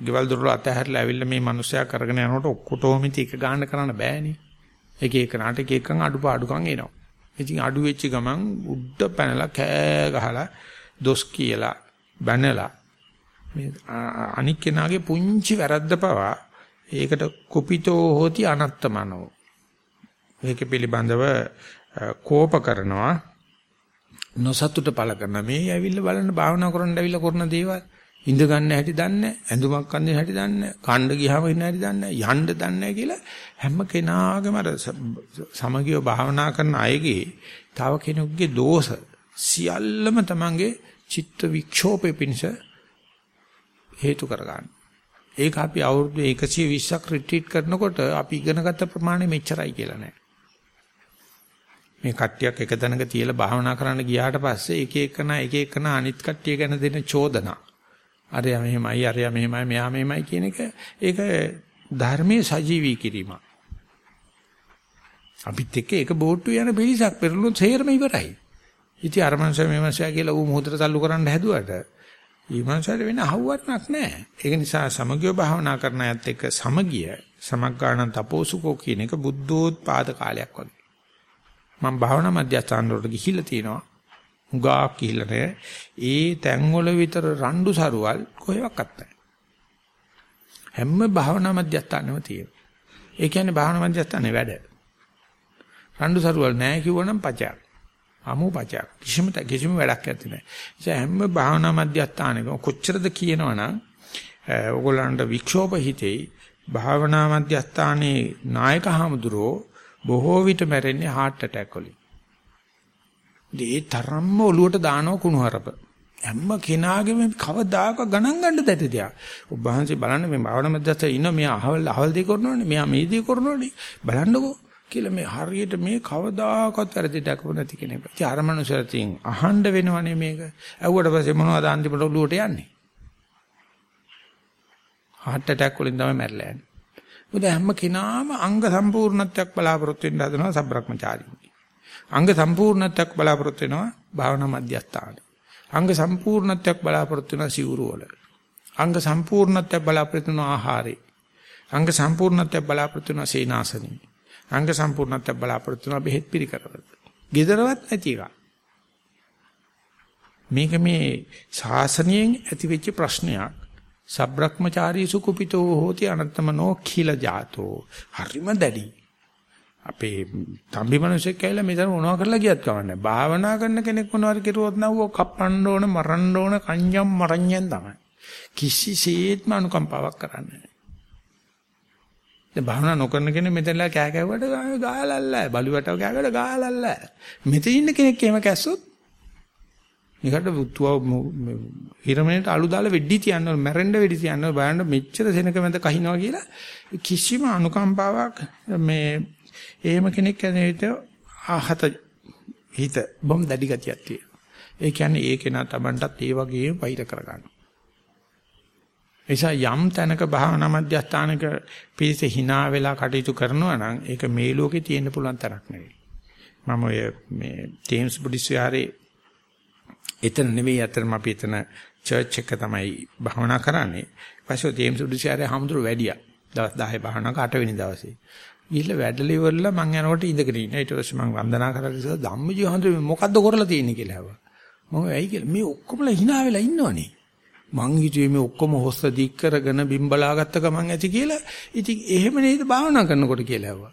ගෙවල් දොරල අතහැරලා ඇවිල්ලා මේ මිනිස්සයා කරගෙන යනකොට ඔක්කොටම ඉතින් එක ගන්න කරන්න බෑනේ. එක එක නාටක එකකන් අඩුපාඩුකම් එනවා. ඉතින් අඩු වෙච්ච ගමන් උඩ පැනලා කෑ ගහලා දොස් කියලා බැනලා මේ අනික් කෙනාගේ පුංචි වැරද්ද පවා ඒකට කුපිතෝ හෝති අනත්තමනෝ. ඒක පිළිබඳව කෝප කරනවා නොසතුට පළ කරන මේ ඇවිල්ලා බලන්න භාවනා කරන්න ඇවිල්ලා කරන දේවල් ඉඳ ගන්න හැටි දන්නේ ඇඳුමක් අඳින හැටි දන්නේ කණ්ඩ ගියාම ඉන්න හැටි දන්නේ යන්න දන්නේ කියලා හැම කෙනාගේම අර සමගියව භාවනා කරන අයගේ තව කෙනෙකුගේ දෝෂ සියල්ලම තමන්ගේ චිත්ත වික්ෂෝපේ පිණිස හේතු කරගන්න. ඒක අපි අවුරුදු 120ක් රිට්‍රීට් කරනකොට අපි ඉගෙනගත්ත ප්‍රමාණය මෙච්චරයි කියලා නෑ. මේ කට්ටියක් එක තැනක තියලා භාවනා කරන්න ගියාට පස්සේ එක එකන එක එකන අනිත් කට්ටිය ගැන දෙන චෝදනා. අරයා මෙහෙමයි අරයා මෙහෙමයි මෙයා මෙහෙමයි කියන එක ඒක ධර්මයේ සජීවී කිරීම. අපිත් එක්ක එක බෝට්ටු යන පිරිසක් පෙරළුත් සේරම ඉවරයි. ඉතින් අර මනුස්සය මේ මනුස්සයා කියලා ඌ මොහොතට තල්ලු කරන්න හැදුවට ඊමණසාර වෙන අහුවක්ක් නැහැ. ඒක නිසා සමගිය භාවනා කරන අයත් එක්ක සමගිය සමග්ගාණන් තපෝසුකෝ කියන එක බුද්ධෝත්පාද කාලයක් වගේ. මම භාවනා මධ්‍යස්ථාන වලට ගිහිල්ලා තියෙනවා. හුඟක් ගිහිල්ලා නැහැ. ඒ තැන්වල විතර රණ්ඩු සරුවල් කොහෙවත් නැහැ. හැම භාවනා මධ්‍යස්ථානෙම තියෙනවා. ඒ කියන්නේ භාවනා මධ්‍යස්ථානේ වැඩ. රණ්ඩු සරුවල් නැහැ කිව්වනම් පචයක්. අමුපචයක්. කිසිම කිසිම වැඩක් නැති නෑ. ඒ හැම භාවනා මධ්‍යස්ථානෙක කොච්චරද කියනවනම් ඕගොල්ලන්ට වික්ෂෝප හිතේ භාවනා මධ්‍යස්ථානයේ නායක හමුදුරෝ බොහෝ විට මැරෙන්නේ heart attack වලින්. ඒ තරම්ම ඔලුවට දානව කුණුහරුප. හැම කෙනාගේම කවදාක ගණන් ගන්න දෙට දෙයක්. ඔබ වහන්සේ බලන්න මේ භාවනා මධ්‍යස්ථානයේ ඉන්න මෙයා අහවල් අහවල් දෙය කරනවනේ. මෙයා මේ දේ කරනවනේ. බලන්නකෝ. කියලා මේ හරියට මේ කවදාකවත් වැරදි දැකපු නැති කෙනෙක්. ඉතින් අර මනුස්සයතින් අහන්න වෙනවනේ මේක. ඇව්වට පස්සේ මොනවද අන්තිමට ඔළුවට යන්නේ? heart attack වලින් තමයි මැරලා යන්නේ. මොකද හැම කෙනාම අංග සම්පූර්ණත්වයක් බලාපොරොත්තු වෙන්න හදනවා සබ්‍රක්‍මචාරින්. අංග සම්පූර්ණත්වයක් බලාපොරොත්තු වෙනවා භාවනා මධ්‍යස්ථාන. අංග සම්පූර්ණත්වයක් බලාපොරොත්තු වෙනවා සිවුරු වල. අංග සම්පූර්ණත්වයක් බලාපොරොත්තු වෙනවා ආහාරේ. අංග සම්පූර්ණත්වයක් බලාපොරොත්තු වෙනවා සේනාසනේ. අංග සම්පූර්ණත්වයක් බලාපොරොත්තු වෙනවා බෙහෙත් පිළිකරවල. gedarawat නැති එක. මේක මේ ශාසනයෙන් ඇතිවෙච්ච ප්‍රශ්නයක්. සබ්‍රක්‍මචාරී සුකුපිතෝ හෝති අනත්තමනෝ කිල ජාතෝ. හරිම දැඩි. අපේ තම්බි මිනිස්සෙක් කියලා මෙතන මොනවා කරලා ගියත් කවන්නේ. භාවනා කරන කෙනෙක් මොනවාරි කෙරුවොත් නවෝ කප්පන්න ඕන, මරන්න ඕන, කන්ජම් මරඤ්ඤම් තමයි. කිසිසේත්ම අනුකම්පාවක් කරන්නේ දැන් භාවනා නොකරන කෙනෙක් මෙතනලා කෑ කැවුවට ගාලල්ලා බලුවටව කෑවට ගාලල්ලා මෙතන ඉන්න කෙනෙක් එහෙම කැස්සොත් මේකට තුව හිරමනේට අලු දාලා වෙඩි තියන්න ඕන මැරෙන්න වෙඩි තියන්න ඕන බලන්න මෙච්චර සෙනක මැද කහිනවා කියලා කිසිම අනුකම්පාවක් මේ එහෙම කෙනෙක් ඇනේට ආහත හිත බොම් දැඩි ගතියක් තියෙනවා ඒ කියන්නේ ඒ කෙනා Tamanටත් ඒ වගේම වෛර කරගන්නවා නිසා යම් තැනක භාවනා මධ්‍යස්ථානක පිළිස hina වෙලා කටයුතු කරනවා නම් ඒක මේ ලෝකේ තියෙන්න පුළුවන් තරක් නෙවෙයි. මම ඔය මේ ජේම්ස් බුඩිස් විහාරේ එතන නෙවෙයි අතරම අපි එතන චර්ච් එක තමයි භාවනා කරන්නේ. ඊපස්සේ ජේම්ස් බුඩිස් විහාරේ හැමදෙරු වැඩියා. දවස් 10 භාවනාවක 8 වෙනි දවසේ. ගිහිල්ලා වැඩල ඉවරලා මං යනකොට ඉඳගෙන ඉන්න. ඊට පස්සේ මං වන්දනා කරලා ඉස්සලා ධම්මජී හඳුනේ මොකද්ද කරලා තියෙන්නේ කියලා ඇහුවා. මම ඇයි කියලා මේ ඔක්කොමලා hina වෙලා ඉන්නවනේ. මං හිතුවේ මේ ඔක්කොම හොස්ස දික් කරගෙන බිම්බලාගත්ත ගමන් ඇති කියලා. ඉතින් එහෙම නේද භාවනා කරනකොට කියලා ඇහුවා.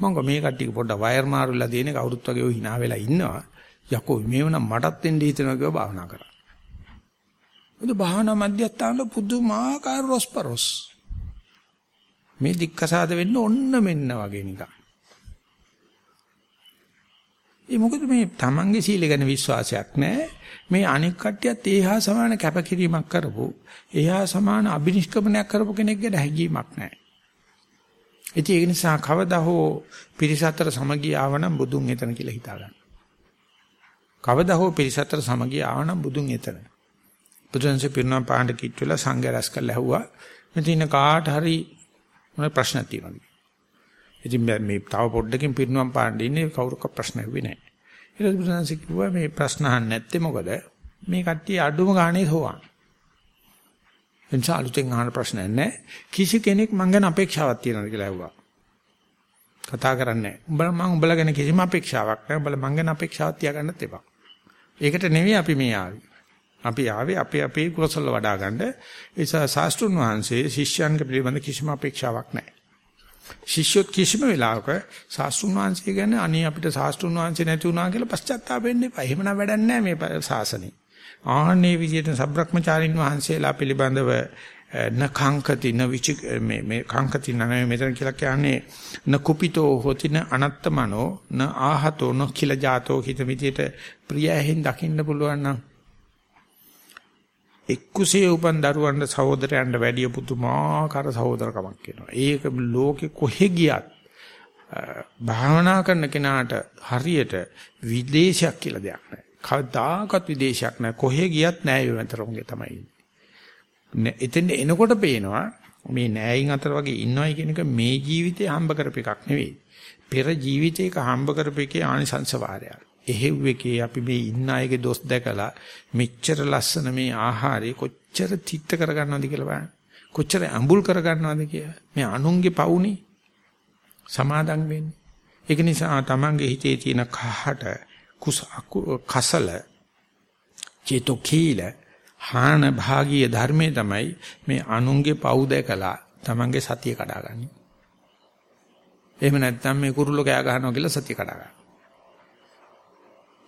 මං කව මේ කට්ටිය පොඩ්ඩක් වයර් මාරුලා දෙන්නේ කවුරුත් වගේ ඔය hina වෙලා ඉන්නවා. යකෝ මේව නම් මටත් එන්න හිතනවා කියලා භාවනා කරා. මොකද භාවනා මධ්‍යස්ථානවල පුදුමාකාර රොස්පරොස්. මේ දික්කසාද වෙන්න ඔන්න මෙන්න වගේ නිකන්. ඒ මොකද මේ තමන්ගේ සීල ගැන විශ්වාසයක් නැහැ. මේ අනෙක් කට්ටියත් ඒහා සමාන කැපකිරීමක් කරපො, ඒහා සමාන අබිනිෂ්ක්‍මණයක් කරපු කෙනෙක් ගැන හැඟීමක් නැහැ. ඉතින් ඒ නිසා කවදා හෝ පිරිස අතර සමගිය ආවනම් බුදුන් එතන කියලා හිතා ගන්න. කවදා හෝ පිරිස අතර සමගිය ආවනම් බුදුන් එතන. බුදුන්සේ පිරුණා පාණ්ඩ කිට්ටුවල සංඝ රැස් කරලා ඇහුවා. මෙතන කාට හරි මොන ප්‍රශ්නක් තියෙනවද? ඉතින් මේ තව පොඩ්ඩකින් පිරිනුවම් පාන්න ඉන්නේ කවුරුක ප්‍රශ්න ඇහුවේ නැහැ. ඊට පස්සේ කිව්වා මේ ප්‍රශ්න අහන්නේ නැත්තේ මොකද? මේ කට්ටිය අඩුම ගානේ සෝවාන්. එනිසා අලුතෙන් අහන ප්‍රශ්න නැහැ. කිසි කෙනෙක් මං ගැන අපේක්ෂාවක් තියනවද කියලා ඇහුවා. කතා කරන්නේ නැහැ. උඹලා මං උඹලා ගැන කිසිම අපේක්ෂාවක් නැහැ. උඹලා මං ගැන අපේක්ෂාවක් තියාගන්නත් එපා. ඒකට නෙවෙයි අපි මේ ආවේ. අපි ආවේ අපේ අපේ කුසල වඩා ගන්න. ඒ නිසා ශාස්ත්‍රුන් වහන්සේ ශිෂ්‍යයන්ගේ පිළිබඳ කිසිම අපේක්ෂාවක් නැහැ. ශිෂ්‍යොත් කිසිම වෙලාවක සාස්තුන් වහන්සේ ගැන අනේ අපිට සාස්තුන් වහන්සේ නැති වුණා කියලා පශ්චාත්තාප වෙන්න එපා. එහෙමනම් වැඩක් නැහැ මේ ශාසනේ. ආහනේ විදියට සබ්‍රක්‍මචාරින් වහන්සේලා පිළිබඳව නඛංකති න විච මේ මේ කංකති නම මෙතන කියලා කියන්නේ න කුපිතෝ හොතින අනත්තමනෝ න ආහතෝ න කිල ජාතෝ හිත විදියට ප්‍රියයෙන් දකින්න පුළුවන් නම් එක්කුසේ උපන් දරුවන්ට සහෝදරයන්ට වැඩිය පුදුමාකාර සහෝදරකමක් වෙනවා. ඒක ලෝකෙ කොහෙ ගියත් භාවනා කරන කෙනාට හරියට විදේශයක් කියලා දෙයක් නැහැ. කවදාකවත් විදේශයක් නැහැ. කොහෙ ගියත් නෑ ඒ වෙතරොංගේ තමයි. එතෙන් එනකොට පේනවා මේ නෑයින් අතර වගේ ඉන්නවයි කියන එක මේ ජීවිතේ හම්බ කරපු එකක් නෙවෙයි. පෙර ජීවිතයක හම්බ කරපු එකේ ආනිසංස වාරයක්. එහෙව් එකේ අපි මේ ඉන්න අයගේ දොස් දැකලා මෙච්චර ලස්සන මේ ආහාරය කොච්චර තිත්ත කරගන්නවද කියලා බලන්න. කොච්චර අඹුල් කරගන්නවද කියලා. මේ අනුන්ගේ පවුනේ සමාදම් වෙන්නේ. ඒක නිසා තමන්ගේ හිතේ තියෙන කහට කුස කසල චේතෝකීල හාන භාගීය ධර්මයේ තමයි මේ අනුන්ගේ පව් දැකලා තමන්ගේ සතිය කඩාගන්නේ. එහෙම නැත්නම් මේ කුරුල්ලෝ කෑ ගහනවා කියලා සතිය කඩා ගන්න.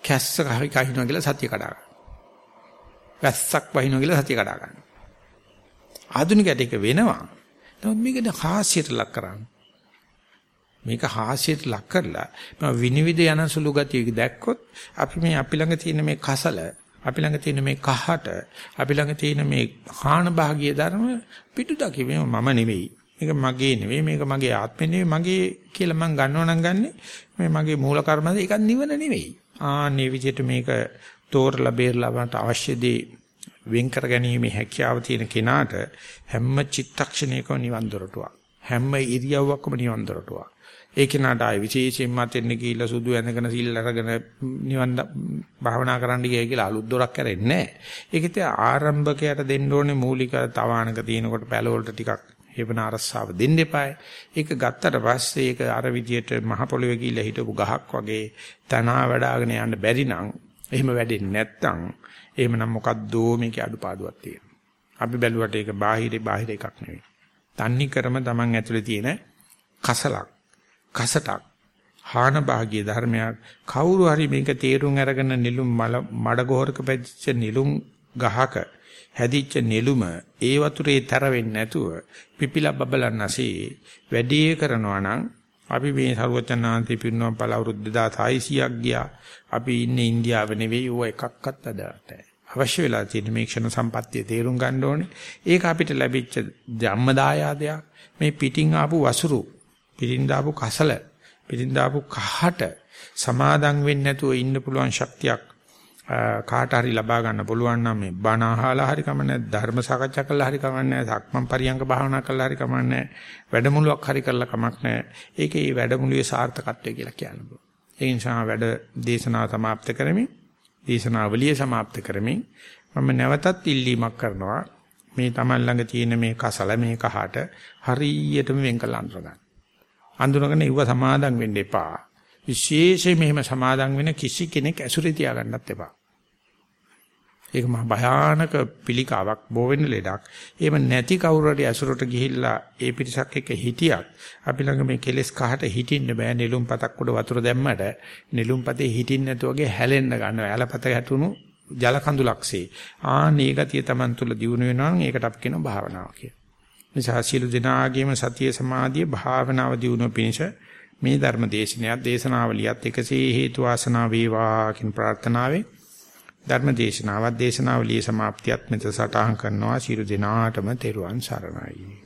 කැස්ස කහි කහිනවා කියලා සතිය කඩා ගන්න. වැස්සක් වහිනවා කියලා සතිය කඩා ගන්න. ආධුනිකයට ඒක වෙනවා. නමුත් මේකට හාස්‍යයට ලක් කරන්නේ. මේක හාස්‍යයට ලක් කරලා මම විනිවිද යන සුළු ගතියක දැක්කොත් අපි මේ අපි ළඟ තියෙන මේ කසල අපි ළඟ තියෙන මේ කහට අපි ළඟ තියෙන මේ හාන භාගීය ධර්ම පිටු දකිමේ මම නෙවෙයි මේක මගේ නෙවෙයි මේක මගේ ආත්මෙ නෙවෙයි මගේ කියලා මම ගන්නව නම් ගන්නෙ මේ මගේ මූල කර්මද ඒක නිවන නෙවෙයි ආන්නේ විදිහට මේක තෝරලා බේරලා වන්ට අවශ්‍ය දේ වෙන් කර ගැනීම හැකියාව තියෙන කෙනාට හැම චිත්තක්ෂණයකම නිවන් දොරටුවක් හැම ඉරියව්වකම නිවන් දොරටුවක් ඒ කෙනාට ආයි විශේෂයෙන්ම තෙන්න ගිහිල්ලා සුදු ඇඳගෙන සිල් අරගෙන නිවන් භාවනා කරන්න ගියයි කියලා අලුත් දොරක් කරෙන්නේ නැහැ. ඒකෙත් ආරම්භකයට දෙන්න ඕනේ මූලික තවාණක තියෙනකොට පැලවලට ටිකක් හේවන අරස්සාව දෙන්න එපායි. ඒක ගත්තට පස්සේ ඒක අර විදියට මහ පොළොවේ ගිහිල්ලා හිටපු ගහක් වගේ තනවා වඩාගෙන යන්න බැරි නම් එහෙම වැඩෙන්නේ නැත්තම් එහෙමනම් මොකද්ද මේකේ අඩුපාඩුවක් තියෙනවා. අපි බැලුවට ඒක බාහිරේ බාහිර එකක් නෙවෙයි. තන්නි කරම Taman ඇතුලේ තියෙන කසලක් කසටක් හාන භාගීය ධර්මයක් කවුරු හරි මේක තේරුම් අරගෙන නිලුම් මඩ ගොහරක පැදිච්ච නිලුම් ගහක හැදිච්ච නෙළුම ඒ වතුරේ තර වෙන්නේ නැතුව පිපිලා බබලන්නසේ වැඩි කරනවා නම් අපි මේ සරුවචනාන්ති පිරිනවම් පළ අවුරුදු 2600ක් ගියා. අපි ඉන්නේ ඉන්දියාව නෙවෙයි ඕව එකක්වත් අදාට අවශ්‍ය වෙලා තියෙන මේ ක්ෂණ සම්පත්තිය තේරුම් ගන්න ඕනේ. ඒක අපිට ලැබිච්ච ධම්මදායාදයක්. මේ පිටින් ආපු වසුරු පිටින් දාපු කසල පිටින් දාපු කහට සමාදම් වෙන්නේ නැතුව ඉන්න පුළුවන් ශක්තියක් කාට හරි ලබා ගන්න පුළුවන් නම් මේ බණ අහලා හරි කමන්නේ ධර්ම සාකච්ඡා කළා හරි කමන්නේ සක්මන් පරියංග භාවනා කළා හරි කමන්නේ වැඩමුළුවක් හරි කළා කමක් නැහැ ඒකේ මේ වැඩමුළුවේ සාර්ථකත්වය කියලා කියන්න පුළුවන් ඒ නිසා වැඩ දේශනාව સમાપ્ત කරමින් දේශනාවලිය સમાપ્ત කරමින් මම නැවතත් ඉල්ලීමක් කරනවා මේ Taman ළඟ තියෙන මේ කසල මේ කහට හරියටම වෙන් කළ අඳුරගන්න අඳුනගෙන ඉව සමාදම් වෙන්න එපා. විශේෂයෙන් මෙහෙම සමාදම් වෙන කිසි කෙනෙක් ඇසුරේ තියාගන්නත් එපා. ඒක මහ භයානක පිළිකාවක් බෝ වෙන්න ලෙඩක්. එහෙම නැති කවුරු හරි ඇසුරට ගිහිල්ලා ඒ පිරිසක් එක්ක හිටියත් අපි ළඟ මේ කෙලස් කහට හිටින්න බෑ නෙළුම් පතක් උඩ වතුර දැම්මට නෙළුම් පතේ හිටින්න නැතු වගේ හැලෙන්න ගන්නවා. ඇලපත ගැටුණු ජල කඳුලක්සේ. ආ නේගතිය Taman තුල දිනු වෙනවා නම් ඒකට අපි කියනවා භාවනාව කියලා. නිසා සියලු දෙනාගේම සතිය සමාධිය භාවනාව දියුණුව පිණිස මේ ධර්ම දේශනාවත් දේශනාවලියත් එකසේ හේතු වාසනා වේවා කියන ප්‍රාර්ථනාවෙන් ධර්ම දේශනාවත් දේශනාවලියේ સમાප්තියත් මෙත සටහන් කරනවා. සියලු දෙනාටම තෙරුවන් සරණයි.